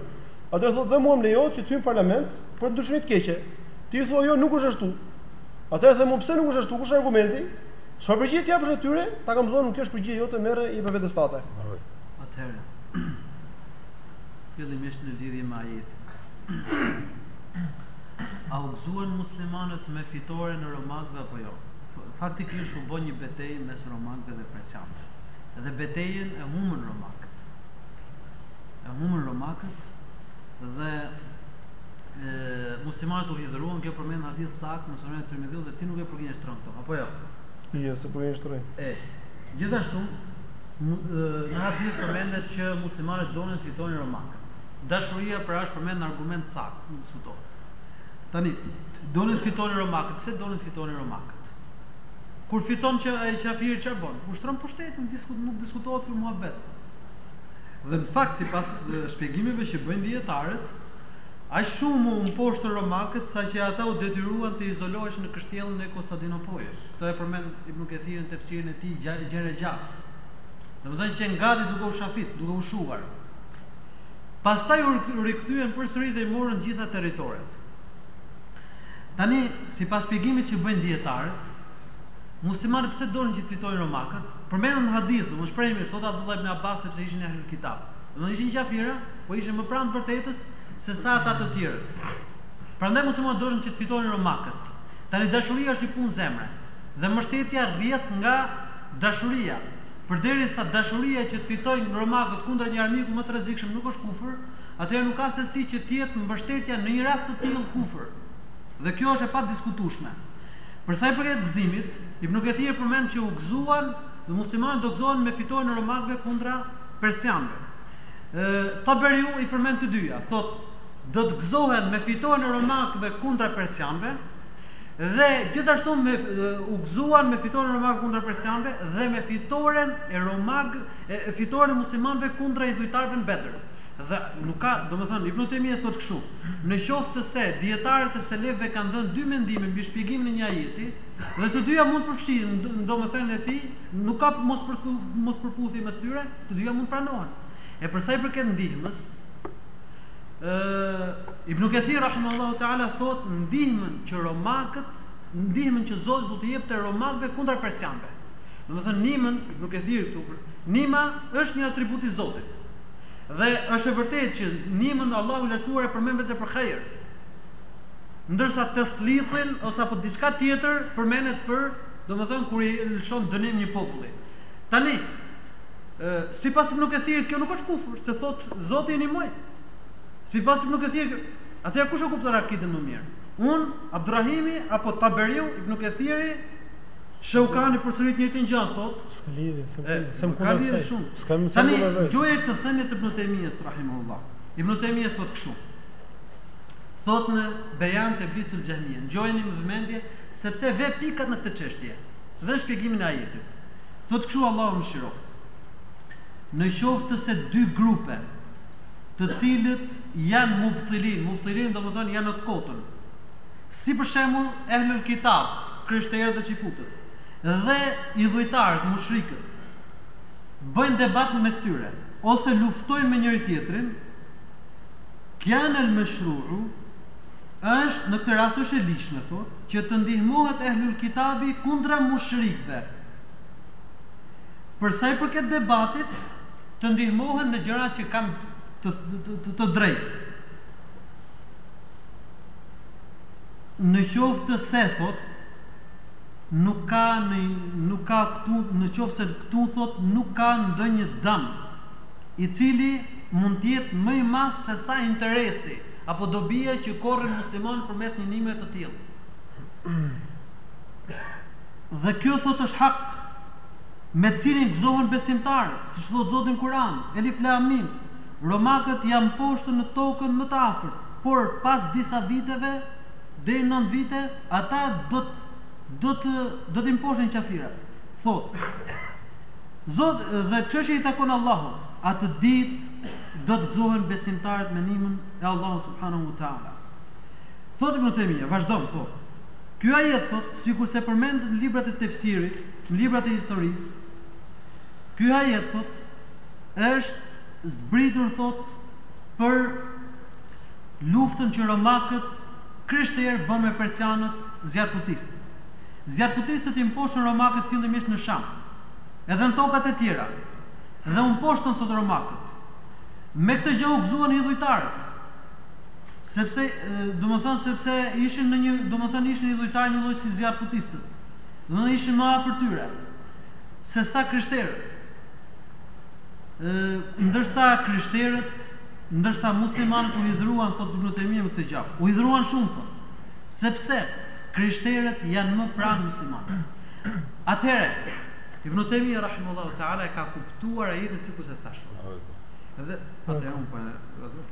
Atëherë thotë dhe mua më lejohet që të hyj në parlament për të ndryshuar të keqen. Ti thua jo nuk është ashtu. Atëherë them pse nuk është ashtu, kush është argumenti? Çfarë përgjigje të japësh atyre? Ta kam dhënë, kjo është përgjigje jote, merre prej vetes tate. Atëherë fillimisht në lidhje me ajetin. A u gëzuan muslimanët me fitoren e romakëve apo jo? Faktikisht u bë një betejë mes romakëve dhe persianëve. Dhe betejën e humbën romakët. E humbën romakët dhe e, muslimanët u hidhëruan, kjo përmendet në hadith të saktë në Sunenin e Tirmidhiut dhe ti nuk e përgënjeshtron këtë, apo jo? Jo, s'e përgënjeshtron. E, gjithashtu Në hadith përmendet që muslimanët donin të fitonin romakët. Dashuria pra është përmend në argument të saktë, nuk diskutohet. Tani, donin të fitonin romakët, pse donin të fitonin romakët? Kur fiton ai qafiri ç'a bën? Ushtron pushtetin, diskut, nuk diskutohet ky muhabet. Dhe në fakt, sipas shpjegimeve që bëjnë dijetarët, aq shumë u mposhtën romakët saqë ata u detyruan të izoloheshin në kështjellën e Kostadinopojës. Këtë e përmend Ibn Kathiri në Tefsirin e tij gja, gjerë e gjatë. Domethënë qenë gati duke u shafit, duke u shuar. Pastaj u rikthyen përsëri dhe i morën gjitha territoret. Tani, sipas shpjegimit që bëjnë dijetarët, muslimanët pse donin që të fitojnë romakët? Përmendet në hadith, domethënë shprehimisht thotë Abdullah ibn Abbas sepse ishin ehlul kitab. Domethënë ishin qafira, po ishin më pranë të vërtetës se sa ata të tjerët. Prandaj muslimanët donin që të fitojnë romakët. Tani dashuria është një punë zemre dhe mbështetja rrjedh nga dashuria. Përderisa dashuria që të fitojnë romakët kundra një armiku më të rrezikshëm nuk është kufër, atëherë nuk ka sesi që të jetë mbështetja në një rast të tillë kufër. Dhe kjo është e padiskutueshme. Për sa i përket gëzimit, Ibn Kathir përmend që u gëzuan dhe muslimanët do gëzohen me fitoren e romakëve kundra persianëve. Taberiu i përmend të dyja, thotë, do të gëzohen me fitoren e romakëve kundra persianëve dhe gjithashtu me, u gëzuan me fitoren e romakëve kundra persianëve dhe me fitoren e romak e fitoren e muslimanëve kundra idhujtarëve në Bedër. Dhe nuk ka, domethënë Ibn Taymije thotë kështu, në qoftë se dijetarët e selefëve kanë dhënë dy mendime mbi shpjegimin e një ajeti, dhe të dyja mund të përfshihen në domethënien e tij, nuk ka mospërputhje mes tyre, të dyja mund të pranohen. E për sa i përket ndihmës, Ë Ibn Kathir rahimahullahu taala thot ndihmën që romakët, ndihmën që Zoti do t'i jepte romakëve kundër persianëve. Domethënë nimën Ibn Kathir këtu nima është një atribut i Zotit. Dhe është e vërtetë që nimën Allahu lartësuar e përmend veç për hajr. Ndërsa teslitin ose apo diçka tjetër përmendet për, domethënë kur i lëshon dënim një populli. Tani, Sipas Ibn Kathirit kjo nuk është kufër, se thotë Zoti e nimoi. Sipas Ibn Kathirit, atëherë kush e kupton akiden më mirë? Unë, Abdurrahimi apo Taberiu, Ibn Kathiri, Shaukani përsërit të njëjtën gjë, thotë. S'ka lidhje, s'ka lidhje. S'ka lidhje shumë. S'ka më thënë më vërtet. Ngjoje të thënit të Ibn Taymijes rahimahullah. Ibn Taymije thotë kështu. Thotë në Bejan Telbisul Xhehmije, ngjojeni me vëmendje sepse ve pikat në këtë çështje dhe shpjegimin e ajetit. Thotë kështu Allahu mëshiroftë, Në qoftë se dy grupe, të cilët janë mubtilin, mubtilin domethënë janë në të kotën, si për shembull ehlul kitab, krishterët dhe çifutët, dhe idhujtarët, mushrikët, bëjnë debat mes tyre, ose luftojnë me njëri tjetrin, Kjane el meshruu, është, në këtë rast është e ligjshme, thotë, që të ndihmohet ehlul kitabi kundra mushrikëve, Për sa i përket debatit, të ndihmohen në gjërat që kanë të, të, të, të drejtë. Në qoftë se thot nuk ka në, nuk ka këtu në qoftë se këtu thot nuk ka ndonjë dëm i cili mund të jetë më i madh se sa interesi apo dobia që korrin muslimanët përmes një nime të tillë. Dhe kjo thotë është hak, me të cilin gëzohen besimtarët, siç thotë Zoti në Kur'an, Elif Lam Mim, Romakët janë mposhtur në tokën më të afërt, por pas disa viteve, deri në nëntë vite, ata do të do të do t'i mposhtin kafirat. Thotë, Zoti, dhe çështja i takon Allahut, atë ditë do të gëzohen besimtarët me nihmën e Allahut subhanehu wa ta'ala. Thotë Ibn Taymija, vazhdon, thotë, Ky ajet thotë, sikurse përmendet në librat e tefsirit, në librat e historisë, Ky ajet thotë, është zbritur thotë për luftën që romakët, krishterë bënë me persianët, zjarrputistët. Zjarrputistët i mposhtën romakët fillimisht në Sham, edhe në tokat e tjera, dhe u mposhtën thotë romakët. Me këtë gjë u gëzuan idhujtarët. Sepse, domethënë, sepse ishin në një, domethënë, ishin idhujtarë një lloj si zjarrputistët. Domethënë, ishin më afër tyre, se sa krishterët. Ndërsa krishterët, ndërsa muslimanët u hidhëruan, thotë Ibn Taymija me këtë gjë. U hidhëruan shumë, thotë, sepse krishterët janë më pranë muslimanëve. Atëherë, Ibn Taymija, rahimullahu ta'ala, e ka kuptuar ajetin sikur se thashë. Dhe, atëherë, unë, po,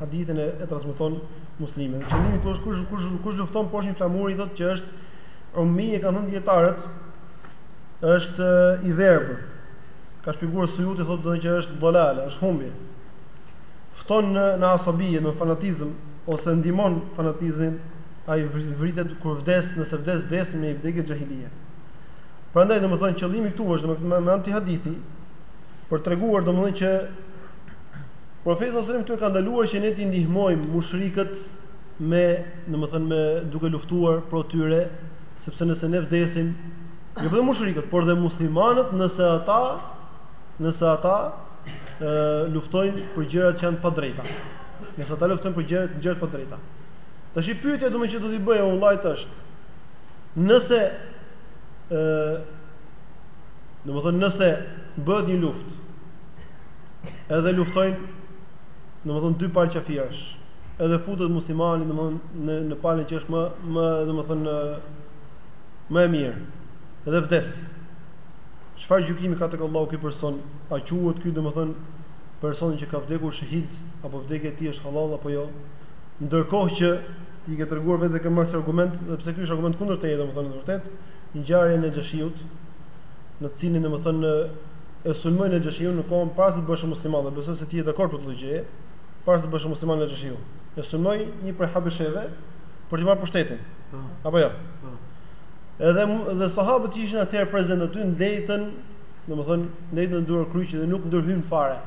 Hadithin e, e transmeton Muslimi. Dhe qëllimi këtu është kush kush kush lufton poshtë një flamuri thotë që është ummije kanë thënë dietarët është i verbër. Ka shpjeguar Sujuti thotë do të thotë që është dalale, është humbje. Fton në në asabije, në fanatizëm ose ndihmon fanatizmin, ai vritet kur vdes, nëse vdes vdes me vdekje xhahilie. Prandaj domethënë qëllimi këtu është domethënë me atë hadithi për të treguar domethënë që Profeti sallallahu alejhi ve sellem këtu e ka ndaluar që ne t'i ndihmojmë mushrikët me, domethënë me duke luftuar pro tyre, sepse nëse ne vdesim, jo vetëm mushrikët, por dhe muslimanët nëse ata nëse ata ë luftojnë për gjëra që janë të padrejta. Nëse ata luftojnë për gjëra të gjëra të padrejta. Tashi pyetja domethënë që do t'i bëjë vëllait është nëse ë domethënë nëse bëhet një luftë edhe luftojnë domethënë dy palë qafirash. Edhe futet muslimani domethënë në në palën që është më më domethënë më e mirë. Edhe vdes. Çfarë gjykimi ka tek Allahu ky person? A quhet ky domethënë personi që ka vdekur shahid apo vdekja e tij është halal apo jo? Ndërkohë që i ke treguar vetë këtë si argument, dhe pse ky është argument kundër teje domethënë në të vërtetë, ngjarjen e Naxhashiut, në të cilin domethënë e sulmoi Naxhashiun në kohën para se të bëhesh musliman dhe besoj se ti je dakord për këtë lloj gjëje, para se të bëhesh musliman Naxhashiu, e sulmoi një prej habesheve për të marrë pushtetin. Po. Apo jo? Po. Edhe dhe sahabët që ishin atëherë prezent aty ndejtën, domethënë ndejtën duarkryq dhe nuk ndërhyn fare.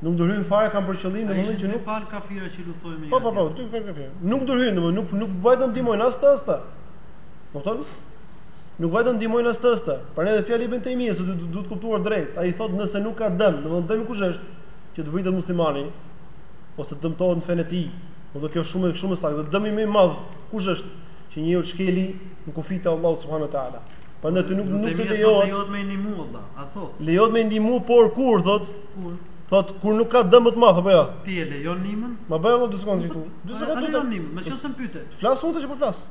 Nuk ndërhyn fare kanë për qëllim domethënë që dy palë kafira që luftojnë me Po po po, dy kafira. Nuk ndërhyn domethënë nuk nuk vajtën ndihmojnë as ta as ta. Kupton? Nuk vetëm ndihmojnë as të tjerët, prandaj edhe fjala e Ibn Tejmijës duhet duhet kuptuar drejt. Ai thotë nëse nuk ka dëm, domethënë dëmi kush është? Që të vritet muslimani ose të dëmtohet në fenë e tij. Pra kjo shumë shumë e saktë. Dhe dëmi më i madh kush është? Që njeriu të shkeli në kufijtë e Allahut subhanuhu teala. Prandaj ti nuk nuk të lejohet. Lejohet me ndihmu valla, a thot. Lejohet me ndihmu, por kur thot? Kur? Thot kur nuk ka dëm më të madh apo jo? Ti e lejon ndihmën? Ma bëj edhe dy sekonda këtu. Dy sekonda. Nëse nuk ka dëm, meqenëse më pyte. Flas unë tash po flas.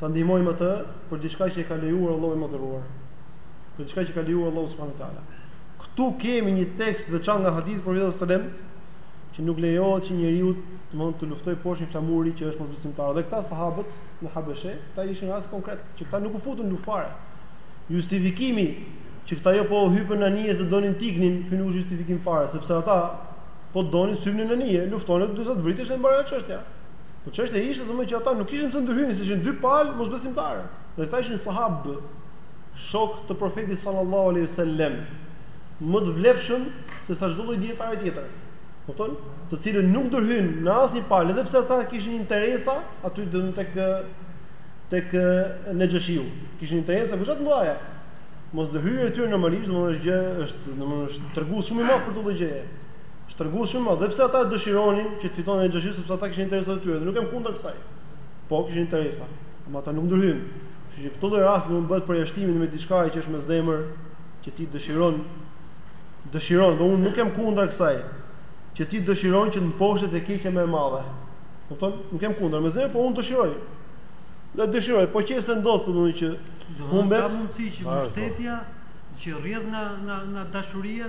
ta ndihmojmë atë për diçka që e ka lejuar Allahu i Madhëruar, për diçka që ka lejuar Allahu subhanahu wa taala. Këtu kemi një tekst të veçantë nga hadithi profetit sallallahu alajhi wasallam që nuk lejohet që njeriu të mund të luftojë poshtë një flamuri që është mosbesimtar. Dhe këta sahabët në Habeshe, këta ishin rast konkret që këta nuk u futën në luftë fare. Justifikimi që këta jo po hypën në anije se donin t'iknin, ky nuk është justifikim fare, sepse ata po donin s'hypnin në anije, luftonin derisa të vriteshin dhe mbaroi çështja. Po çështja ishte domethënë që ata nuk kishin pse ndërhynin, se ishin dy palë mosbesimtarë. Dhe këta ishin sahabë, shok të profetit sallallahu alaihi wasallam, më të vlefshëm se sa çdo lloj dietari tjetër. Kupton? Të cilët nuk ndërhynë në asnjë palë, edhe pse ata kishin interesa aty domethënë tek tek Nexhashiu. Kishin interesa goxha të mëdha. Mosndërhyrja e tyre normalisht, domethënë është gjë, është domethënë është tregues shumë i madh për këtë gjë. Është tregues shumë i madh, edhe pse ata dëshironin që të fitonte Nexhashiu sepse ata kishin interesat e tyre dhe nuk jam kundër kësaj. Po, kishin interesa, ama ata nuk ndërhynë. Kështu që në këtë lloj rasti do të bëhet përjashtimi me diçka që është me zemër, që ti dëshiron dëshiron dhe unë nuk jam kundër kësaj, që ti dëshiron që të mposhtet e keqja më e madhe. Kupton? Nuk jam kundër, me zemër, po unë dëshiroj. Dhe dëshiroj, po qe se ndodh domethënë që humbet, ka mundësi që mbështetja që rrjedh nga nga nga dashuria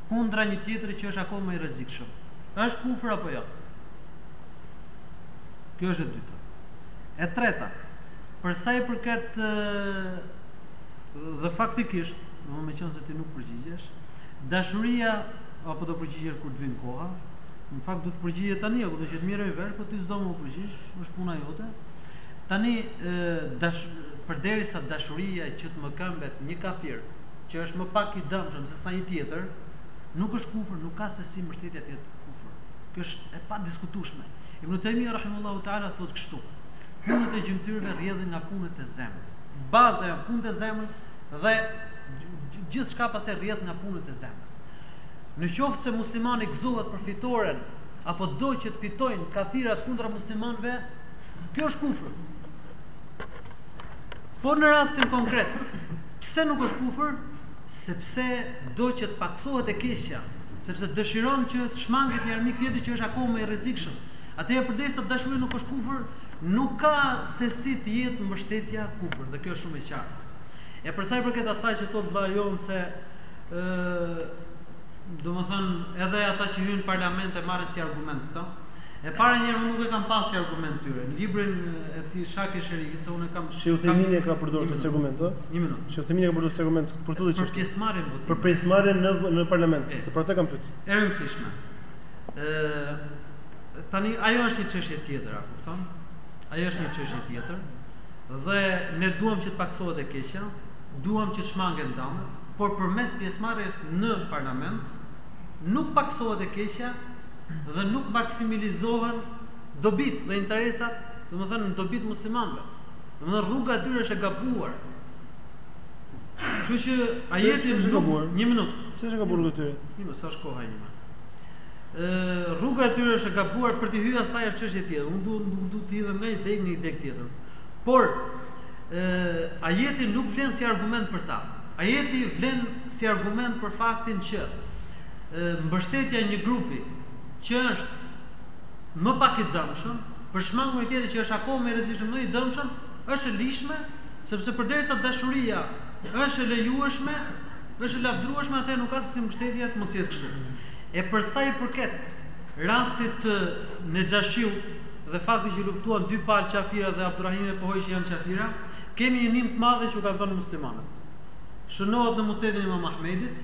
Kundra një tjetri që është akoma më i rrezikshëm. Është kufër apo jo? Kjo është e dyta. E treta, për sa i përket dhe faktikisht, domethënë meqenëse ti nuk përgjigjesh, dashuria apo do përgjigjesh kur të vin koha? Në fakt duhet të përgjigjeshe tani, apo do që të merret vesh, po ti s'do me u përgjigj, është puna jote. Tani ë dash përderisa dashuria që të mëkëmbet një kafir, që është më pak i dëmshëm se sa një tjetër, nuk është kufër, nuk ka se si mbështetja të jetë kufër. Kjo është e padiskutueshme. Ibn Taymija rahimullahu ta'ala thotë kështu: Punët e gjymtyrëve rrjedhin nga punët e zemrës. Baza janë punët e zemrës dhe gjithçka pastaj rrjedh nga punët e zemrës. Në qoftë se muslimani gëzohet për fitoren apo do që të fitojnë kafirat kundra muslimanëve, kjo është kufër. Por në rastin konkret, Pse nuk është kufër? Sepse do që të pakësohet e keqja, sepse dëshiron që të shmanget një armik tjetër që është akoma më i rrezikshëm. Atëherë përderisa dashuria nuk është kufër, nuk ka se si të jetë mbështetja kufër dhe kjo është shumë e qartë. E për sa i përket asaj që thotë vëllai jonë se ë domethënë edhe ata që hyjnë në parlament e marrin si argument këtë, E para njëherë unë nuk e kam pa si argument tyre në librin e tij Shakir Sherifit që unë e kam Sheh Uthemini e ka përdorur këtë si argument ë Një minutë Sheh Uthemini e ka përdorur si argument për këtë lloj çështje Për pjesëmarrjen në votim Për pjesëmarrjen në në parlament se për atë kam pyet E rëndësishme ë tani ajo është një çështje tjetër a kupton ajo është një çështje tjetër dhe ne duam që të pakësohet e keqja duam që të shmangen dëmet por përmes pjesëmarrjes në parlament nuk pakësohet e keqja dhe nuk maksimalizohen dobitë dhe interesat, domethënë në dobi të muslimanëve. Domethënë rruga e tyre është e gabuar. Kështu që ajeti është gabuar. Një minutë. Pse është gabuar rruga e tyre? Një minutë, sa është koha një minutë. Ë rruga e tyre është e gabuar për të hyrë asaj është çështje tjetër. Nuk duhet nuk duhet të hidhem nga një degë në një degë tjetër. Por ë ajeti nuk vlen si argument për ta. Ajeti vlen si argument për faktin që mbështetja e një grupi që është më pak i dëmshëm, për të shmangur një tjetër që është akoma më i rrezikshëm, më i dëmshëm, është e ligjshme, sepse përderisa dashuria është e lejueshme, është e lavdërueshme, atëherë nuk ka se si mbështetja të mos jetë kështu. E për sa i përket rastit të Nexhashiut dhe faktit që luftuan dy palë qafira dhe Abdurrahimi e pohoi që janë qafira, kemi një nimë të madhe që u kanë dhënë muslimanët. Shënohet në Musnedin e Imam Ahmedit,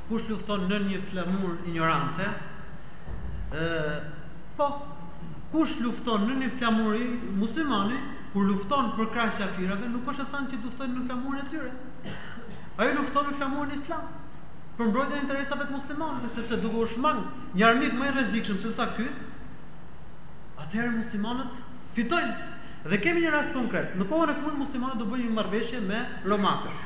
Kush lufton nën një flamur injorance? Ë, po, kush lufton nën një flamur, muslimani, kur lufton përkrah qafirave, nuk është e thënë që lufton nën flamurin e tyre. Ai lufton nën flamurin islam për mbrojtjen e interesave të muslimanëve, sepse duke u shmang një armik më i rrezikshëm se sa ky, atëherë muslimanët fitojnë. Dhe kemi një rast konkret. Në kohën e fundit muslimanët do bëjnë një marrëveshje me romakët.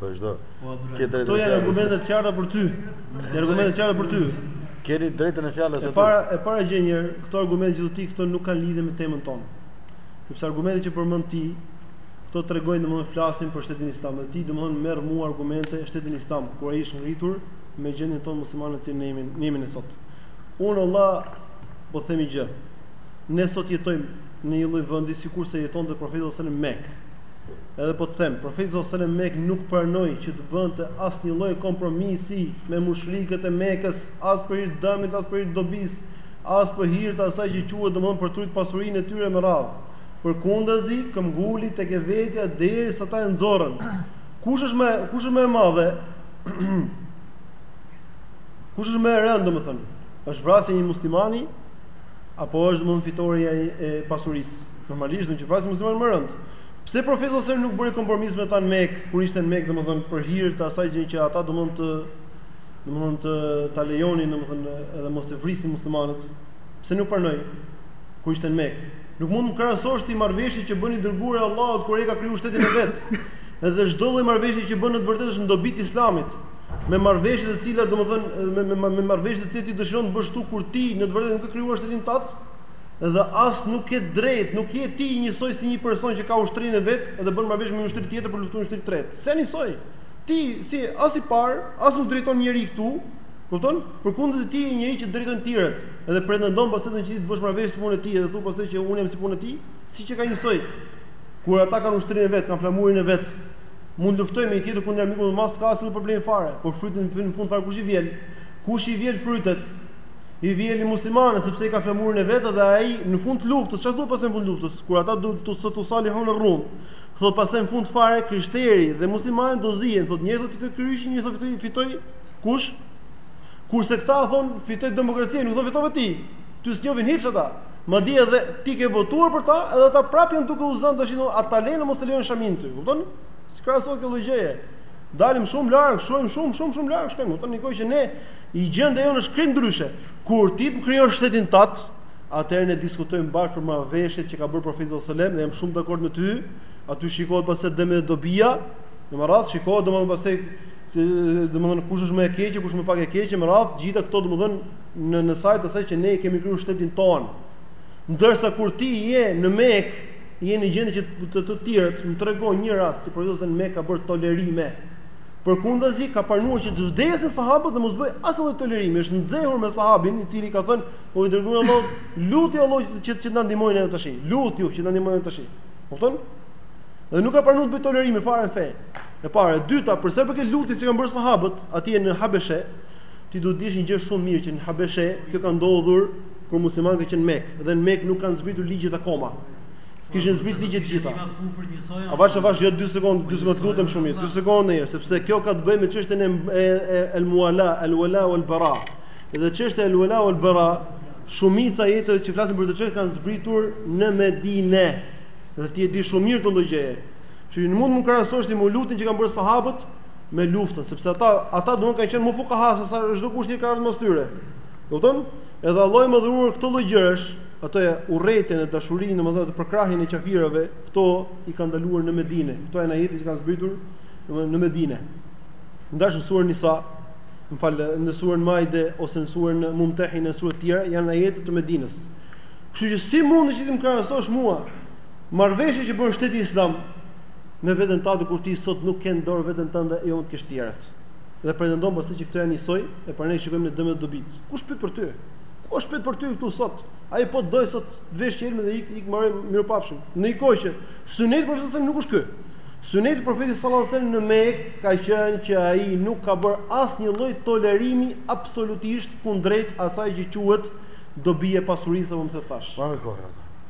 Vazhdo. Po, Këto janë argumente të qarta për ty. Janë argumente të qarta për ty. Keni të drejtën e fjalës së para. E para njëherë, këto argumente që thua ti këto nuk kanë lidhje me temën tonë. Sepse argumentet që përmend ti, këto tregojnë domethënë flasin për shtetin islam. Dhe ti domethënë m'i merr mua argumente shtetin islam, kur ai është ngritur me gjendjen tonë muslimanëve që ne jemi, ne jemi ne sot. Wallah po themi gjë. Ne sot jetojmë në një lloj vendi sikurse jetonte profeti sallallahu alajhi wasallam në Mekë. Edhe po të them, profeti sallallahu alajhi wasallam në Mekë nuk pranoi që të bënte asnjë lloj kompromisi me mushrikët e Mekës, as për hir të dëmit, as për hir të dobisë, as për hir të asaj që quhet domthon për t'rujt pasurinë e tyre me radhë. Përkundazi, këmbguli tek e vetja derisa ata e nxorrën. Kush është më kush është më e madhe? kush është më e rëndë domthon? Është vrasja e një muslimani apo është domthon fitorja e pasurisë? Normalisht vrasja e muslimanit më rënd. Pse profeti sallallahu alajhi wasallam nuk bëri kompromis me ta në Mekë, kur ishte në Mekë, domethënë për hir të asaj gjë që ata domon të domon të ta lejonin domethënë edhe mos e vrisin muslimanët. Pse nuk pranoi kur ishte në Mekë? Nuk mund të krahasosh ti marrëveshjet që bën i dërguari i Allahut kur ai ka krijuar shtetin e vet. Edhe çdo lloj marrëveshje që bën në të vërtetë është në dobi të Islamit. Me marrëveshje të cilat domethënë me me me marrëveshje të cilat ti dëshiron të bësh ti kur ti në të vërtetë nuk ke krijuar shtetin tat, dhe as nuk je drejt, nuk je ti njësoj si një person që ka ushtrinë e vet dhe bën marrëveshje me një ushtri tjetër për të luftuar një ushtri të tretë. S'janë njësoj. Ti si as i parë, as nuk drejton njeri këtu, kupton? Përkundrazi ti je njeri që të drejtojnë të tjerët dhe pretendon pastaj që ti të bësh marrëveshje si puna e tij dhe thua pastaj që unë jam si puna e tij, s'është njësoj. Kur ata kanë ushtrinë e vet, kanë flamurin e vet, mund të luftojnë me një tjetër kundër armikut më të madh, s'ka asnjë problem fare, por frytet në fund fare kush i vjel? Kush i vjel frytet? i vjel muslimani sepse i ka flamurin e vet dhe ai në fund të luftës, çfarë thuhet pastaj në fund të luftës? Kur ata thotë setusalihune rrum, thot pastaj në fund fare krishteri dhe muslimani do zihen, thot njëri thotë fitoi kryqi, njëri thotë fitoi fitoi kush? Kurse këta thon fitoi demokracia, nuk thonë fitove ti. Ty s'të njohin hiç ata. Madje edhe ti ke votuar për ta, edhe ata prapë janë duke u zënë tashti a ta lenë mos e lejon shamin ty, kupton? Si krahasohet kjo lloj gjëje? Dalim shumë larg, shohim shumë shumë shumë larg, shkojmë, kupton? Në kohë që ne gjendja jonë është krejt ndryshe. Kur ti të më krijosh shtetin tat, atëherë ne diskutojmë bashkë për marrëveshjet që ka bërë profeti sallallahu alajhi wasallam dhe jam shumë dakord me ty. Aty shikohet pastaj dëmi dhe dobia, me radhë shikohet domethënë pastaj domethënë kush është më e keqe, kush më pak e keqe, me radhë, gjitha këto domethënë në në sajë të asaj që ne kemi krijuar shtetin tonë. Ndërsa kur ti je në Mekë, je në gjendje që të të tjerët më trego një rast si profeti sallallahu alajhi wasallam në Mekë ka bërë tolerime. Përkundrazi, ka pranuar që të vdesin sahabët dhe mos bëj asnjë lloj tolerimi. Është nxehur me sahabin, i cili ka thënë, "O i dërguar i Allahut, lutju Allahut që të na ndihmojë ne tash. Lutju që të na ndihmojë ne tash." Kupton? Dhe nuk ka pranuar të bëj tolerime fare në fe. E para, e dyta, për sa i përket lutjes që kanë bërë sahabët atje në Habeshe, ti duhet të dish një gjë shumë mirë që në Habeshe kjo ka ndodhur kur muslimanët kanë qenë në Mekë dhe në Mekë nuk kanë zbritur ligjet akoma. S'kishin zbrit ligjet të gjitha. A vash vash jo 2 sekondë, 2 sekondë lutem shumë, 2 sekondë edhe, sepse kjo ka të bëjë me çështjen e el muala, el wala wal bara. Dhe çështja el wala wal bara, shumica e ajeteve që flasin për këtë çështje kanë zbritur në Medinë. Dhe ti e di shumë mirë këtë gjë. Që nuk mund të krahasosh ti mevludin që kanë bërë sahabët me luftën, sepse ata ata duam kanë qenë më fuqaha se sa çdokush tjetër ka ardhur mbas tyre. Kupton? Edhe Allahu i ka ndaluar këto lloj gjërash, atë urrejtjen dhe dashurinë, domethënë të përkrahjen e kafirëve, këto i ka ndaluar në Medinë. Këto janë ajete që kanë zbritur domethënë në Medinë. Në suren Nisa, më fal, në suren Maide ose në suren Mumtahine, suret tjera janë ajete të Medinës. Kështu që si mund të më krahasosh mua marrëveshje që bën shteti islam me vetveten e tij kur ti sot nuk ke në dorë veten tënde e jo më të kesh tjerët. Dhe pretendon pastaj që këto janë njësoj, e pra ne shikojmë në dëmet dobitë. Kush pyet për ty? Kush pyet për ty këtu sot? Ai po të do sot të vësh çelmin dhe ik ik mirëpafshim. Në një kohë që suneti i profetit nuk është ky. Suneti i profetit sallallahu alajhi wasallam në Mekë ka qenë që ai nuk ka bërë asnjë lloj tolerimi absolutisht kundrejt asaj që quhet dobi e pasurisë apo më të thashë. Marrë kohë.